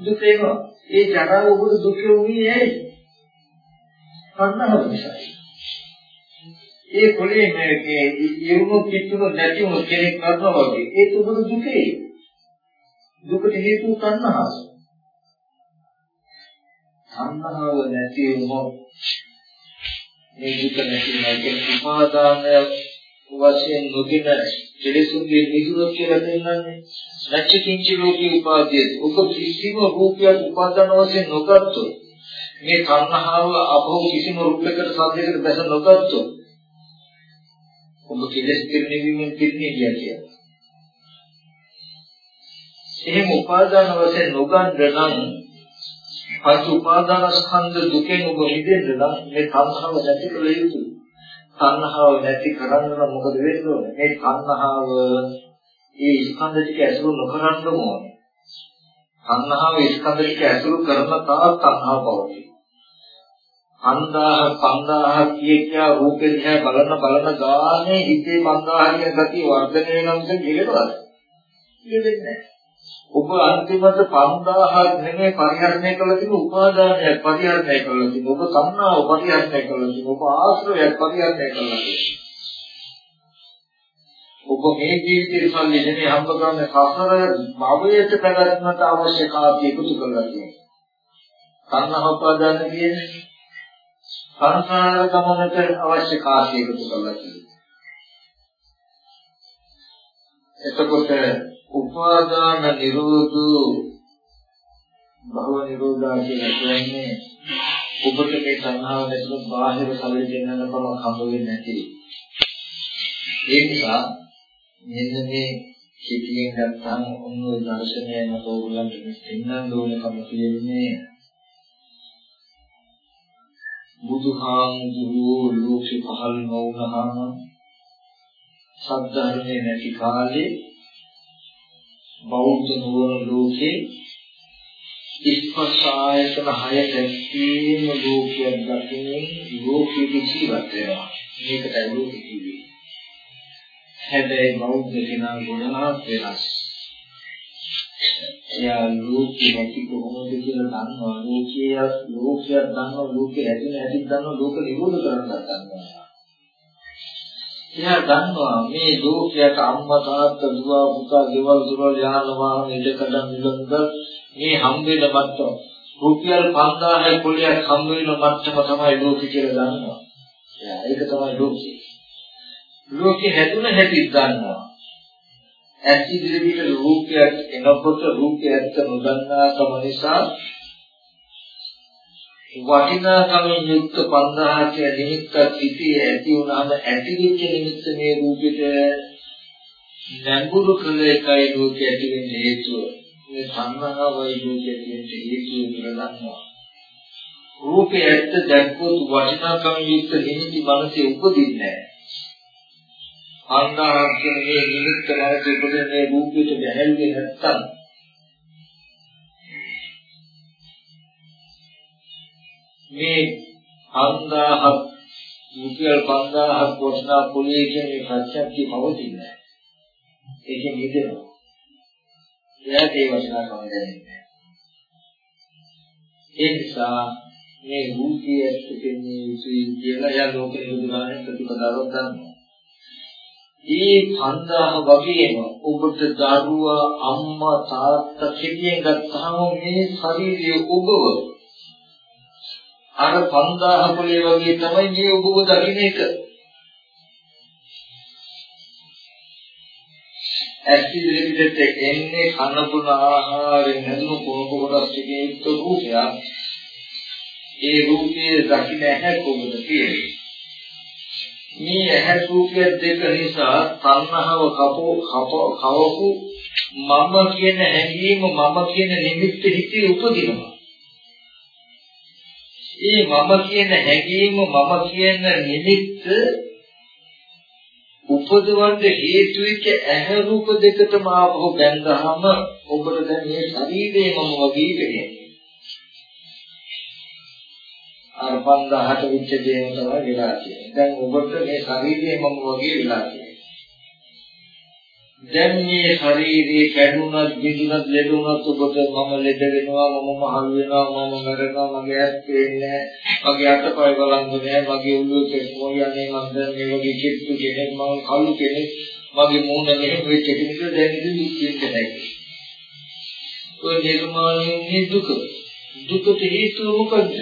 දුක එනවා. ඒ ජරා ඔබට දුක උනේ ඇයි? කන්නව නිසා. ඒ කොලේ මේ ඉරුණු පිටුණු නැතිව කෙනෙක් කරනවා වගේ. ඒ තුබුදු දුකේ. දුකට හේතු තණ්හාව. තණ්හාව නැති වුණොත් මේ දුක නැති වෙනවා කියන්නේ උපාදානය වශයෙන් නොගෙන කෙලෙසුන්ගේ නිදුර කියලා දෙන්නන්නේ. නැච්ච කිංච ලෝකී උපාදිය ඔබ කිසිම රූපයක් උපාදාන වශයෙන් නොගත්තොත් මේ තණ්හාව අපෝ කිසිම රූපයකට සාධයකට බැස නොගත්තොත් ඔබ කෙලෙස් පිරිනැමීමෙන් පිරිනේ ගියා කියලා. එහෙම උපාදාන වශයෙන් නොගන්න නම් පංච උපාදාන ස්කන්ධ දුකෙන් ඔබ මිදෙන්න නම් මේ තණ්හාව නැති කළ යුතුයි. තණ්හාව නැති කරන්න නම් මොකද වෙන්න ඕනේ? මේ තණ්හාව ඒ ස්කන්ධ ටික ඇසුරු නොකරන්න ඕනේ. තණ්හාව ස්කන්ධ ටික ඇසුරු කරන තාක් තණ්හාව පවතී. 5000 5000 කිය කියා රූපේ දිහා බලන බලන ගානේ හිතේ 5000 කියන ගතිය වර්ධනය වෙනවා මිස ගෙලෙනවද? ගෙලෙන්නේ ඔබ අන්තිමට 5000 නෙමෙයි පරිහරණය කළ තියෙන උපාදානයක් පරිහරණය කළ තියෙන ඔබ සම්නාව පරිහරණය කළ තියෙන ඔබ ආශ්‍රයයක් පරිහරණය කළා ඔබ මේ ජීවිතේ සල්ලි නෙමෙයි හම්බ කරන්නේ සසර භවයට පැවැත්මට අවශ්‍ය කාර්ය එකතු කරලා තියෙනවා. සංඝ උපාදාන කියන්නේ සංසාර ගමනට අවශ්‍ය කාර්යයකට කරලා තියෙනවා. එතකොට උපාදාන නිරෝධෝ භව නිරෝධා කියලා කියන්නේ ඔබට මේ සංහාව නැතුව බාහිර සැලෙ දෙන්නන කමක් හම්බ වෙන්නේ නැති. ඒ නිසා මෙන්න මේ සිටියෙන් ගත්තාම ඔන්න ඔය දර්ශනය මත ඕගොල්ලන්ට දෙන්නන්න ඕනකම තියෙන්නේ බුදුහාමුදුරුවෝ ලෝකෙ පහළ නොවුනහම සද්ධර්මයේ නැති කාලේ බෞද්ධ නුවණ ලෝකේ ස්පර්ශ ආයතන හය දැක්කීම ලෝකයක් දකින්නේ ලෝකෙ ජීවත් වෙනවා. මේකටයි ලෝකෙ කිව්වේ හැබැයි බෞද්ධ කෙනා ගුණවත් වෙනස්. එයා ලෝකෙ නැති කොහොමද කියලා දන්නවා ලෝකයේ ලෝකයක් දන්නවා ලෝකෙ ඇතින ඇති දන්නවා ලෝක නිරෝධ කරන්නත් දන්නවා එයා දන්නවා මේ ලෝකයට අම්මා තාත්තා දුව පුතා ගෙවල් දොරවල් යාන වාහන ඉඩකඩ මිලඳ මේ හම් වෙන මට්ටම රුපියල් 5000 කුලියක් හම් වෙන මට්ටම තමයි ලෝකෙ කියලා දන්නවා ඒක තමයි ලෝකේ. ලෝකේ හැදුන හැටි දන්නවා. ඇස් ඉදිරියට රූපයක් එනකොට රූපය ඇත්ත නොදන්නා කම නිසා වටිනාකමින් යුක්ත 5000 කියලා නිමිත්තක් සිටී ඇති වුණාම ඇතිවෙච්ච නිමිත්ත මේ රූපෙට නැඹුරු කළ එකයි ලෝකෙ ඇති වෙන්න හේතුව. මේ සංහාවයි ලෝකෙ ඇති වෙන්න හේතුව කියලා දන්නවා. රූපේ ඇත්ත දැක්කොත් වටිනාකමින් යුක්ත නිමිති මනසේ උපදින්නේ නැහැ. අන්දාහක් කියන මේ නිමිත්ත මනසේ උපදින මේ රූපෙට ගැහැල්ුවේ නැත්තම් මේ 5000ක් රුපියල් 5000ක් වටිනා පොලේ කියන මේ ප්‍රත්‍යක්ෂي පවතින්නේ නැහැ. ඒකෙන් මිදෙනවා. එයාට ඒ වටිනාකම දැනෙන්නේ ඒ නිසා මේ රූපය ඇත්තටම යුතුයි කියලා යා ලෝකේ බුදුරජාණන් ප්‍රතිපදාවක් ගන්නවා. ඒ 5000 වගේම ඔබට දරුවා අම්මා තාත්තා කෙටියෙන් ගත්තාම මේ ශරීරයේ ඔබව අර 5000 පොලේ වගේ තමයි මේ ඔබව දකින්න එක. ඇස් ඉදිරියට එන්නේ කන බොන ආහාරයෙන් හැදුණු කොහොම කොටස් ටිකේ යුක්ත රූපයක්. ඒ රූපයේ දකින්න ඇහැ කොහොමද කියන්නේ? මේ ඇහැ රූපය දෙක නිසා තණ්හාව කපෝ කවපු මම කියන හැඟීම මම කියන නිමිත්ත හිතේ උපදිනවා. ඒ මම කියන හැඟීම මම කියන නිමිත්ත උපදවන්න හේතු වෙච්ච ඇහැ රූප දෙකටම ආපහු බැඳහම ඔබට දැන් මේ ශරීරේ මම වගේ වෙන්නේ. අර 5000ට විච්ච දේම තමයි වෙලා තියෙන්නේ. දැන් ඔබට මේ ශරීරේ මම වගේ වෙලා තියෙන්නේ. දැන් මේ ශරීරේ කැඩුනත් බිඳුනත් ලෙඩුනත් ඔබට මම ලෙඩ වෙනවා මම මහලු වෙනවා මම මරනවා මගේ ඇස් පේන්නේ මගේ අතපය බලන්නේ මගේ ඔළුව කෙස්මෝ යන්නේ මම දැන් මේ වගේ කිට්ටු කෙනෙක් මම කළු කෙනෙක් මගේ මූණ මෙහෙම වෙච්ච කෙනෙක් දැන් ඉතින් දුක් නැහැ ඔය නිර්මාණයේ දුක දුකට හේතුව මොකද්ද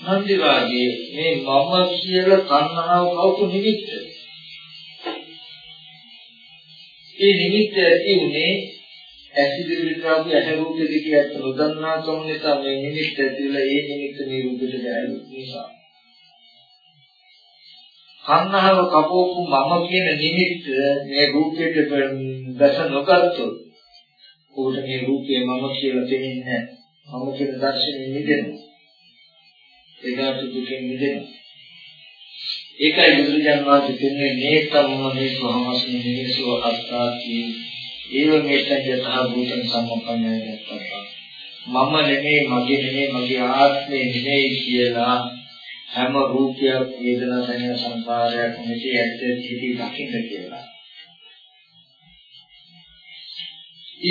නන්දි රාගේ මේ මම කියලා තණ්හාව කවුරු නිමිත්ත ඒ නිමිත්ත ඇති උනේ ඇසිදිරිට ආපු ඇහැ රූප දෙක ඇත්ත නොදන්නා කම නිසා මේ නිමිත්ත ඇතිලා ඒ නිමිත්ත මේ රූපෙට ගැලු නිසා. කන්නාව කපෝපු මම කියන නිමිත්ත මේ රූපයට දැස නොගත්තොත් උකට මේ රූපය මම කියලා දෙන්නේ නැහැ. මම කියන දර්ශනය නිදෙනවා. ඒකට දුකෙන් මිදෙනවා. ඒකයි බුදුරජාණන් වහන්සේ කියන්නේ නේතම මේ කොහොමස්මි නිසෝ අත්තාති ඒව මේතය තහ භූතං සම්පන්නය දක්වනවා මම නෙමෙයි මගේ නෙමෙයි මගේ ආත්මය නෙමෙයි කියලා හැම රූපයක් වේදනා සංඥා සංකාරයක් මෙතේ ඇත්ත සිටි දකින්න කියලා.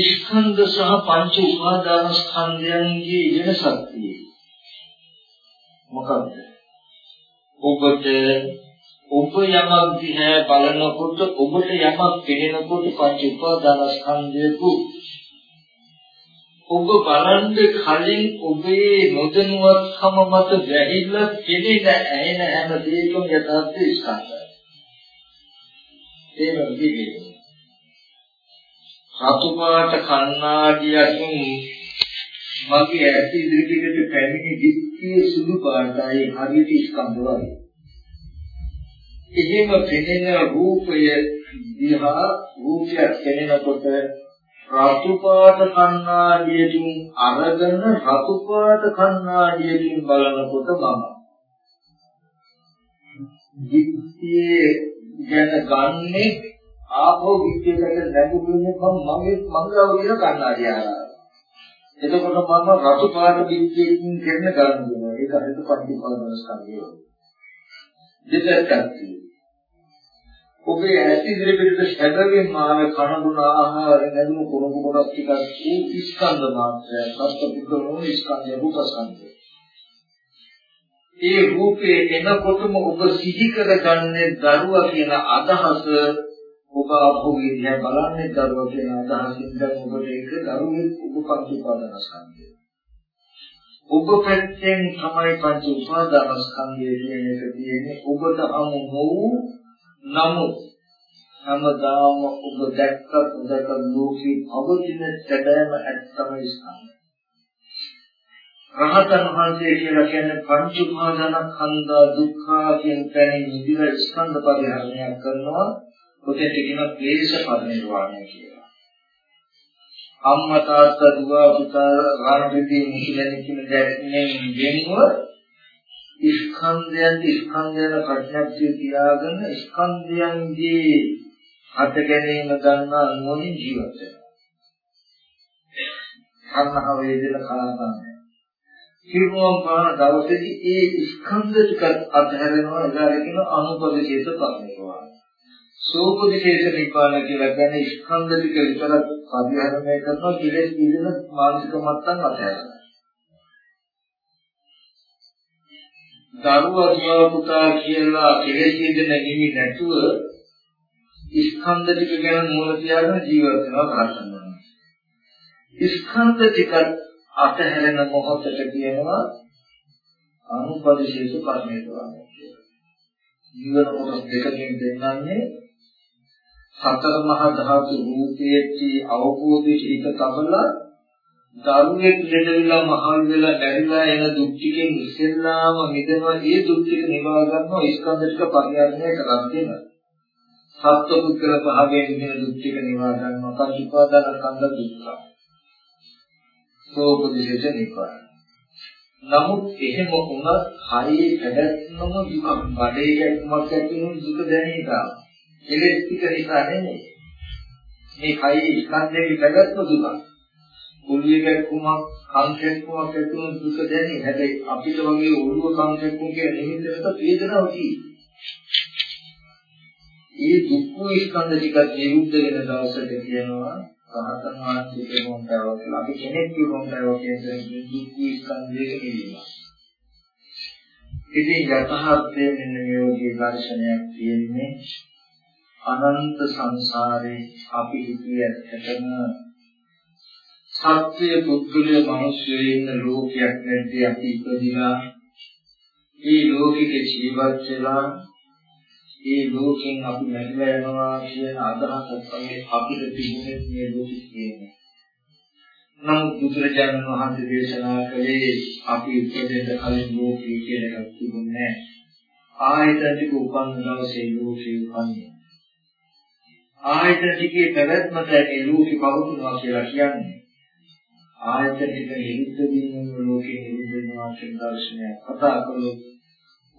ස්කන්ධ සහ පංච උපාදාන ස්කන්ධයන්ගේ වෙනසක් තියෙනවා. මොකක්ද ඔබට ඔබ යමක් දිහා බලනකොට ඔබට යමක් පෙනෙනකොට පංච උපාදානස්කන්ධයක. ඔබ බලන්න කලින් ඔබේ නොදැනුවත්කම මත වැහිලා කෙනෙක් ඇහෙන හැම දෙයකම යථාර්ථය ස්කන්ධයි. ඒ වගේ රතු පාට කණ්ණාඩියකින් මගේ ඇස් ඉදිරියට පැමිණි දික්තිය සුදු පාටයි හරියට ස්කන්ධ වගේ. එහෙම පෙනෙන රූපය දිහා රූපයක් පෙනෙනකොට රතු පාට කණ්ණාඩියකින් අරගෙන රතු පාට කණ්ණාඩියකින් බලනකොට මම දික්තිය ගැන ගන්නේ ආපෝ විද්‍යාවට නැඹුරුනේ මම මගේ මංගලව කියන කණ්ණාඩිය ආරා එතකොට මම රතු පාට බිත්තියකින් කරන ගන්න දෙනවා. ඒක හරියට පටිපාදන ස්කන්ධය. දෙකක් ඔබේ ඇස් ඉදිරියට සැබවින්ම ආව කන දුන ආහාර නැදුණු කුණු කොටස් ටිකක් ඒ ස්කන්ධ මාත්‍රය සත්පුද්ගලෝන ස්කන්ධය රූපස්කන්ධය. ඒ රූපේ එනකොටම ඔබ සිහි කරගන්නේ දරුවා කියන අදහස ඔබ අපෝගේ දිහා බලන්නේ දරුවා කියන අදහසින් දැන් ඔබට ඒක දරුවෙක් ඔබ පංච උපාදාන ස්කන්ධය. ඔබ පැත්තෙන් තමයි පංච උපාදානස්කන්ධය කියන එක තියෙන්නේ ඔබට අමු නොවු නමුත් හැමදාම ඔබ දැක්කත් දැක ලෝකේ අවදින සැබෑම ඇත්තම ස්කන්ධය. රහතන් වහන්සේ කියලා කියන්නේ පංච උපාදානස්කන්ධ දුක්ඛ කියන තැනින් නිදිලා ස්කන්ධ පරිහරණය කරනවා. ඔතෙන් කියන ක්ලේශ පරිනිර්වාණය කියලා. අම්මා තාත්තා දුව පුතා රාණිදී මුහිලන කියන දැක්මෙන් වෙනව ස්කන්ධයන් ස්කන්ධයන ප්‍රඥාප්තිය තියාගෙන ස්කන්ධයන්ගේ හට ගැනීම ගන්නා නුවණින් ජීවත් වෙනවා. අන්නහ වේදන කාරණා. කිරුවම් පාන දවසේදී ඒ ස්කන්ධ ටික අධහැරෙනවා එදාට කියන අනුපදේශ පරිණිරවාණ. සෝපදේශ නිපාන කියලා කියන්නේ ස්කන්ධ ටික විතරක් පරිහරණය කරනවා කෙලෙස් පිළින මානසික මට්ටම් අධහැරෙනවා. දරුවා දුව පුතා කියලා කෙලෙස් පිළින නිවි නැතුව ස්කන්ධ ටික ගැන මූල තියාගෙන ජීවත් වෙනවා කරන්නේ. ස්කන්ධ ටික අතහැරෙන මොහොතට කියනවා අනුපදිශේෂ පරිණතවම කියලා. ජීවන කොටස් දෙකකින් දෙන්නන්නේ සතර මහා ධාතු රූපයේදී අවබෝධයට හිත තබලා ධර්මයේ පිළිදෙවිලා මහල් වෙලා බැරිලා එන දුක් ටිකෙන් ඉස්සෙල්ලාම මිදෙනවා ඒ දුක් ටික නිවා ගන්නවා ස්කන්ධ ටික පරිහරණය කරන් දෙනවා. සත්ව පුද්ගල භාවයෙන් මිදෙන දුක් ටික නිවා ගන්නවා පංච උපාදාන ස්කන්ධ දුක්ඛ. සෝපදිශේෂ නිපාන. නමුත් එහෙම වුණත් හරිය පැවැත්මම දුක බඩේ ගැක්මක් ඇති වුණු දුක දැනෙනවා. එලෙස් ටික නිසා නෙමෙයි. මේ කයේ ස්කන්ධයේ පැවැත්ම දුක. ඔළුවේ ගැක්කුමක්, කන් ගැක්කුමක් ඇති වුණු දුක දැනේ. හැබැයි අපිට වගේ ඔළුව කන් ගැක්කුම් කියන නිමිත්තකට වේදනාවක් තියෙනවා. ඒ දුක් ස්කන්ධ ටික නිරුද්ධ වෙන දවසට කියනවා රහතන් වහන්සේ මොන්ටාව කියලා අපි කෙනෙක් මොන්ටාව කියන දුක් ස්කන්ධයක නිවීම. ඉතින් යථාර්ථයේ මෙන්න මේ වගේ දර්ශනයක් තියෙන්නේ අනන්ත සංසාරේ අපි හිතිය ඇත්තටම සත්‍ය පුද්ගලය මිනිස්සුයේ ඉන්න ලෝකයක් නැද්දී අපි ඉපදිලා මේ ලෝකෙක ජීවත් වෙලා මේ ලෝකෙන් අපි නැතිලා යනවා කියන අදහස තමයි අපිට තිබුණේ මේ ලෝකෙ කියන්නේ. නමුත් බුදුරජාණන් වහන්සේ දේශනා කළේ අපි උපදින්න කලින් ලෝකෙ කියන එකක් තිබුණේ නැහැ. ආයතන ටික උපන්න දවසේ ලෝකෙ උපන්නේ. ආයතන ටිකේ පැවැත්මට මේ ලෝකෙ පවතිනවා කියලා කියන්නේ. ආයතන ටික නිරුද්ධ වීම ලෝකෙ නිරුද්ධ වෙනවා කියන දර්ශනය කතා කළොත්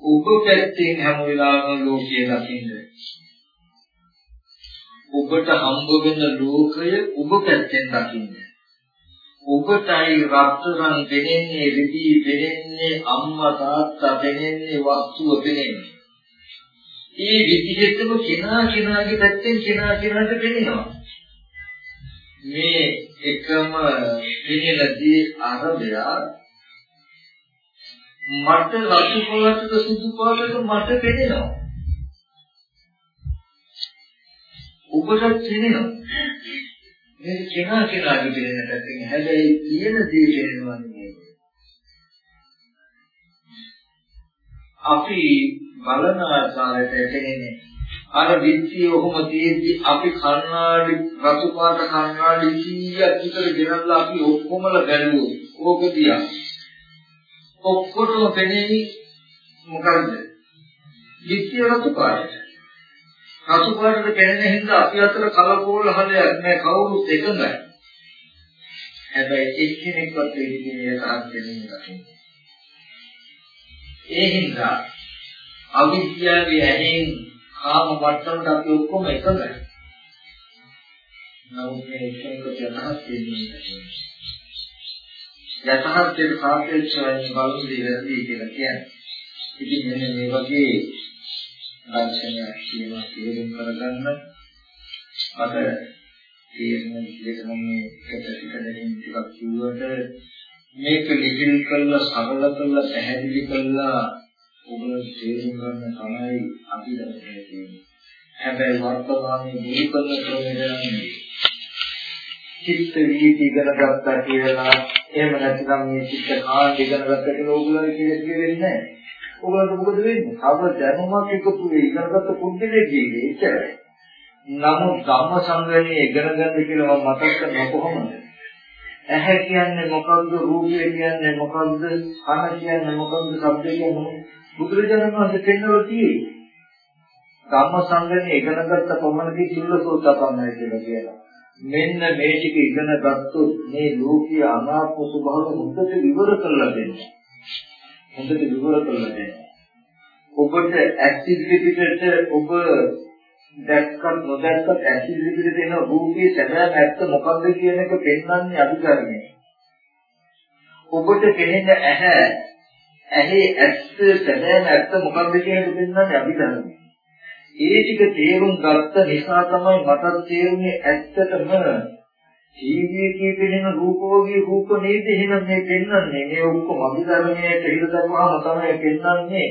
ඔබ පැත්තෙන් හැම වෙලාවෙම ලෝකයේ දකින්න. ඔබට හම්බ වෙන ලෝකය ඔබ පැත්තෙන් දකින්න. ඔබටයි රත්තරන් දෙන්නේ, රිදී දෙන්නේ, අම්මා තාත්තා දෙන්නේ, වස්තුව දෙන්නේ. ඒ විදිහටම කෙනා කෙනාගේ පැත්තෙන් කෙනා කෙනාට දෙනවා. මේ එකම පිළිලදී අරබයා මට රතු පාටට සුදු පාටට මට පෙනෙනවා. ඔබට පෙනෙනවා. මේ කෙනා කෙනාගේ පෙනෙන පැත්තෙන් හැබැයි කියන දේ පෙනෙනවා නෙමෙයි. අපි බලන ආකාරයට එතෙන්නේ අර විත්තිය ඔහොම තියෙද්දි අපි කන්නාඩි රතු පාට කන්නාඩි 100ක් විතර ගෙනල්ලා අපි ඔක්කොමලා බැලුවෝ. ඕක දිහා ඔක්කොටම පෙනෙන්නේ මොකද්ද? විත්‍ය රතු පාට. රතු පාටට පෙනෙන හින්දා අපි අතර කලකෝල හලයක් නෑ කවුරුත් එකඟයි. හැබැයි එක්කෙනෙක්වත් ඒ විදිහේ තරක් දෙන්නේ නැහැ. ඒ හින්දා අවිද්‍යාවේ ඇහෙන් කාම වට්ටමට අපි ඔක්කොම එකඟයි. නමුත් මේ එකඟ යනහත් වෙන්නේ නැහැ. යථාර්ථයට සාපේක්ෂව බලන දේ වැරදි කියලා කියන්නේ. ඉතින් මෙන්න මේ වගේ දර්ශනයක් කියනවා තේරුම් කරගන්න අද තේරුම් විදිහට මම මේකට ටික දෙකින් ටිකක් කිව්වට මේක ලිහිල් කළා සරල කළා පැහැදිලි කළා ඔබ තේරුම් ගන්න තමයි අපි දැනගන්නේ තියෙන්නේ. හැබැයි වර්තමානයේ දුරු කරන ක්‍රමය චිත්ත වීති ඉගෙන ගත්තා කියලා එහෙම නැත්නම් මේ චිත්ත කාණ්ඩ ඉගෙන ගන්නට ඕගොල්ලෝ කියලා කියන්නේ නැහැ. ඕගොල්ලන්ට මොකද වෙන්නේ? තව දැනුමක් එකතු වෙයි ඉගෙනගත්ත පුද්ගලයෙක් කියන්නේ එච්චරයි. නමුත් ධම්ම සංග්‍රහණය ඉගෙන ගන්න කියලා මම මතක් කරන කොහොමද? ඇහැ කියන්නේ මොකද්ද? රූපය කියන්නේ මොකද්ද? කන කියන්නේ මොකද්ද? ශබ්දය කියන්නේ බුදුරජාණන් වහන්සේ පෙන්වලා තියෙන්නේ. ධම්ම සංග්‍රහණය ඉගෙන ගත්ත පමණකින් චුල්ලසෝතපන්නයි කියලා කියනවා. මෙන්න මේ ටික ඉගෙන ගත්තොත් මේ ලෝකීය අනාත්ම ස්වභාවය හොඳට විවර කරලා දෙනවා. හොඳට විවර කරලා දෙනවා. ඔබට ඇක්ටිවිටිට ඔබ දැක්කත් නොදැක්කත් ඇක්ටිවිටිට දෙන රූපයේ සැබෑ ඇත්ත මොකක්ද කියන එක පෙන්වන්නේ අභිධර්මයේ. ඔබට පෙනෙන ඇහැ ඇහි ඇත්ත සැබෑ ඇත්ත මොකක්ද කියන එක පෙන්වන්නේ අභිධර්මයේ. ඒ ටික තේරුම් ගත්ත නිසා තමයි මට තේරුනේ ඇත්තටම ජීවිතයේ කියපෙනෙන රූපෝගී රූප නේද එහෙනම් මේ පෙන්වන්නේ මේ ඔක්කොම අභිධර්මයේ තේරුම් ගන්නවා තමයි පෙන්වන්නේ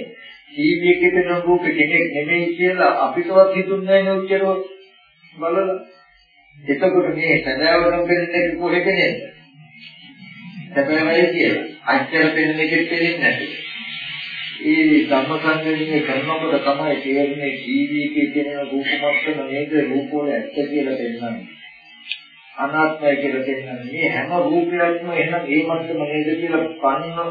ජීවිතයේ කියපෙනෙන රූප කෙනෙක් නෙමෙයි කියලා අපිටවත් හිතුන්නේ නැහැ නේ උච්චරව බලලා එතකොට මේ සදාවරම් පෙන්නේ කොහෙද නේද සැපමයි කියලා අච්චර පෙන්නේ කෙත් පෙන්නේ නැහැ ඒ ධම්මසංගමයේ කරනකොට තමයි තේරෙන්නේ ජීවිතයේ තියෙන රූපමත්තම නේද රූපෝල ඇත්ත කියලා පෙන්වන්නේ. අනාත්මය කියලා පෙන්වන්නේ. මේ හැම රූපයක්ම එහෙනම් ඒ මත්තම නේද කියලා පන්න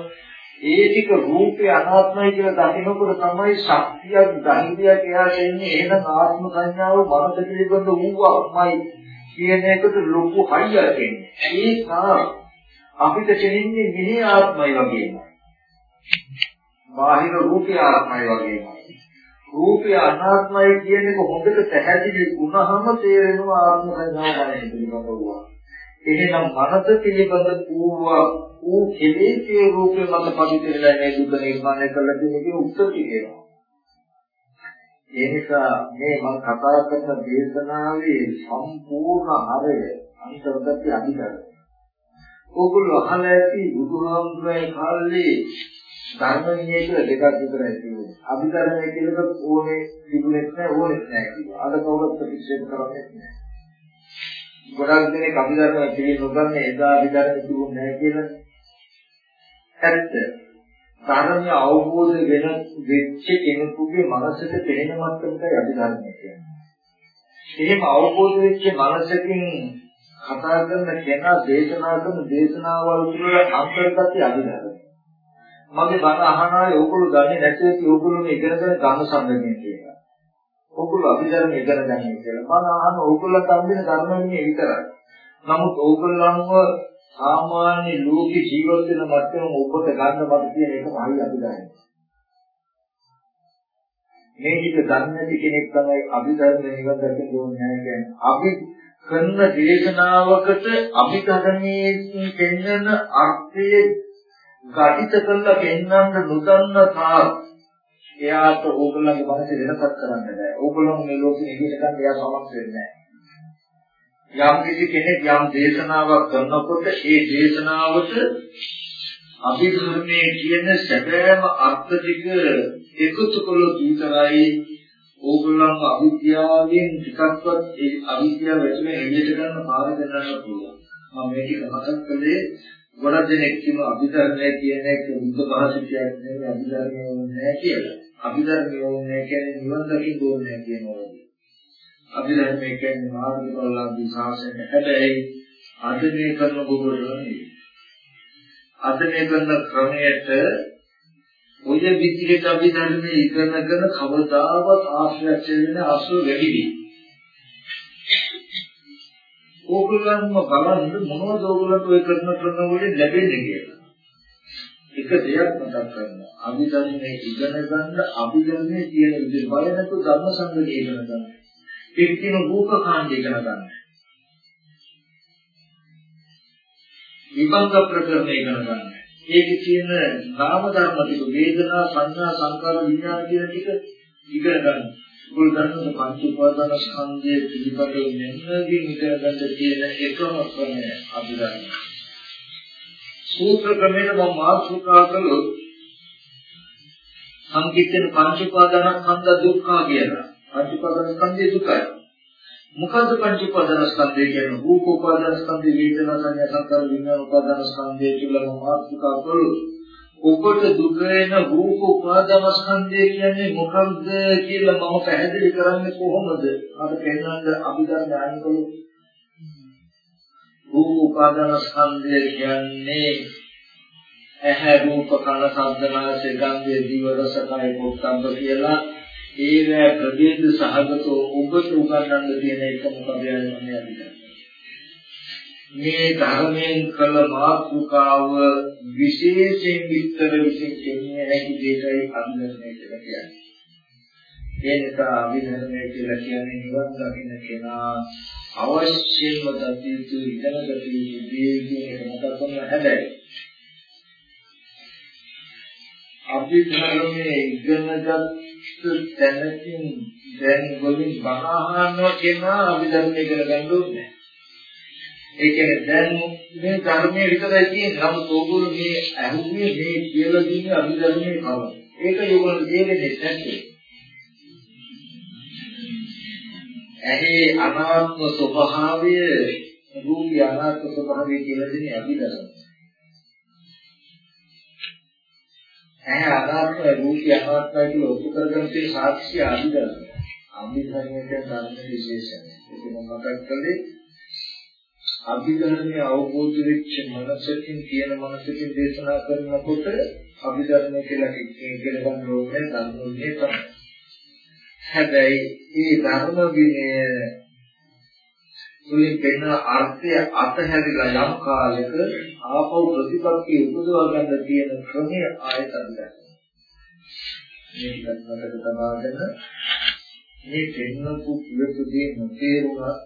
ඒ ටික රූපේ අනාත්මයි කියලා දකිනකොට තමයි ශක්තියක් ධෛර්යයක් එහා එන්නේ. එහෙනම් ආත්ම සංඥාව මනස පිළිබඳ වූවක්මයි කියන එකට ලොකු හයියක් එන්නේ. ඒක අපිට තේින්නේ මෙහි ආත්මයි වගේමයි. බාහිර රූපය ආත්මයි වගේමයි. රූපය අනාත්මයි කියන එක හොඳට පැහැදිලි වුණාම තේරෙනවා ආත්ම සංඥාව ගැන පිළිබඳව. එහෙනම් මනස පිළිබඳ ඌවා ඌ කෙලෙසේ රූපේ මත පදිතෙලා මේ දුක නිර්මාණය කළ දෙන්නේ උත්තර කියනවා. ඒ නිසා මේ මම කතා කරන දේශනාවේ සම්පූර්ණ හරය අන්තර්ගත අධිකරණ. ඕගොල්ලෝ අහලා ඇති බුදුහාමුදුරේ කාලේ ධර්මයේ කියලා දෙකක් විතරයි තියෙන්නේ. අභිධර්මයේ කියලා ඕනේ තිබුණෙත් නැහැ ඕනෙත් නැහැ කිව්වා. අද කවුරුත් ප්‍රතික්ෂේප කරන්නේ නැහැ. ගොඩක් දෙනෙක් අභිධර්මයේ පිළිගන්නේ නොගන්නේ එදා අභිධර්මයේ තිබුණ නැහැ කියලා. ඇත්ත. ධර්මය අවබෝධ වෙන වෙච්ච කෙනෙකුගේ මනසට පෙනෙන මට්ටමටයි අභිධර්මය කියන්නේ. එහෙම අවබෝධ වෙච්ච මනසකින් කතා කරන කෙනා දේශනා කරන දේශනාවල් තුළ අන්තර්ගතය අභිධර්මය. මගේ බණ අහන අය ඕගොල්ලෝ දන්නේ නැති ඒත් ඕගොල්ලෝ මේ ඉගෙනගෙන ධර්ම සංගමය කියලා. ඕගොල්ලෝ අභිධර්ම ඉගෙන ගන්න කියලා. මම අහන ඕගොල්ලන්ට අම්බෙන ධර්මන්නේ විතරයි. නමුත් ඕගොල්ලන්ව සාමාන්‍ය ලෝක ජීවත් වෙන මට්ටම ඔබට ගන්න මට තියෙන එකම හරි අභිධර්මය. මේ ටික දන්නේ නැති කෙනෙක් තමයි අභිධර්ම නිවන් දකින්න ඕනේ නැහැ කියන්නේ. අපි කරන දේශනාවකට අභිධර්මයේ පෙන්වන අර්ථයේ ගටිත කරලා පෙන්වන්න නොදන්න තාක් එයාට ඕගොල්ලන්ගේ මනස වෙනසක් කරන්න බෑ. ඕගොල්ලෝ මේ ලෝකෙ ඉගෙන ගන්න එයා සමත් වෙන්නේ නෑ. යම් කිසි කෙනෙක් යම් දේශනාවක් කරනකොට ඒ දේශනාවට අභිධර්මයේ කියන සැබෑම අර්ථ ටික එකතු කළොත් විතරයි ඕගොල්ලන්ව අවිද්‍යාවෙන් ටිකක්වත් ඒ අවිද්‍යාව ඇතුලේ එළියට ගන්න පාර දෙන්නන්න පුළුවන්. මම මේක මතක් කළේ ගොඩක් දෙනෙක් කියන අභිධර්මය කියන එක බුද්ධ භාෂිතයක් නෙවෙයි අභිධර්මය ඕනේ කියලා. අභිධර්මය ඕනේ කියන්නේ නිවන් දකින්න ඕනේ කියනවා. අභිධර්මය කියන්නේ මාර්ගඵලලාභී ශාසනය. හැබැයි අද මේ කරන බුදුරජාණන් අද මේ කරන ක්‍රමයට ඔය විදිහට අභිධර්මයේ ඉගෙනගෙන කවදාවත් ආශ්‍රය වෙන අසු වැඩි වෙයි. ඕගොල්ලන්ම බලන්න මොනවද ඕගොල්ලන්ට ඔය කරන ක්‍රම වලින් ලැබෙන්නේ කියලා. එක දෙයක් මතක් කරනවා. අභිධර්මයේ ඉගෙන ගන්න අභිධර්මයේ තියෙන විදිහ බය නැතු ධර්ම සංගය ඉගෙන ගන්න. ඒක කියන රූප කාණ්ඩ ඉගෙන ගන්න. විභංග ප්‍රකරණ ඉගෙන ගන්න. ඒකේ තියෙන නාම ධර්ම ටික වේදනා සංඥා සංකාර විඥාන කියන ටික ඉගෙන ගන්න. ඔයගොල්ලෝ දන්නවද පංච උපාදාන ස්කන්ධය පිළිබඳව මෙන්නකින් ඉගෙන ගන්න තියෙන එකම ක්‍රමය අභිධර්ම. සූත්‍ර ක්‍රමයේ මම මාතෘකා කළොත් සංකීර්ණ පංච උපාදාන ස්කන්ධ දුක්ඛ කියලා. පංච උපාදාන ස්කන්ධය දුකයි. මොකද්ද පංච උපාදානස්කන්ධය කියන්නේ? රූප උපාදානස්කන්ධය, වේදනා සංඥා සංකාර විඥාන උපාදානස්කන්ධය කියලා මාත්‍රිකා කළොත් ඔබට දුක වෙන රූප උපාදානස්කන්ධය කියන්නේ මොකක්ද කියලා මම පැහැදිලි කරන්නේ කොහොමද? අර පෙන්වන්න අභිධර්ම ඥානකලු රූප උපාදානස්කන්ධය කියන්නේ ඇහැ රූප කන ශබ්ද නාසය ගන්ධය දිව රස කය පොට්ටම්බ කියලා ඒවැ ප්‍රභේද සහගතව ඔබට උගන්වන්න තියෙන එක මොකද යන්නේ මේ ධර්මයෙන් කළ මාතෘකාව විශේෂයෙන් විස්තර විසින් කියන්නේ හැකි දෙයයි අභිධර්මය කියලා කියන්නේ. ඒ නිසා අභිධර්මය කියලා කියන්නේ නිවන් දකින්න කෙනා අවශ්‍යම දතියුතු ඉගෙන ගත යුතු දේ කියන එක මතකම හැබැයි අපි ධර්මයේ ඉගෙනගත් තැනකින් දැන් වලින් බහහනවා කියනවා අපි ධර්මයේ ඉගෙන ගන්න ඕනේ. ඒ කියන්නේ දැන් මේ ධර්මයේ විතරයි තියෙන්නේ. නමුත් ඕගොල්ලෝ මේ අහුවේ මේ කියලා දෙන්නේ අභිධර්මයේ කවද. ඒක යෝගල දෙන්නේ නැත්තේ. ඇහි අනාත්ම ස්වභාවය රූපී අනාත්ම ස්වභාවය කියලා දෙන්නේ අභිධර්මයේ. ඇහැ අනාත්ම රූපය අනාත්මයි කියලා ඔප්පු කරගෙන තියෙන සාක්ෂි අභිධර්ම. අභිධර්මයේ ධර්ම විශේෂය. ඒක මම මතක් කළේ අභිධර්මයේ අවබෝධ වෙච්ච මනසකින් කියන මනසකින් දේශනා කරනකොට අභිධර්මය කියලා ඉගෙන ගන්න ඕනේ ධර්මයේ තමයි. හැබැයි මේ ධර්ම විනය තුලින් පෙන්න අර්ථය අතහැරිලා යම් කාලයක ආපහු ප්‍රතිපත්තිය උපදවා ගන්න තියෙන ක්‍රමය ආයත අඳගන්න. මේක මතක තබාගෙන මේ පෙන්නපු කියපු දේ නොතේරුණා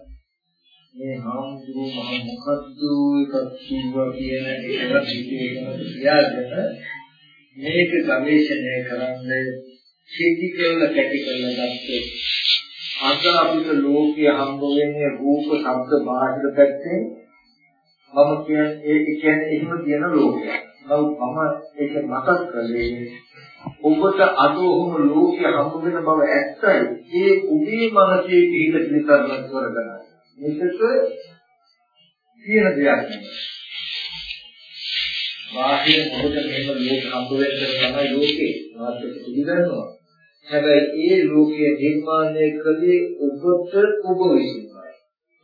මේ හාමුදුරුවෝ මම මොකද්ද එකක් කිව්වා කියන එක හිතේකම තියාගෙන මේක ගවේෂණය කරන්න සිද්ධි කරලා කැටි කරලා ගත්තොත් අද අපිට ලෝකයේ හම්බ වෙන්නේ රූප, ශබ්ද, බාහිර පැත්තෙන් මම කියන්නේ ඒක කියන්නේ එහෙම කියන ලෝකයක්. නමුත් මම ඒක මතක් කළේ ඔබට අද ඔහොම ලෝකයේ හම්බ වෙන බව ඇත්තයි. ඒ උදේ මනසේ පිහිට විතරක් කරගන්න. මේකට කියන දෙයක් නෙමෙයි. බාහිර ඔබට මෙහෙම ලෝක හම්බ වෙන්න තමයි ලෝකේ. මාත් පිළිගන්නවා. හැබැයි ඒ ලෝකය නිර්මාණය කළේ ඔබට ඔබ විසින්මයි.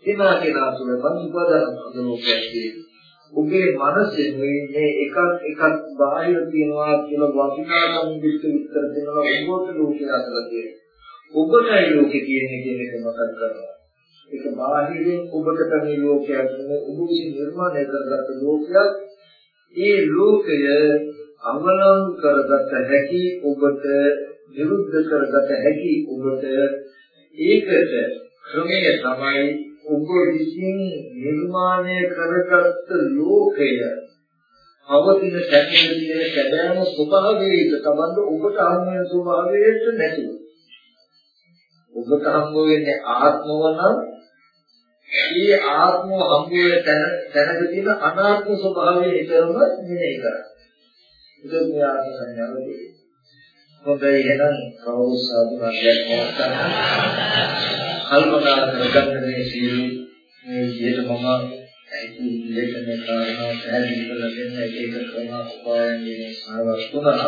එනා කෙනා තුළ පංචපාදන ලෝකයක් තියෙනවා. ඔබේ මනසේ මේ එකක් එකක් බාහිර තියනවා කියලා වටිනාකම් විස්තර විස්තර දෙනවා ඔබට ලෝකය අතර තියෙනවා. ඔබටයි ලෝකේ කියන්නේ කියන එක මතක් කරගන්න. ඒක බාහිරින් ඔබට තමයි ලෝකයක් නෙවෙයි ඔබ විසින් නිර්මාණය කරගත්ත ලෝකයක්. ඒ ලෝකය අමලං කරගත හැකි ඔබට විරුද්ධ කරගත හැකි ඔබට ඒකට ක්‍රමය තමයි ඔබ විසින් නිර්මාණය කරගත් ලෝකය. අවදින සැකයෙන් තියෙන සැබෑම ස්වභාවයට තමන්ද ඔබට අනුමය ස්වභාවයට නැතුව. ඔබට හම්බ වෙන්නේ ආත්මව නම් ඒ ආත්මව හම්බ වෙන තැන තැනක තියෙන අනාත්ම ස්වභාවය නිතරම මෙහෙය කරා. ඒක මේ ආත්ම සංඥාවදී හොඳයි එහෙනම් කවුරු සාදුනාවක් නවත්තන්න. කල්පනා කරගන්න මේ සියලු මේ විදිහට මම ඇයි ලේඛන කාරණා පැහැදිලි කරලා දෙන්න එක එක ක්‍රම උපායන් කියන සාරවත් තුනක්.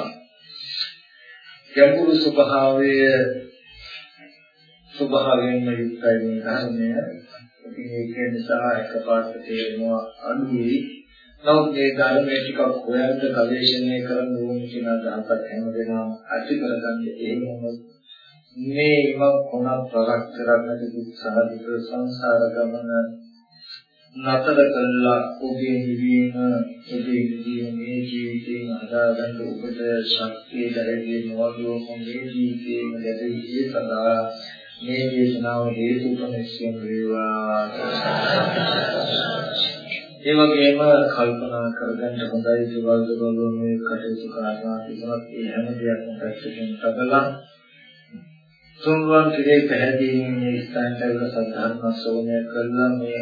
ගැඹුරු ස්වභාවය ස්වභාවයෙන්ම යුක්තයි මේ ධර්මය. ඉතින් ඒක නිසා එකපාරට තේරෙනවා අනුයි නමුත් මේ ධර්මයේ ටිකක් හොයන්න ගවේෂණය කරන්න ඕන කියන අදහසක් හැමදෙනාම ඇති කරගන්නේ එහෙමම මේ ඉමක් කොනක් ප්‍රවක් කරන්නට දුක්සහදිත සංසාර ගමන නතර කළා ඔබේ නිවීම ඔබේ නිවීම මේ ජීවිතේ හදාගන්න ඔබට ශක්තිය දැනෙන්නේ නොවලෝ මේ ජීවිතේම ලැබෙන්නේ සදා මේ දේශනාව හේතු උපනිශ්‍රම වේවා. ඒ වගේම කල්පනා කරගන්න හොඳයි දේවල් දේවල් මේ කටයුතු කරනවා කියනත් ඒ හැම දෙයක්ම පැත්තකින් තබලා. තුන්වන් කිරේ පැහැදීමේ මේ ස්ථානවල සද්ධර්ම ශ්‍රවණය කළා. මේ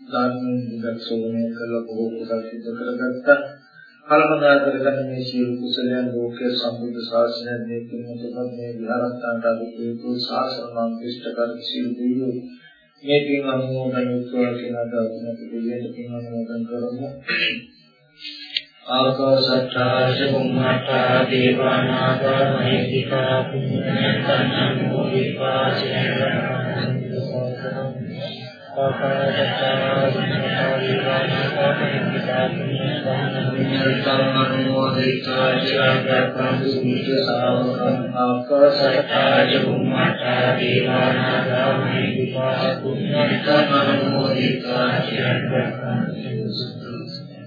ධර්ම විගත ශ්‍රවණය කළා බොහෝ කුසල් සිදු කරගත්තා. කල්පනා කරගන්න මේ සියලු කුසලයන් ලෝකයේ සම්බුද්ධ ශාසනය මේ පින්තුකත් මේ විහාරස්ථානට අධිපති ශාසන මන්ත්‍රිෂ්ඨ කර සියලු දෙවියෝ මේ පින් අනුමෝදන් වූවා කියන අදහසින් අපි දෙවියන්ට පින් අනුමෝදන් කරමු. ආකාශත්තා චුම්මත්තා දේවානාගා මහිත්‍තිකා පුඤ්ඤන්තං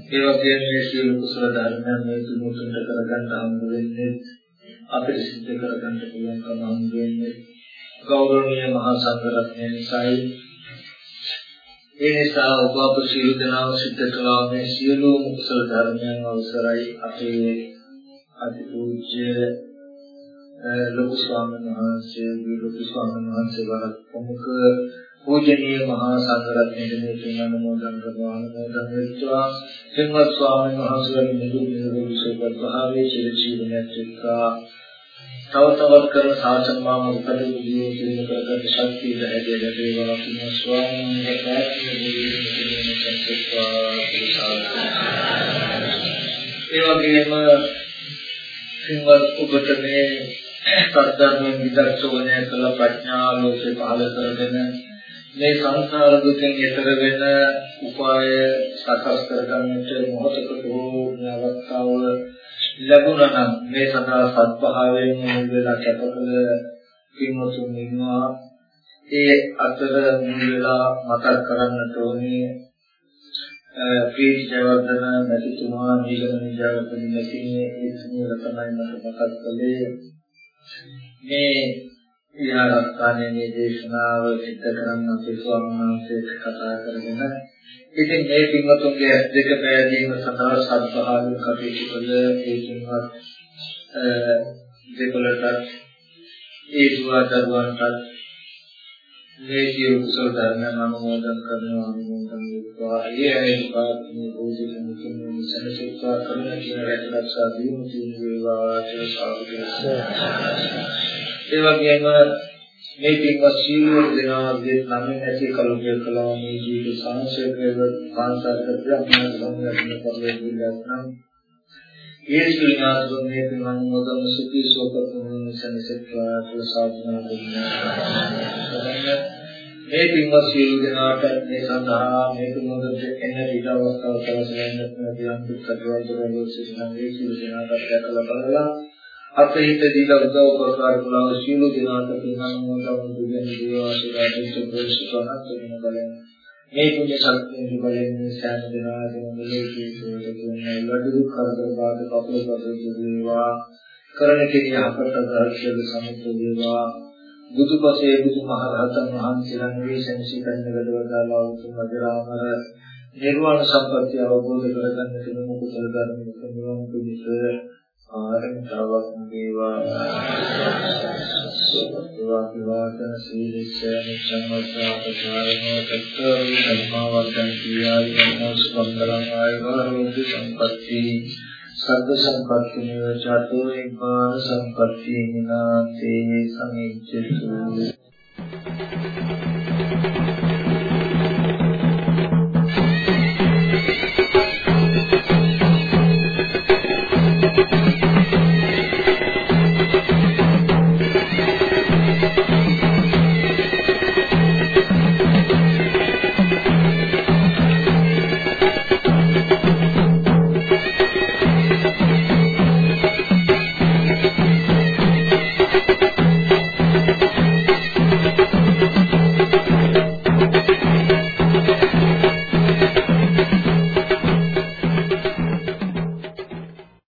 ඒ වගේම මේ සියලු කුසල ධර්මයන් මේ තුමුතුන්ට කරගන්න හම්බ වෙන්නේ අපිට සිද්ධ කරගන්න පුළුවන්කම හම්බ වෙන්නේ ගෞරවනීය මහා සංඝරත්නය නිසායි. ඒ නිසා ඔබ අප සියලු දෙනාම සිද්ධ කළා මේ සියලු කුසල ධර්මයන් අවසරයි. අපේ අතිපූජ්‍ය ලොකු ස්වාමීන් වහන්සේ ලොකු ස්වාමීන් වහන්සේ වරක් ප්‍රමුඛ පූජනීය මහා සංඝරත්නයේ මේ තුන් අනුමෝදන් කරනවා. අනුමෝදන් වෙත්වා සිංහත් ස්වාමීන් වහන්සේගේ නිදුක් නිරෝගී සුවපත් භාවයේ චිර ජීවනයත් එක්කා. තව තවත් කරන සාසන මාම උපදෙව් ජීව කියන කරගත් ශක්තිය දැහැදිය ලැබේවා කියන ස්වාමීන් ඒ වගේම සිංහත් ඔබට මේ සත්‍යයෙන් විදර්ශනය කළ ප්‍රඥා ලෝකේ පහළ කරගෙන මේ සංසාර දුකෙන් එතර වෙන උපාය සකස් කරගන්නට මොහොතකට හෝ අවස්ථාව ලැබුණා නම් මේ සඳහා සත්භාවයෙන් මුල් වෙලා කැපකල පින්වතුන් ඉන්නවා. ඒ අතර මුල් වෙලා මතක් කරන්නට ඕනේ ප්‍රීති ජයවර්ධන නැතිතුමා නීලමණි ජයවර්ධන නැතිනේ ඒ තුමෝල තමයි මට මතක් කළේ. මේ විහාරස්ථානයේ මේ දේශනාව සිද්ධ කරන්න අපේ ස්වාමීන් වහන්සේට කතා කරගෙන ඉතින් මේ පින්වතුන්ගේ ඇස් දෙක පෑදීම සඳහා සත්භාවයෙන් කටයුතු කළ ඒ පින්වත් දෙපළටත් ඒ දුවා දරුවන්ටත් මේ සියලු කුසල ධර්මයන් අනුමෝදන් කරනවා අනුමෝදන් වෙත්වා ඒ අය පාත්මී පූජිත මුතුන් සනසිතා කරන කියන රැකරක්ෂා දීම තියෙන වේවා කියලා සාදුකේ ඒ වගේම මේ පින්වත් සීල දෙනාගේ නම් ඇති කලුගේ කලාව මේ ජීවිත සංසේකව පාන්සාරක ප්‍රඥා සම්යත්න පරිවර්තනයක් නම් ඒ ශ්‍රීනාථුන්ගේ පින්වන් මොදම සුඛී සෝපතුන් සනසත්වා ප්‍රසාදනා දෙන්නා මේ පින්වත් සීල දෙනාට මේ සඳහා මේ තුමුදට එන විඩ අවස්ථාව සලසන්නත් නැතිනම් දුක්ඛ දවල්වල සිටින මේ සීල දෙනාට දැකලා බලලා අපේ දීලා උදව් උපකාර කළා සියලු දෙනාට පින්නම් දුගෙන දේවාශිර්වාදයෙන් ප්‍රේක්ෂකවන්ට වෙන බලෙන් මේ පුණ්‍ය ශක්තියෙන් බලෙන් සෑම දෙනාගේම මෙලෙසී සෝදගෙන වැඩි කරදර බාධක කපල කපල දේවා. කරන කිරිය අපට දර්ශන සමුත් දේවා. බුදුපසේ බුදුමහරහතන් වහන්සේලා නිවේශන සිතන්න වැඩවදාලා උතුම් අජරාමර නිර්වාණ සම්පත්තිය අවබෝධ කරගන්න තුන කුසල ධර්ම නිවන් පිණිස ආරම්භතාවක් වේවා සුවපත්වාදන සීලස්ස නිච්ඡමස්සාපචාරණෝ තත්තෝ ධම්මවර්ධන් කියායනෝ සුබන්දරං ආයුරෝග්‍ය සම්පatti සබ්බ සම්පatti නිවචතෝ නිපාන සම්පatti නිනාතේ සමිච්ඡතු Thank you.